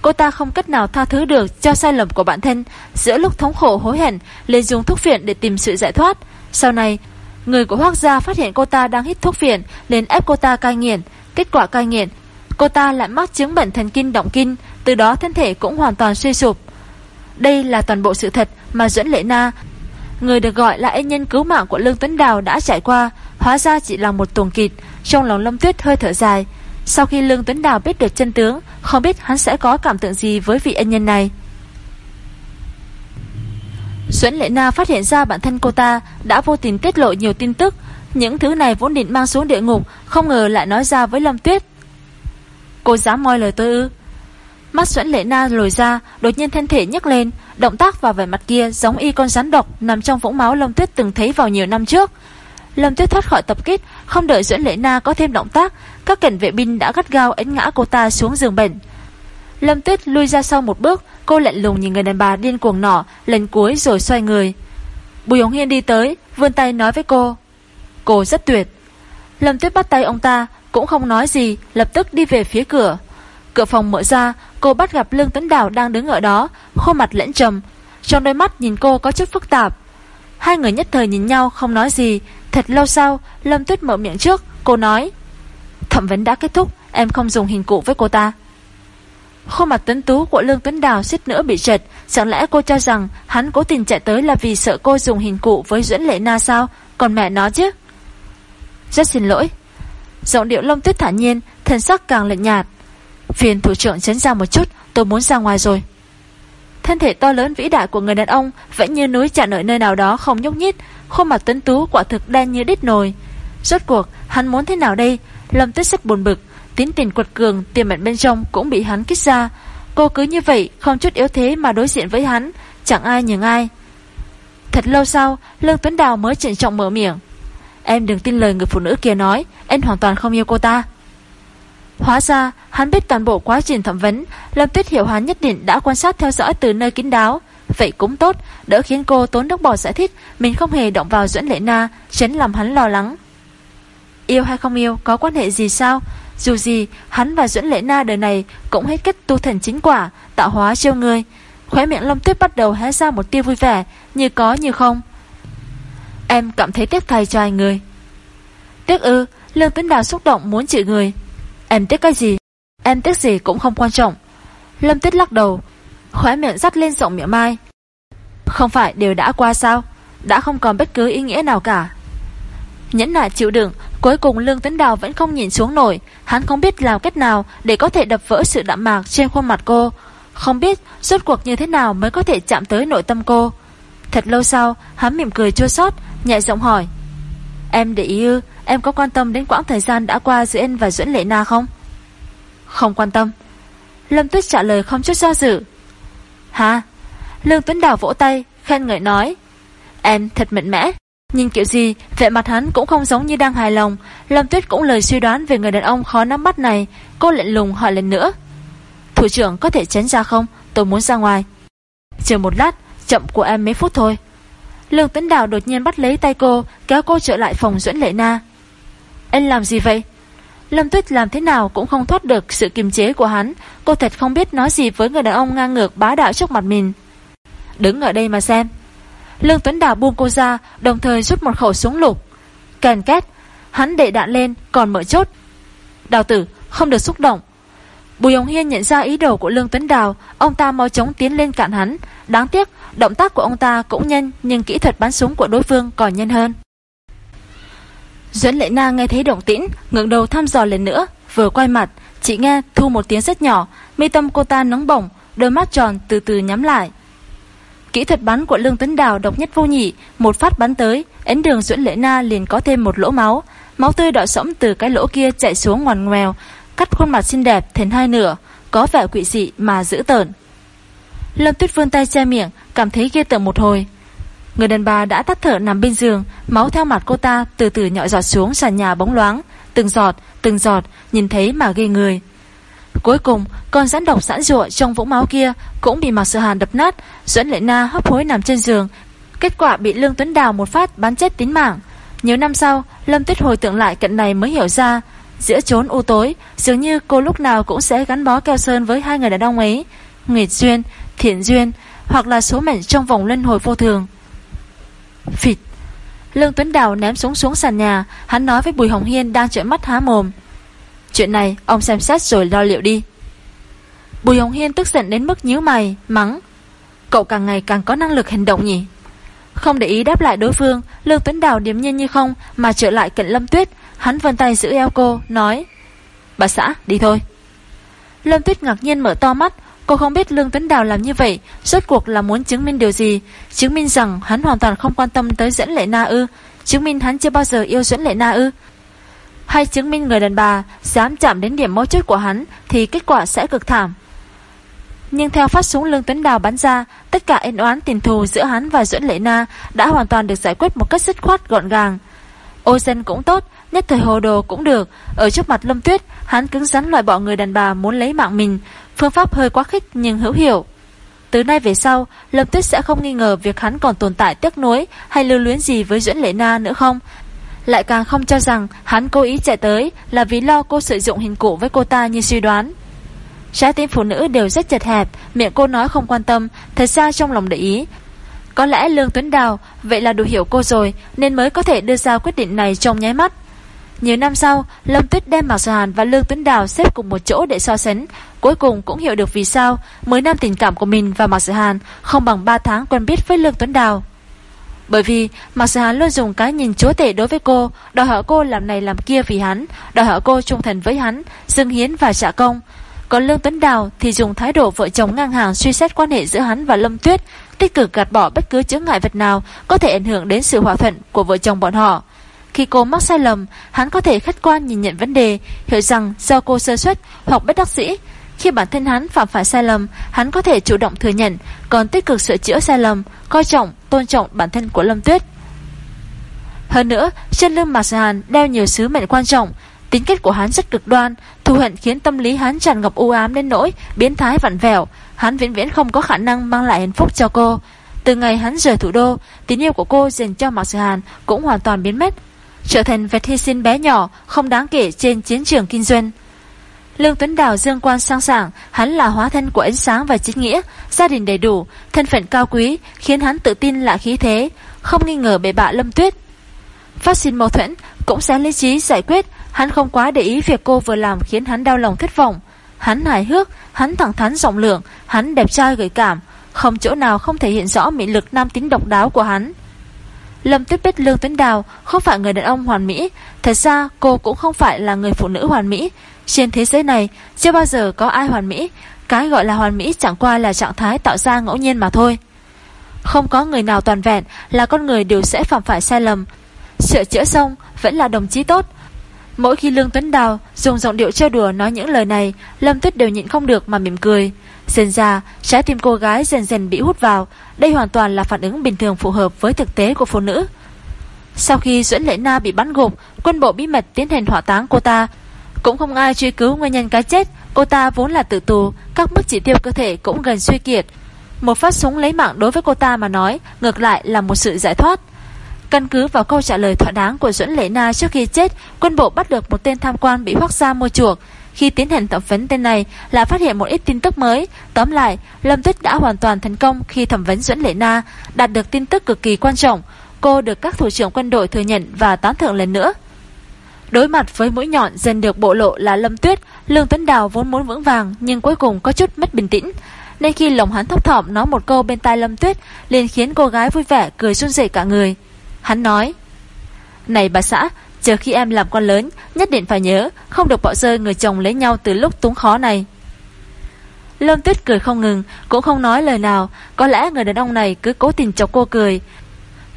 Cô ta không cách nào tha thứ được cho sai lầm của bản thân, giữa lúc thống khổ hối hận lên dùng thuốc phiện để tìm sự giải thoát. Sau này, người của Hoác gia phát hiện cô ta đang hít thuốc phiện, nên ép cô ta cai nghiện. Kết quả cai nghiện, cô ta lại mắc chứng bệnh thần kinh động kinh, từ đó thân thể cũng hoàn toàn suy sụp. Đây là toàn bộ sự thật mà Duẫn Lệ Na, người được gọi là ân nhân cứu mạng của Lương Tuấn Đào đã trải qua, hóa ra chỉ là một tuồng kịch, trong lòng Lâm Tuyết hơi thở dài. Sau khi Lương Tuấn Đào biết được chân tướng, không biết hắn sẽ có cảm tượng gì với vị ân nhân này. Duẫn Lệ Na phát hiện ra bản thân cô ta đã vô tình tiết lộ nhiều tin tức, những thứ này vốn định mang xuống địa ngục, không ngờ lại nói ra với Lâm Tuyết. Cô dám moi lời tôi ư? Mắt Duẫn Lệ Na lồi ra, đột nhiên thân thể nhấc lên, động tác và vẻ mặt kia giống y con rắn độc nằm trong vũng máu Lâm Tuyết từng thấy vào nhiều năm trước. Lâm Tuyết thoát khỏi tập kích, không đợi Duẫn Lệ Na có thêm động tác, các cảnh vệ binh đã gắt gao ấn ngã cô ta xuống giường bệnh. Lâm Tuyết lui ra sau một bước, cô lạnh lùng nhìn người đàn bà điên cuồng nọ, lần cuối rồi xoay người. Bùi Hồng Hiên đi tới, vươn tay nói với cô. Cô rất tuyệt. Lâm Tuyết bắt tay ông ta, cũng không nói gì, lập tức đi về phía cửa. Cửa phòng mở ra, cô bắt gặp Lương tấn Đào đang đứng ở đó, khuôn mặt lẫn trầm, trong đôi mắt nhìn cô có chút phức tạp. Hai người nhất thời nhìn nhau không nói gì, thật lâu sau, Lâm Tuyết mở miệng trước, cô nói: "Thẩm vấn đã kết thúc, em không dùng hình cụ với cô ta." Khuôn mặt tuấn tú của Lương Tuấn Đào suýt nữa bị trật, chẳng lẽ cô cho rằng hắn cố tình chạy tới là vì sợ cô dùng hình cụ với Duẫn Lệ Na sao? Còn mẹ nó chứ? Rất xin lỗi. Giọng điệu Lâm Tuyết thản nhiên, thần sắc càng lạnh nhạt. Phiền thủ trưởng chấn ra một chút, Tôi muốn ra ngoài rồi. Thân thể to lớn vĩ đại của người đàn ông Vẫn như núi chặn ở nơi nào đó không nhúc nhích, Khuôn mặt tuấn tú quả thực đen như đít nồi. Rốt cuộc, hắn muốn thế nào đây? Lâm tuyết rất buồn bực, Tín tình quật cường tiềm ẩn bên trong cũng bị hắn kích ra. Cô cứ như vậy, Không chút yếu thế mà đối diện với hắn, Chẳng ai nhường ai. Thật lâu sau, Lương Tuấn Đào mới trịnh trọng mở miệng. Em đừng tin lời người phụ nữ kia nói, Em hoàn toàn không yêu cô ta. Hóa ra, hắn biết toàn bộ quá trình thẩm vấn Lâm Tuyết hiểu hắn nhất định đã quan sát theo dõi từ nơi kín đáo. Vậy cũng tốt, Đỡ khiến cô tốn nước bò giải thích, Mình không hề động vào Duẫn Lệ Na Tránh làm hắn lo lắng. Yêu hay không yêu, có quan hệ gì sao? Dù gì, hắn và Duẫn Lệ Na đời này Cũng hết kết tu thần chính quả, Tạo hóa chiêu người Khóe miệng Lâm Tuyết bắt đầu hé ra một tia vui vẻ, Như có như không. Em cảm thấy tiếc thay cho ai người. Tiếc ư, Lương Tuấn Đào xúc động muốn chửi người. Em tiếc cái gì? Em tiếc gì cũng không quan trọng. Lâm Tuyết lắc đầu, Khóe miệng dắt lên rộng miệng mai. Không phải đều đã qua sao? Đã không còn bất cứ ý nghĩa nào cả. Nhẫn nại chịu đựng, Cuối cùng Lương Tuấn Đào vẫn không nhìn xuống nổi. Hắn không biết làm cách nào Để có thể đập vỡ sự đạm mạc trên khuôn mặt cô. Không biết rốt cuộc như thế nào Mới có thể chạm tới nội tâm cô. Thật lâu sau, hắn mỉm cười chua xót, Nhẹ giọng hỏi. Em để ý ư Em có quan tâm đến quãng thời gian đã qua giữa em và Duẫn Lệ Na không? Không quan tâm. Lâm Tuyết trả lời không chút do dự. Hả? Lương Tuấn Đào vỗ tay, Khen ngợi nói. Em thật mạnh mẽ. Nhìn kiểu gì, Vẻ mặt hắn cũng không giống như đang hài lòng. Lâm Tuyết cũng lời suy đoán về người đàn ông khó nắm bắt này. Cô lệnh lùng hỏi lần nữa. Thủ trưởng có thể tránh ra không? Tôi muốn ra ngoài. Chờ một lát, Chậm của em mấy phút thôi. Lương Tuấn Đào đột nhiên bắt lấy tay cô, Kéo cô trở lại phòng Duẫn Lệ Na. Anh làm gì vậy? Lâm Tuyết làm thế nào cũng không thoát được sự kiềm chế của hắn. Cô thật không biết nói gì với người đàn ông ngang ngược bá đạo trước mặt mình. Đứng ở đây mà xem. Lương Tuấn Đào buông cô ra, Đồng thời rút một khẩu súng lục. Kèn két, Hắn đệ đạn lên, còn mở chốt. Đào tử, không được xúc động. Bùi Hồng Hiên nhận ra ý đồ của Lương Tuấn Đào, Ông ta mau chóng tiến lên cạn hắn. Đáng tiếc, động tác của ông ta cũng nhanh, Nhưng kỹ thuật bắn súng của đối phương còn nhanh hơn. Duẫn Lệ Na nghe thấy động tĩnh, ngẩng đầu thăm dò lần nữa, Vừa quay mặt Chỉ nghe thu một tiếng rất nhỏ, Mi tâm cô ta nóng bỏng, Đôi mắt tròn từ từ nhắm lại. Kỹ thuật bắn của Lương Tuấn Đào độc nhất vô nhị, Một phát bắn tới, Ấn đường Duẫn Lệ Na liền có thêm một lỗ máu. Máu tươi đỏ sẫm từ cái lỗ kia chạy xuống ngoằn ngoèo, Cắt khuôn mặt xinh đẹp thành hai nửa, Có vẻ quỷ dị mà dữ tợn. Lâm Tuyết vươn tay che miệng, Cảm thấy ghê tởm một hồi. Người đàn bà đã tắt thở nằm bên giường Máu theo mặt cô ta từ từ nhỏ giọt xuống sàn nhà bóng loáng Từng giọt, từng giọt Nhìn thấy mà ghê người. Cuối cùng con rắn độc sẵn rụa trong vũng máu kia Cũng bị Mạc Sự Hàn đập nát Duẫn Lệ Na hấp hối nằm trên giường. Kết quả bị Lương Tuấn Đào một phát bắn chết tín mạng. Nhiều năm sau Lâm Tuyết hồi tưởng lại cận này mới hiểu ra Giữa chốn u tối Dường như cô lúc nào cũng sẽ gắn bó keo sơn với hai người đàn ông ấy Nguyệt Duyên, Thiện Duyên Hoặc là số mệnh trong vòng luân hồi vô thường. Phịt. Lương Tuấn Đào ném súng xuống sàn nhà. Hắn nói với Bùi Hồng Hiên đang trợn mắt há mồm. Chuyện này, ông xem xét rồi lo liệu đi. Bùi Hồng Hiên tức giận đến mức nhíu mày, Mắng. Cậu càng ngày càng có năng lực hành động nhỉ? Không để ý đáp lại đối phương, Lương Tuấn Đào điềm nhiên như không Mà trở lại cận Lâm Tuyết. Hắn vân tay giữ eo cô, Nói, Bà xã, đi thôi. Lâm Tuyết ngạc nhiên mở to mắt Cô không biết Lương Tuấn Đào làm như vậy, Rốt cuộc là muốn chứng minh điều gì? Chứng minh rằng hắn hoàn toàn không quan tâm tới dẫn lệ na ư? Chứng minh hắn chưa bao giờ yêu dẫn lệ na ư? Hay chứng minh người đàn bà Dám chạm đến điểm mấu chốt của hắn Thì kết quả sẽ cực thảm. Nhưng theo phát súng Lương Tuấn Đào bắn ra, Tất cả ên oán tình thù giữa hắn và Duẫn Lệ Na Đã hoàn toàn được giải quyết một cách dứt khoát gọn gàng. Ô dân cũng tốt, Nhất thời hồ đồ cũng được. Ở trước mặt Lâm Tuyết, Hắn cứng rắn loại bỏ người đàn bà muốn lấy mạng mình. Phương pháp hơi quá khích nhưng hữu hiểu Từ nay về sau, Lâm Tuyết sẽ không nghi ngờ việc hắn còn tồn tại tiếc nuối Hay lưu luyến gì với Duẫn Lệ Na nữa không. Lại càng không cho rằng Hắn cố ý chạy tới Là vì lo cô sử dụng hình cụ với cô ta như suy đoán. Trái tim phụ nữ đều rất chật hẹp, Miệng cô nói không quan tâm, Thật ra trong lòng để ý. Có lẽ Lương Tuấn Đào, Vậy là đủ hiểu cô rồi, Nên mới có thể đưa ra quyết định này trong nháy mắt nhiều năm sau, Lâm Tuyết đem Mạc Sở Hàn và Lương Tuấn Đào xếp cùng một chỗ để so sánh. Cuối cùng cũng hiểu được vì sao 10 năm tình cảm của mình và Mạc Sở Hàn không bằng 3 tháng quen biết với Lương Tuấn Đào. Bởi vì Mạc Sở Hàn luôn dùng cái nhìn chúa tể đối với cô, đòi hỏi cô làm này làm kia vì hắn, đòi hỏi cô trung thành với hắn, dâng hiến và trả công. Còn Lương Tuấn Đào thì dùng thái độ vợ chồng ngang hàng suy xét quan hệ giữa hắn và Lâm Tuyết, tích cực gạt bỏ bất cứ chướng ngại vật nào có thể ảnh hưởng đến sự hòa thuận của vợ chồng bọn họ. Khi cô mắc sai lầm, hắn có thể khách quan nhìn nhận vấn đề, hiểu rằng do cô sơ suất hoặc bất đắc dĩ. khi bản thân hắn phạm phải sai lầm, hắn có thể chủ động thừa nhận, còn tích cực sửa chữa sai lầm, coi trọng, tôn trọng bản thân của Lâm Tuyết. Hơn nữa, trên lưng Mạc Hàn đeo nhiều sứ mệnh quan trọng, tính cách của hắn rất cực đoan, thù hận khiến tâm lý hắn tràn ngập u ám đến nỗi biến thái vặn vẹo, hắn vĩnh viễn không có khả năng mang lại hạnh phúc cho cô. Từ ngày hắn rời thủ đô, tình yêu của cô dành cho Mạc Hàn cũng hoàn toàn biến mất, trở thành vật hy sinh bé nhỏ, không đáng kể trên chiến trường kinh doanh. Lương Tuấn Đào dương quan sang sảng, hắn là hóa thân của ánh sáng và chính nghĩa, gia đình đầy đủ, thân phận cao quý, khiến hắn tự tin lạ khí thế, không nghi ngờ bề bạ Lâm Tuyết. Phát sinh mâu thuẫn, cũng sẽ lý trí giải quyết, hắn không quá để ý việc cô vừa làm khiến hắn đau lòng thất vọng. Hắn hài hước, hắn thẳng thắn rộng lượng, hắn đẹp trai gợi cảm, không chỗ nào không thể hiện rõ mỹ lực nam tính độc đáo của hắn. Lâm Tuyết biết Lương Tuấn Đào không phải người đàn ông hoàn mỹ, thật ra cô cũng không phải là người phụ nữ hoàn mỹ. Trên thế giới này chưa bao giờ có ai hoàn mỹ, cái gọi là hoàn mỹ chẳng qua là trạng thái tạo ra ngẫu nhiên mà thôi. Không có người nào toàn vẹn là con người đều sẽ phạm phải sai lầm. Sửa chữa xong vẫn là đồng chí tốt. Mỗi khi Lương Tuấn Đào dùng giọng điệu trêu đùa nói những lời này, Lâm Tuyết đều nhịn không được mà mỉm cười. Dần ra, trái tim cô gái dần dần bị hút vào, đây hoàn toàn là phản ứng bình thường phù hợp với thực tế của phụ nữ. Sau khi Duẫn Lệ Na bị bắn gục, quân bộ bí mật tiến hành hỏa táng cô ta. Cũng không ai truy cứu nguyên nhân cái chết, cô ta vốn là tự tù, các mức chỉ tiêu cơ thể cũng gần suy kiệt. Một phát súng lấy mạng đối với cô ta mà nói, ngược lại là một sự giải thoát. Căn cứ vào câu trả lời thỏa đáng của Duẫn Lệ Na trước khi chết, quân bộ bắt được một tên tham quan bị hoác ra mua chuộc. Khi tiến hành thẩm vấn tên này là phát hiện một ít tin tức mới. Tóm lại, Lâm Tuyết đã hoàn toàn thành công khi thẩm vấn Duẫn Lệ Na, đạt được tin tức cực kỳ quan trọng. Cô được các thủ trưởng quân đội thừa nhận và tán thưởng lần nữa. Đối mặt với mũi nhọn dần được bộ lộ là Lâm Tuyết, Lương Tuấn Đào vốn muốn vững vàng nhưng cuối cùng có chút mất bình tĩnh. Nên khi lòng hắn thấp thỏm nói một câu bên tai Lâm Tuyết, liền khiến cô gái vui vẻ cười run rẩy cả người. Hắn nói: "Này bà xã, Chờ khi em làm con lớn, Nhất định phải nhớ, Không được bỏ rơi người chồng lấy nhau từ lúc túng khó này. Lâm Tuyết cười không ngừng, Cũng không nói lời nào. Có lẽ người đàn ông này cứ cố tình chọc cô cười.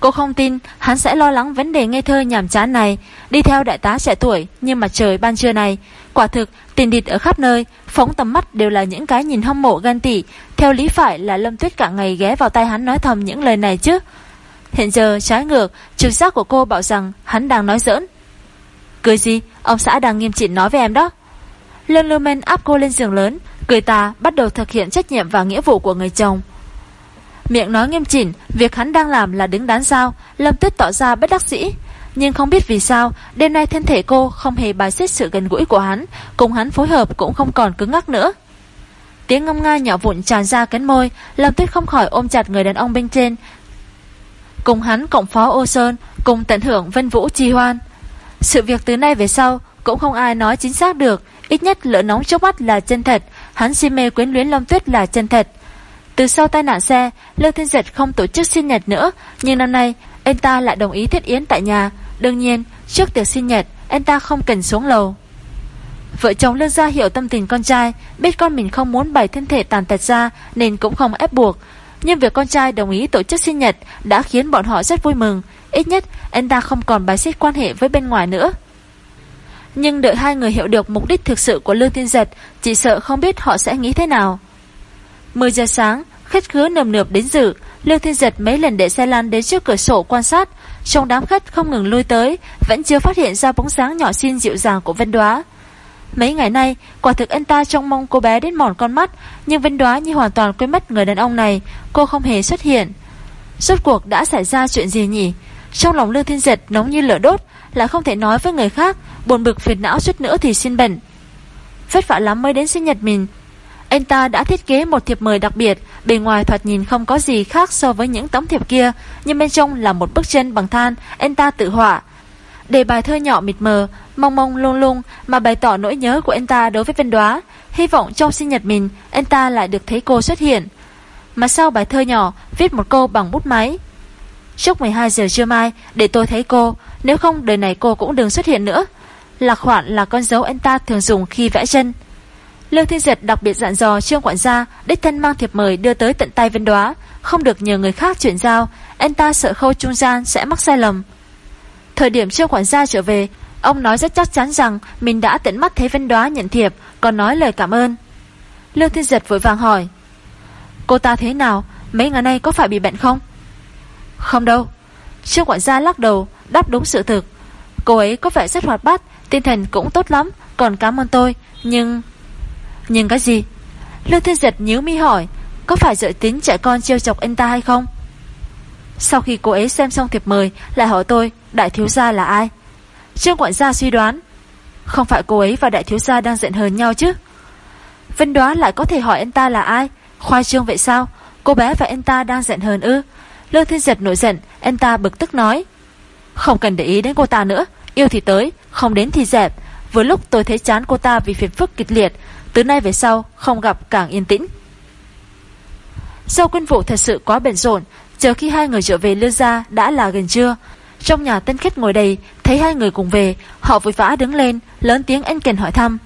Cô không tin, hắn sẽ lo lắng vấn đề ngây thơ nhảm chán này. Đi theo đại tá trẻ tuổi, Nhưng mà trời ban trưa này. Quả thực tình địt ở khắp nơi, Phóng tầm mắt đều là những cái nhìn hâm mộ gan tị. Theo lý phải là Lâm Tuyết cả ngày ghé vào tay hắn nói thầm những lời này chứ. Hiện giờ trái ngược, Trực giác của cô bảo rằng hắn đang nói giỡn. Cười gì? Ông xã đang nghiêm chỉnh nói với em đó. Lương lưu men áp cô lên giường lớn, Cười ta bắt đầu thực hiện trách nhiệm và nghĩa vụ của người chồng. Miệng nói nghiêm chỉnh, Việc hắn đang làm là đứng đắn sao Lâm tuyết tỏ ra bất đắc dĩ. Nhưng không biết vì sao, Đêm nay thân thể cô không hề bài xích sự gần gũi của hắn, Cùng hắn phối hợp cũng không còn cứng ngắc nữa. Tiếng ngâm nga nhỏ vụn tràn ra cánh môi Lâm tuyết không khỏi ôm chặt người đàn ông bên trên. Cùng hắn cộng phó ô sơn, Cùng tận hưởng vân vũ chi hoan sự việc từ nay về sau cũng không ai nói chính xác được, ít nhất lỡ nóng chốc mắt là chân thật, hắn si mê quyến luyến Long Tuyết là chân thật. Từ sau tai nạn xe, Lương Thiên Giật không tổ chức sinh nhật nữa, nhưng năm nay anh ta lại đồng ý thiết yến tại nhà. Đương nhiên, trước tiệc sinh nhật, anh ta không cần xuống lầu. Vợ chồng Lương Gia hiểu tâm tình con trai, biết con mình không muốn bày thân thể tàn tật ra nên cũng không ép buộc. Nhưng việc con trai đồng ý tổ chức sinh nhật đã khiến bọn họ rất vui mừng, Ít nhất, anh ta không còn bài xích quan hệ với bên ngoài nữa. Nhưng đợi hai người hiểu được mục đích thực sự của Lương Thiên Giật, Chỉ sợ không biết họ sẽ nghĩ thế nào. 10 giờ sáng, Khách khứa nầm nượp đến dự, Lương Thiên Giật mấy lần để xe lăn đến trước cửa sổ quan sát. Trong đám khách không ngừng lui tới, Vẫn chưa phát hiện ra bóng dáng nhỏ xinh dịu dàng của Vân Đoá. Mấy ngày nay, Quả thực anh ta trông mong cô bé đến mòn con mắt, Nhưng Vân Đoá như hoàn toàn quên mất người đàn ông này, Cô không hề xuất hiện. Rốt cuộc đã xảy ra chuyện gì nhỉ? Trong lòng Lương Thiên Giật nóng như lửa đốt là không thể nói với người khác, Buồn bực phiền não suốt nữa thì xin bệnh Vất vả lắm mới đến sinh nhật mình. Anh ta đã thiết kế một thiệp mời đặc biệt, Bề ngoài thoạt nhìn không có gì khác so với những tấm thiệp kia, Nhưng bên trong là một bức chân bằng than, Anh ta tự họa. Đề bài thơ nhỏ mịt mờ, Mong mong lung lung, Mà bày tỏ nỗi nhớ của anh ta đối với Vân Đoá. Hy vọng trong sinh nhật mình, Anh ta lại được thấy cô xuất hiện. Mà sau bài thơ nhỏ, Viết một câu bằng bút máy. Trước 12 giờ trưa mai, để tôi thấy cô, Nếu không đời này cô cũng đừng xuất hiện nữa. Lạc khoản là con dấu anh ta thường dùng khi vẽ chân. Lương Thiên Giật đặc biệt dặn dò Trương Quản gia đích thân mang thiệp mời đưa tới tận tay Vân Đoá. Không được nhờ người khác chuyển giao, Anh ta sợ khâu trung gian sẽ mắc sai lầm. Thời điểm Trương Quản gia trở về, Ông nói rất chắc chắn rằng Mình đã tận mắt thấy Vân Đoá nhận thiệp, Còn nói lời cảm ơn. Lương Thiên Giật vội vàng hỏi, Cô ta thế nào? Mấy ngày nay có phải bị bệnh không? Không đâu. Trương quản gia lắc đầu, Đáp đúng sự thực. Cô ấy có vẻ rất hoạt bát, Tinh thần cũng tốt lắm, Còn cảm ơn tôi, Nhưng Nhưng cái gì? Lương Thiên Giật nhíu mi hỏi, Có phải dự tính trẻ con trêu chọc anh ta hay không? Sau khi cô ấy xem xong thiệp mời, Lại hỏi tôi, Đại thiếu gia là ai? Trương quản gia suy đoán, Không phải cô ấy và đại thiếu gia đang giận hờn nhau chứ? Vân đoá lại có thể hỏi anh ta là ai? Khoai trương vậy sao? Cô bé và anh ta đang giận hờn ư? Lương Thiên Giật nổi giận, Anh ta bực tức nói, Không cần để ý đến cô ta nữa, Yêu thì tới, Không đến thì dẹp. Vừa lúc tôi thấy chán cô ta vì phiền phức kịch liệt, Từ nay về sau Không gặp càng yên tĩnh. Sau quân vụ thật sự quá bận rộn, Chờ khi hai người trở về Lương Gia đã là gần trưa, Trong nhà tân khách ngồi đầy, Thấy hai người cùng về, Họ vội vã đứng lên, Lớn tiếng anh kèn hỏi thăm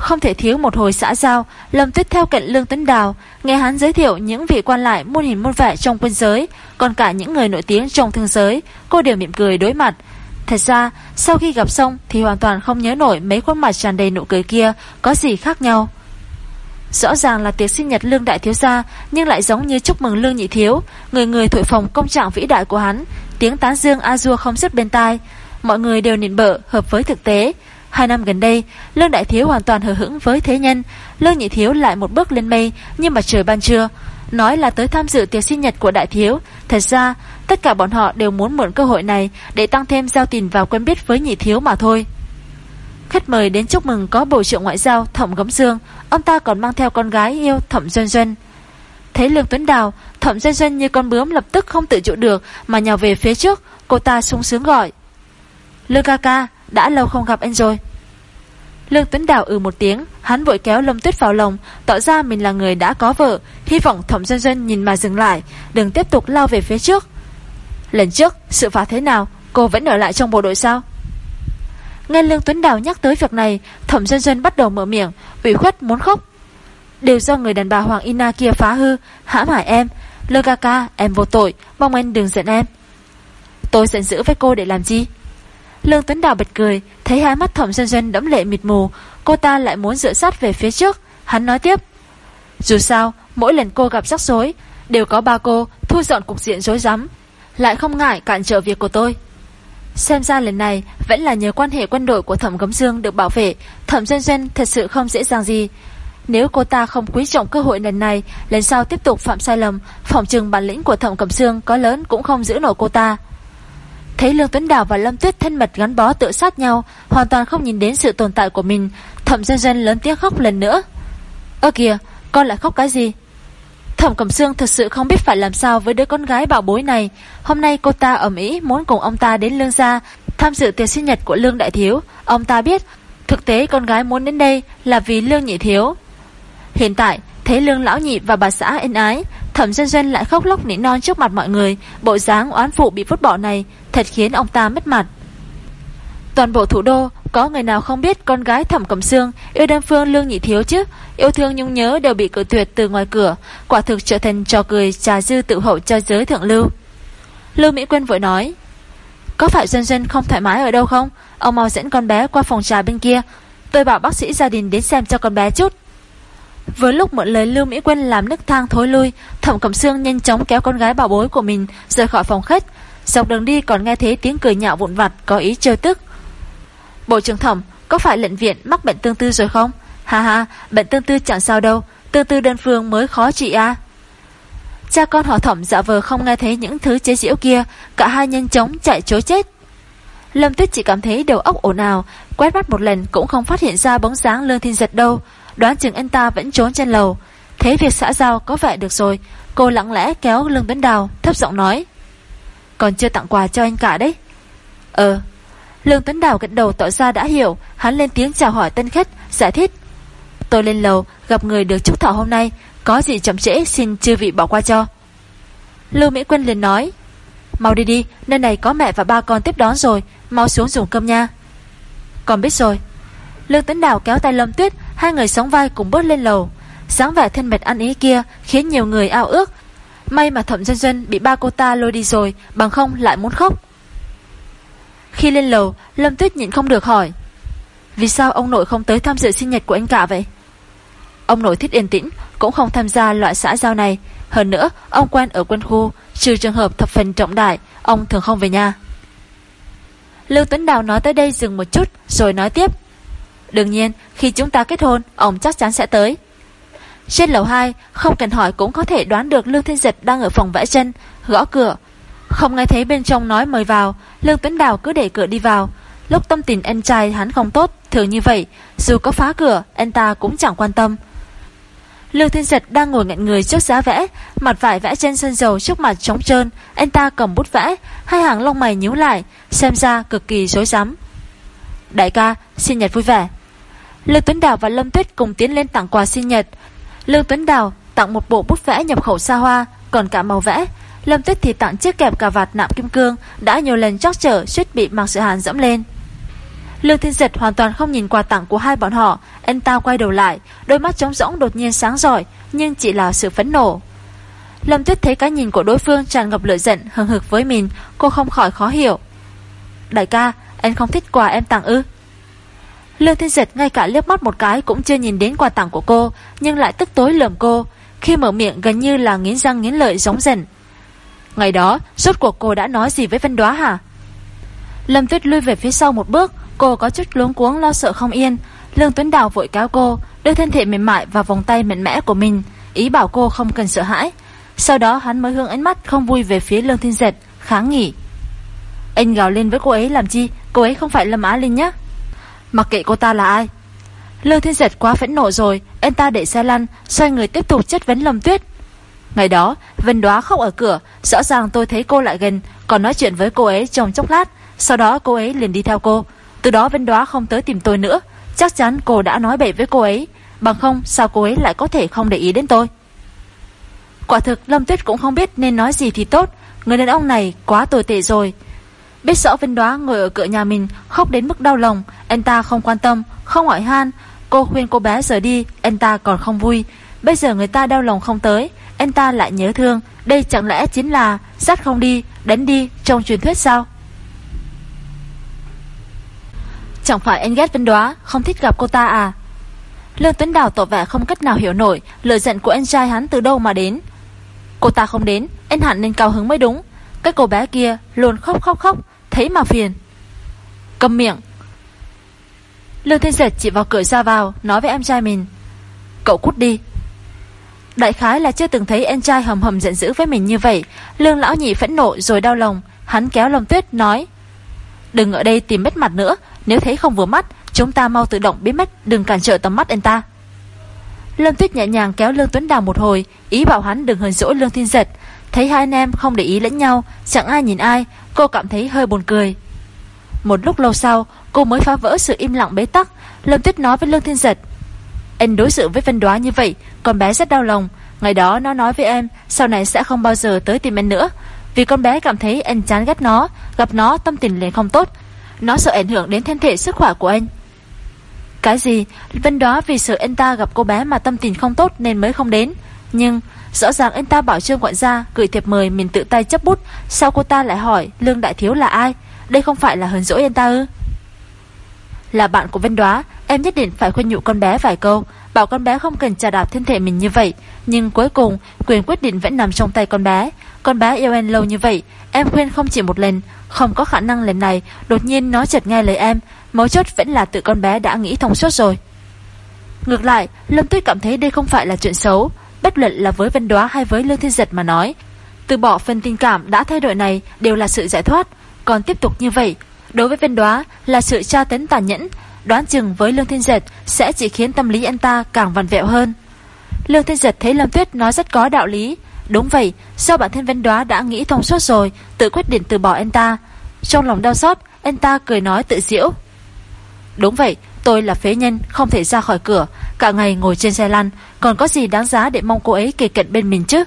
không thể thiếu một hồi xã giao, Lâm Tuyết theo cận Lương Tuấn Đào, nghe hắn giới thiệu những vị quan lại muôn hình muôn vẻ trong quân giới, còn cả những người nổi tiếng trong thương giới, cô đều mỉm cười đối mặt. Thật ra, sau khi gặp xong thì hoàn toàn không nhớ nổi mấy khuôn mặt tràn đầy nụ cười kia có gì khác nhau. Rõ ràng là tiệc sinh nhật Lương Đại Thiếu Gia nhưng lại giống như chúc mừng Lương Nhị Thiếu, người người thổi phòng công trạng vĩ đại của hắn, tiếng tán dương A-dua không dứt bên tai. Mọi người đều nịnh bợ hợp với thực tế, Hai năm gần đây, Lương Đại Thiếu hoàn toàn hờ hững với thế nhân, Lương Nhị Thiếu lại một bước lên mây như mặt trời ban trưa. Nói là tới tham dự tiệc sinh nhật của Đại Thiếu, thật ra tất cả bọn họ đều muốn mượn cơ hội này để tăng thêm giao tình vào quen biết với Nhị Thiếu mà thôi. Khách mời đến chúc mừng có Bộ trưởng Ngoại giao Thẩm Gấm Dương, ông ta còn mang theo con gái yêu Thẩm Duân Duân. Thấy Lương Tuấn Đào, Thẩm Duân Duân như con bướm lập tức không tự chủ được mà nhào về phía trước, cô ta sung sướng gọi. Lương ca ca, đã lâu không gặp anh rồi. Lương Tuấn Đào ừ một tiếng, Hắn vội kéo Lâm Tuyết vào lòng, Tỏ ra mình là người đã có vợ, Hy vọng Thẩm Dân Dân nhìn mà dừng lại, Đừng tiếp tục lao về phía trước. Lần trước, sự phạt thế nào, Cô vẫn ở lại trong bộ đội sao? Nghe Lương Tuấn Đào nhắc tới việc này, Thẩm Dân Dân bắt đầu mở miệng, ủy khuất muốn khóc. Đều do người đàn bà Hoàng Ina kia phá hư Hãm hại em, Lơ ca ca, em vô tội, Mong anh đừng giận em. Tôi giận dữ với cô để làm gì Lương Tuấn Đào bật cười, thấy hai mắt Thẩm Doanh Doanh đẫm lệ mịt mù, cô ta lại muốn dựa sát về phía trước. Hắn nói tiếp, dù sao, mỗi lần cô gặp rắc rối, đều có ba cô thu dọn cục diện rối rắm, lại không ngại cản trở việc của tôi. Xem ra lần này vẫn là nhờ quan hệ quân đội của Thẩm Gấm Dương được bảo vệ, Thẩm Doanh Doanh thật sự không dễ dàng gì. Nếu cô ta không quý trọng cơ hội lần này, lần sau tiếp tục phạm sai lầm, phòng trừng bản lĩnh của Thẩm Cẩm Dương có lớn cũng không giữ nổi cô ta. Thấy Lương Tuấn Đào và Lâm Tuyết thân mật gắn bó tự sát nhau, hoàn toàn không nhìn đến sự tồn tại của mình, Thẩm Dân Dân lớn tiếng khóc lần nữa. Ơ kìa, con lại khóc cái gì? Thẩm Cẩm Sương thật sự không biết phải làm sao với đứa con gái bảo bối này. Hôm nay cô ta ẩm ý muốn cùng ông ta đến Lương gia tham dự tiệc sinh nhật của Lương Đại Thiếu. Ông ta biết, thực tế con gái muốn đến đây là vì Lương Nhị Thiếu. Hiện tại, thấy Lương Lão Nhị và bà xã ân ái, Thẩm Dân Dân lại khóc lóc nỉ non trước mặt mọi người, bộ dáng oán phụ bị vứt bỏ này thật khiến ông ta mất mặt. Toàn bộ thủ đô có người nào không biết con gái Thẩm Cẩm Sương yêu đơn phương Lương Nhị Thiếu chứ? Yêu thương nhung nhớ đều bị cự tuyệt từ ngoài cửa, quả thực trở thành trò cười trà dư tự hậu cho giới thượng lưu. Lưu Mỹ Quyên vội nói, có phải Dân Dân không thoải mái ở đâu không? Ông mau dẫn con bé qua phòng trà bên kia, tôi bảo bác sĩ gia đình đến xem cho con bé chút. Với lúc mượn lời Lưu Mỹ Quân làm nước thang thối lui, Thẩm Cẩm Sương nhanh chóng kéo con gái bảo bối của mình rời khỏi phòng khách. Dọc đường đi còn nghe thấy tiếng cười nhạo vụn vặt có ý chơi tức. Bộ trưởng Thẩm, có phải lệnh viện mắc bệnh tương tư rồi không? Ha ha, bệnh tương tư chẳng sao đâu, tương tư đơn phương mới khó trị à. Cha con họ Thẩm dạ vờ không nghe thấy những thứ chế giễu kia, cả hai nhanh chóng chạy trối chết. Lâm Tuyết chỉ cảm thấy đầu óc ồn ào, quét mắt một lần cũng không phát hiện ra bóng dáng Lương Thiên Giật đâu, đoán chừng anh ta vẫn trốn trên lầu. Thấy việc xã giao có vẻ được rồi, cô lặng lẽ kéo lưng bến đào, thấp giọng nói. Còn chưa tặng quà cho anh cả đấy. Ờ. Lương Tuấn Đào gật đầu tỏ ra đã hiểu, hắn lên tiếng chào hỏi tân khách, giải thích. Tôi lên lầu, gặp người được chúc thọ hôm nay, có gì chậm trễ xin chư vị bỏ qua cho. Lưu Mỹ Quân liền nói, mau đi đi, nơi này có mẹ và ba con tiếp đón rồi, mau xuống dùng cơm nha. Còn biết rồi. Lương Tuấn Đào kéo tay Lâm Tuyết, Hai người sóng vai cùng bước lên lầu sáng vẻ thân mật ăn ý kia Khiến nhiều người ao ước May mà thẩm dân dân bị ba cô ta lôi đi rồi Bằng không lại muốn khóc Khi lên lầu Lâm Tuyết nhịn không được hỏi Vì sao ông nội không tới tham dự sinh nhật của anh cả vậy ông nội thích yên tĩnh, cũng không tham gia loại xã giao này. Hơn nữa, ông quen ở quân khu, trừ trường hợp thập phần trọng đại, ông thường không về nhà. Lưu Tuấn Đào nói tới đây dừng một chút, rồi nói tiếp. Đương nhiên, khi chúng ta kết hôn, ông chắc chắn sẽ tới. Trên lầu 2, không cần hỏi cũng có thể đoán được Lương Thiên Giật đang ở phòng vẽ chân, gõ cửa. Không nghe thấy bên trong nói mời vào, Lương Tuấn Đào cứ để cửa đi vào. Lúc tâm tình anh trai hắn không tốt, thường như vậy, dù có phá cửa, anh ta cũng chẳng quan tâm. Lương Thiên Giật đang ngồi ngạnh người trước giá vẽ, mặt vải vẽ trên sân dầu trước mặt trống trơn, anh ta cầm bút vẽ, hai hàng lông mày nhíu lại, xem ra cực kỳ rối rắm. Đại ca, sinh nhật vui vẻ. Lương Tuấn Đào và Lâm Tuyết cùng tiến lên tặng quà sinh nhật. Lương Tuấn Đào tặng một bộ bút vẽ nhập khẩu xa hoa, còn cả màu vẽ. Lâm Tuyết thì tặng chiếc kẹp cà vạt nạm kim cương đã nhiều lần chóc trở suýt bị Mạc Sự Hàn dẫm lên. Lương Thiên Giật hoàn toàn không nhìn quà tặng của hai bọn họ, anh ta quay đầu lại, đôi mắt trống rỗng đột nhiên sáng giỏi, nhưng chỉ là sự phẫn nộ. Lâm Tuyết thấy cái nhìn của đối phương tràn ngập lửa giận, hừng hực với mình, cô không khỏi khó hiểu. Đại ca, anh không thích quà em tặng ư? Lương Thiên Diệt ngay cả liếc mắt một cái cũng chưa nhìn đến quà tặng của cô, nhưng lại tức tối lườm cô, khi mở miệng gần như là nghiến răng nghiến lợi giống dần. Ngày đó, rốt cuộc cô đã nói gì với Vân Đoá hả? Lâm Tuyết lui về phía sau một bước, cô có chút luống cuống lo sợ không yên. Lương Tuấn Đào vội cáo cô, đưa thân thể mềm mại vào vòng tay mạnh mẽ của mình, ý bảo cô không cần sợ hãi. Sau đó hắn mới hướng ánh mắt không vui về phía Lương Thiên Giật, kháng nghỉ. Anh gào lên với cô ấy làm chi, cô ấy không phải Lâm Á Linh nhé. Mặc kệ cô ta là ai. Lương Thiên Giật quá phẫn nộ rồi, anh ta để xe lăn, xoay người tiếp tục chất vấn Lâm Tuyết. Ngày đó, Vân Đoá khóc ở cửa, rõ ràng tôi thấy cô lại gần, còn nói chuyện với cô ấy trong chốc lát, sau đó cô ấy liền đi theo cô. Từ đó Vân Đoá không tới tìm tôi nữa, chắc chắn cô đã nói bậy với cô ấy, bằng không sao cô ấy lại có thể không để ý đến tôi. Quả thực Lâm Tuyết cũng không biết nên nói gì thì tốt, người đàn ông này quá tồi tệ rồi. Biết rõ Vân Đoá ngồi ở cửa nhà mình khóc đến mức đau lòng, anh ta không quan tâm, không hỏi han, cô khuyên cô bé rời đi, anh ta còn không vui. Bây giờ người ta đau lòng không tới, anh ta lại nhớ thương, đây chẳng lẽ chính là sát không đi, đánh đi trong truyền thuyết sao? Chẳng phải anh ghét Vân Đoá, không thích gặp cô ta à? Lương Tuấn Đào tỏ vẻ không cách nào hiểu nổi lời giận của anh trai hắn từ đâu mà đến. Cô ta không đến, anh hẳn nên cao hứng mới đúng. Cái cô bé kia luôn khóc khóc khóc, thấy mà phiền. Cầm miệng. Lương Thiên Giật chỉ vào cửa ra vào, nói với em trai mình. Cậu cút đi, Đại khái là chưa từng thấy em trai hầm hầm giận dữ với mình như vậy Lương lão nhị phẫn nộ rồi đau lòng Hắn kéo Lâm Tuyết nói Đừng ở đây tìm mất mặt nữa Nếu thấy không vừa mắt Chúng ta mau tự động biến mất Đừng cản trở tầm mắt anh ta Lâm Tuyết nhẹ nhàng kéo Lương Tuấn Đào một hồi Ý bảo hắn đừng hờn dỗi Lương Thiên Giật Thấy hai anh em không để ý lẫn nhau, Chẳng ai nhìn ai, Cô cảm thấy hơi buồn cười. Một lúc lâu sau, Cô mới phá vỡ sự im lặng bế tắc, Lâm Tuyết nói với Lương Thiên Giật. Anh đối xử với Vân Đoá như vậy, Con bé rất đau lòng. Ngày đó nó nói với em, Sau này sẽ không bao giờ tới tìm em nữa. Vì con bé cảm thấy anh chán ghét nó, Gặp nó tâm tình liền không tốt. Nó sợ ảnh hưởng đến thân thể sức khỏe của anh. Cái gì? Vân Đoá vì sợ anh ta gặp cô bé mà tâm tình không tốt Nên mới không đến. Nhưng rõ ràng anh ta bảo Trương quản gia Gửi thiệp mời mình tự tay chấp bút. Sao cô ta lại hỏi, Lương Đại Thiếu là ai? Đây không phải là hờn dỗi anh ta ư? Là bạn của Vân Đoá. Em nhất định phải khuyên nhủ con bé vài câu. Bảo con bé không cần trà đạp thân thể mình như vậy. Nhưng cuối cùng, quyền quyết định vẫn nằm trong tay con bé. Con bé yêu em lâu như vậy, Em khuyên không chỉ một lần. Không có khả năng lần này, Đột nhiên nó chợt nghe lời em. Mấu chốt vẫn là tự con bé đã nghĩ thông suốt rồi. Ngược lại, Lâm Tuyết cảm thấy đây không phải là chuyện xấu. Bất luận là với Vân Đoá hay với Lương Thiên Giật mà nói, Từ bỏ phần tình cảm đã thay đổi này Đều là sự giải thoát. Còn tiếp tục như vậy, Đối với Vân Đoá là sự tra tấn tàn nhẫn, Đoán chừng với Lương Thiên Giật Sẽ chỉ khiến tâm lý anh ta càng vằn vẹo hơn. Lương Thiên Giật thấy Lâm Tuyết nói rất có đạo lý. Đúng vậy, Do bản thân Vân Đoá đã nghĩ thông suốt rồi, Tự quyết định từ bỏ anh ta. Trong lòng đau xót, Anh ta cười nói tự diễu Đúng vậy Tôi là phế nhân, Không thể ra khỏi cửa. Cả ngày ngồi trên xe lăn, Còn có gì đáng giá để mong cô ấy kề cận bên mình chứ?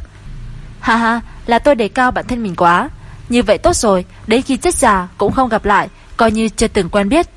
Ha ha, Là tôi đề cao bản thân mình quá. Như vậy tốt rồi, Đến khi chết già cũng không gặp lại, Coi như chưa từng quen biết.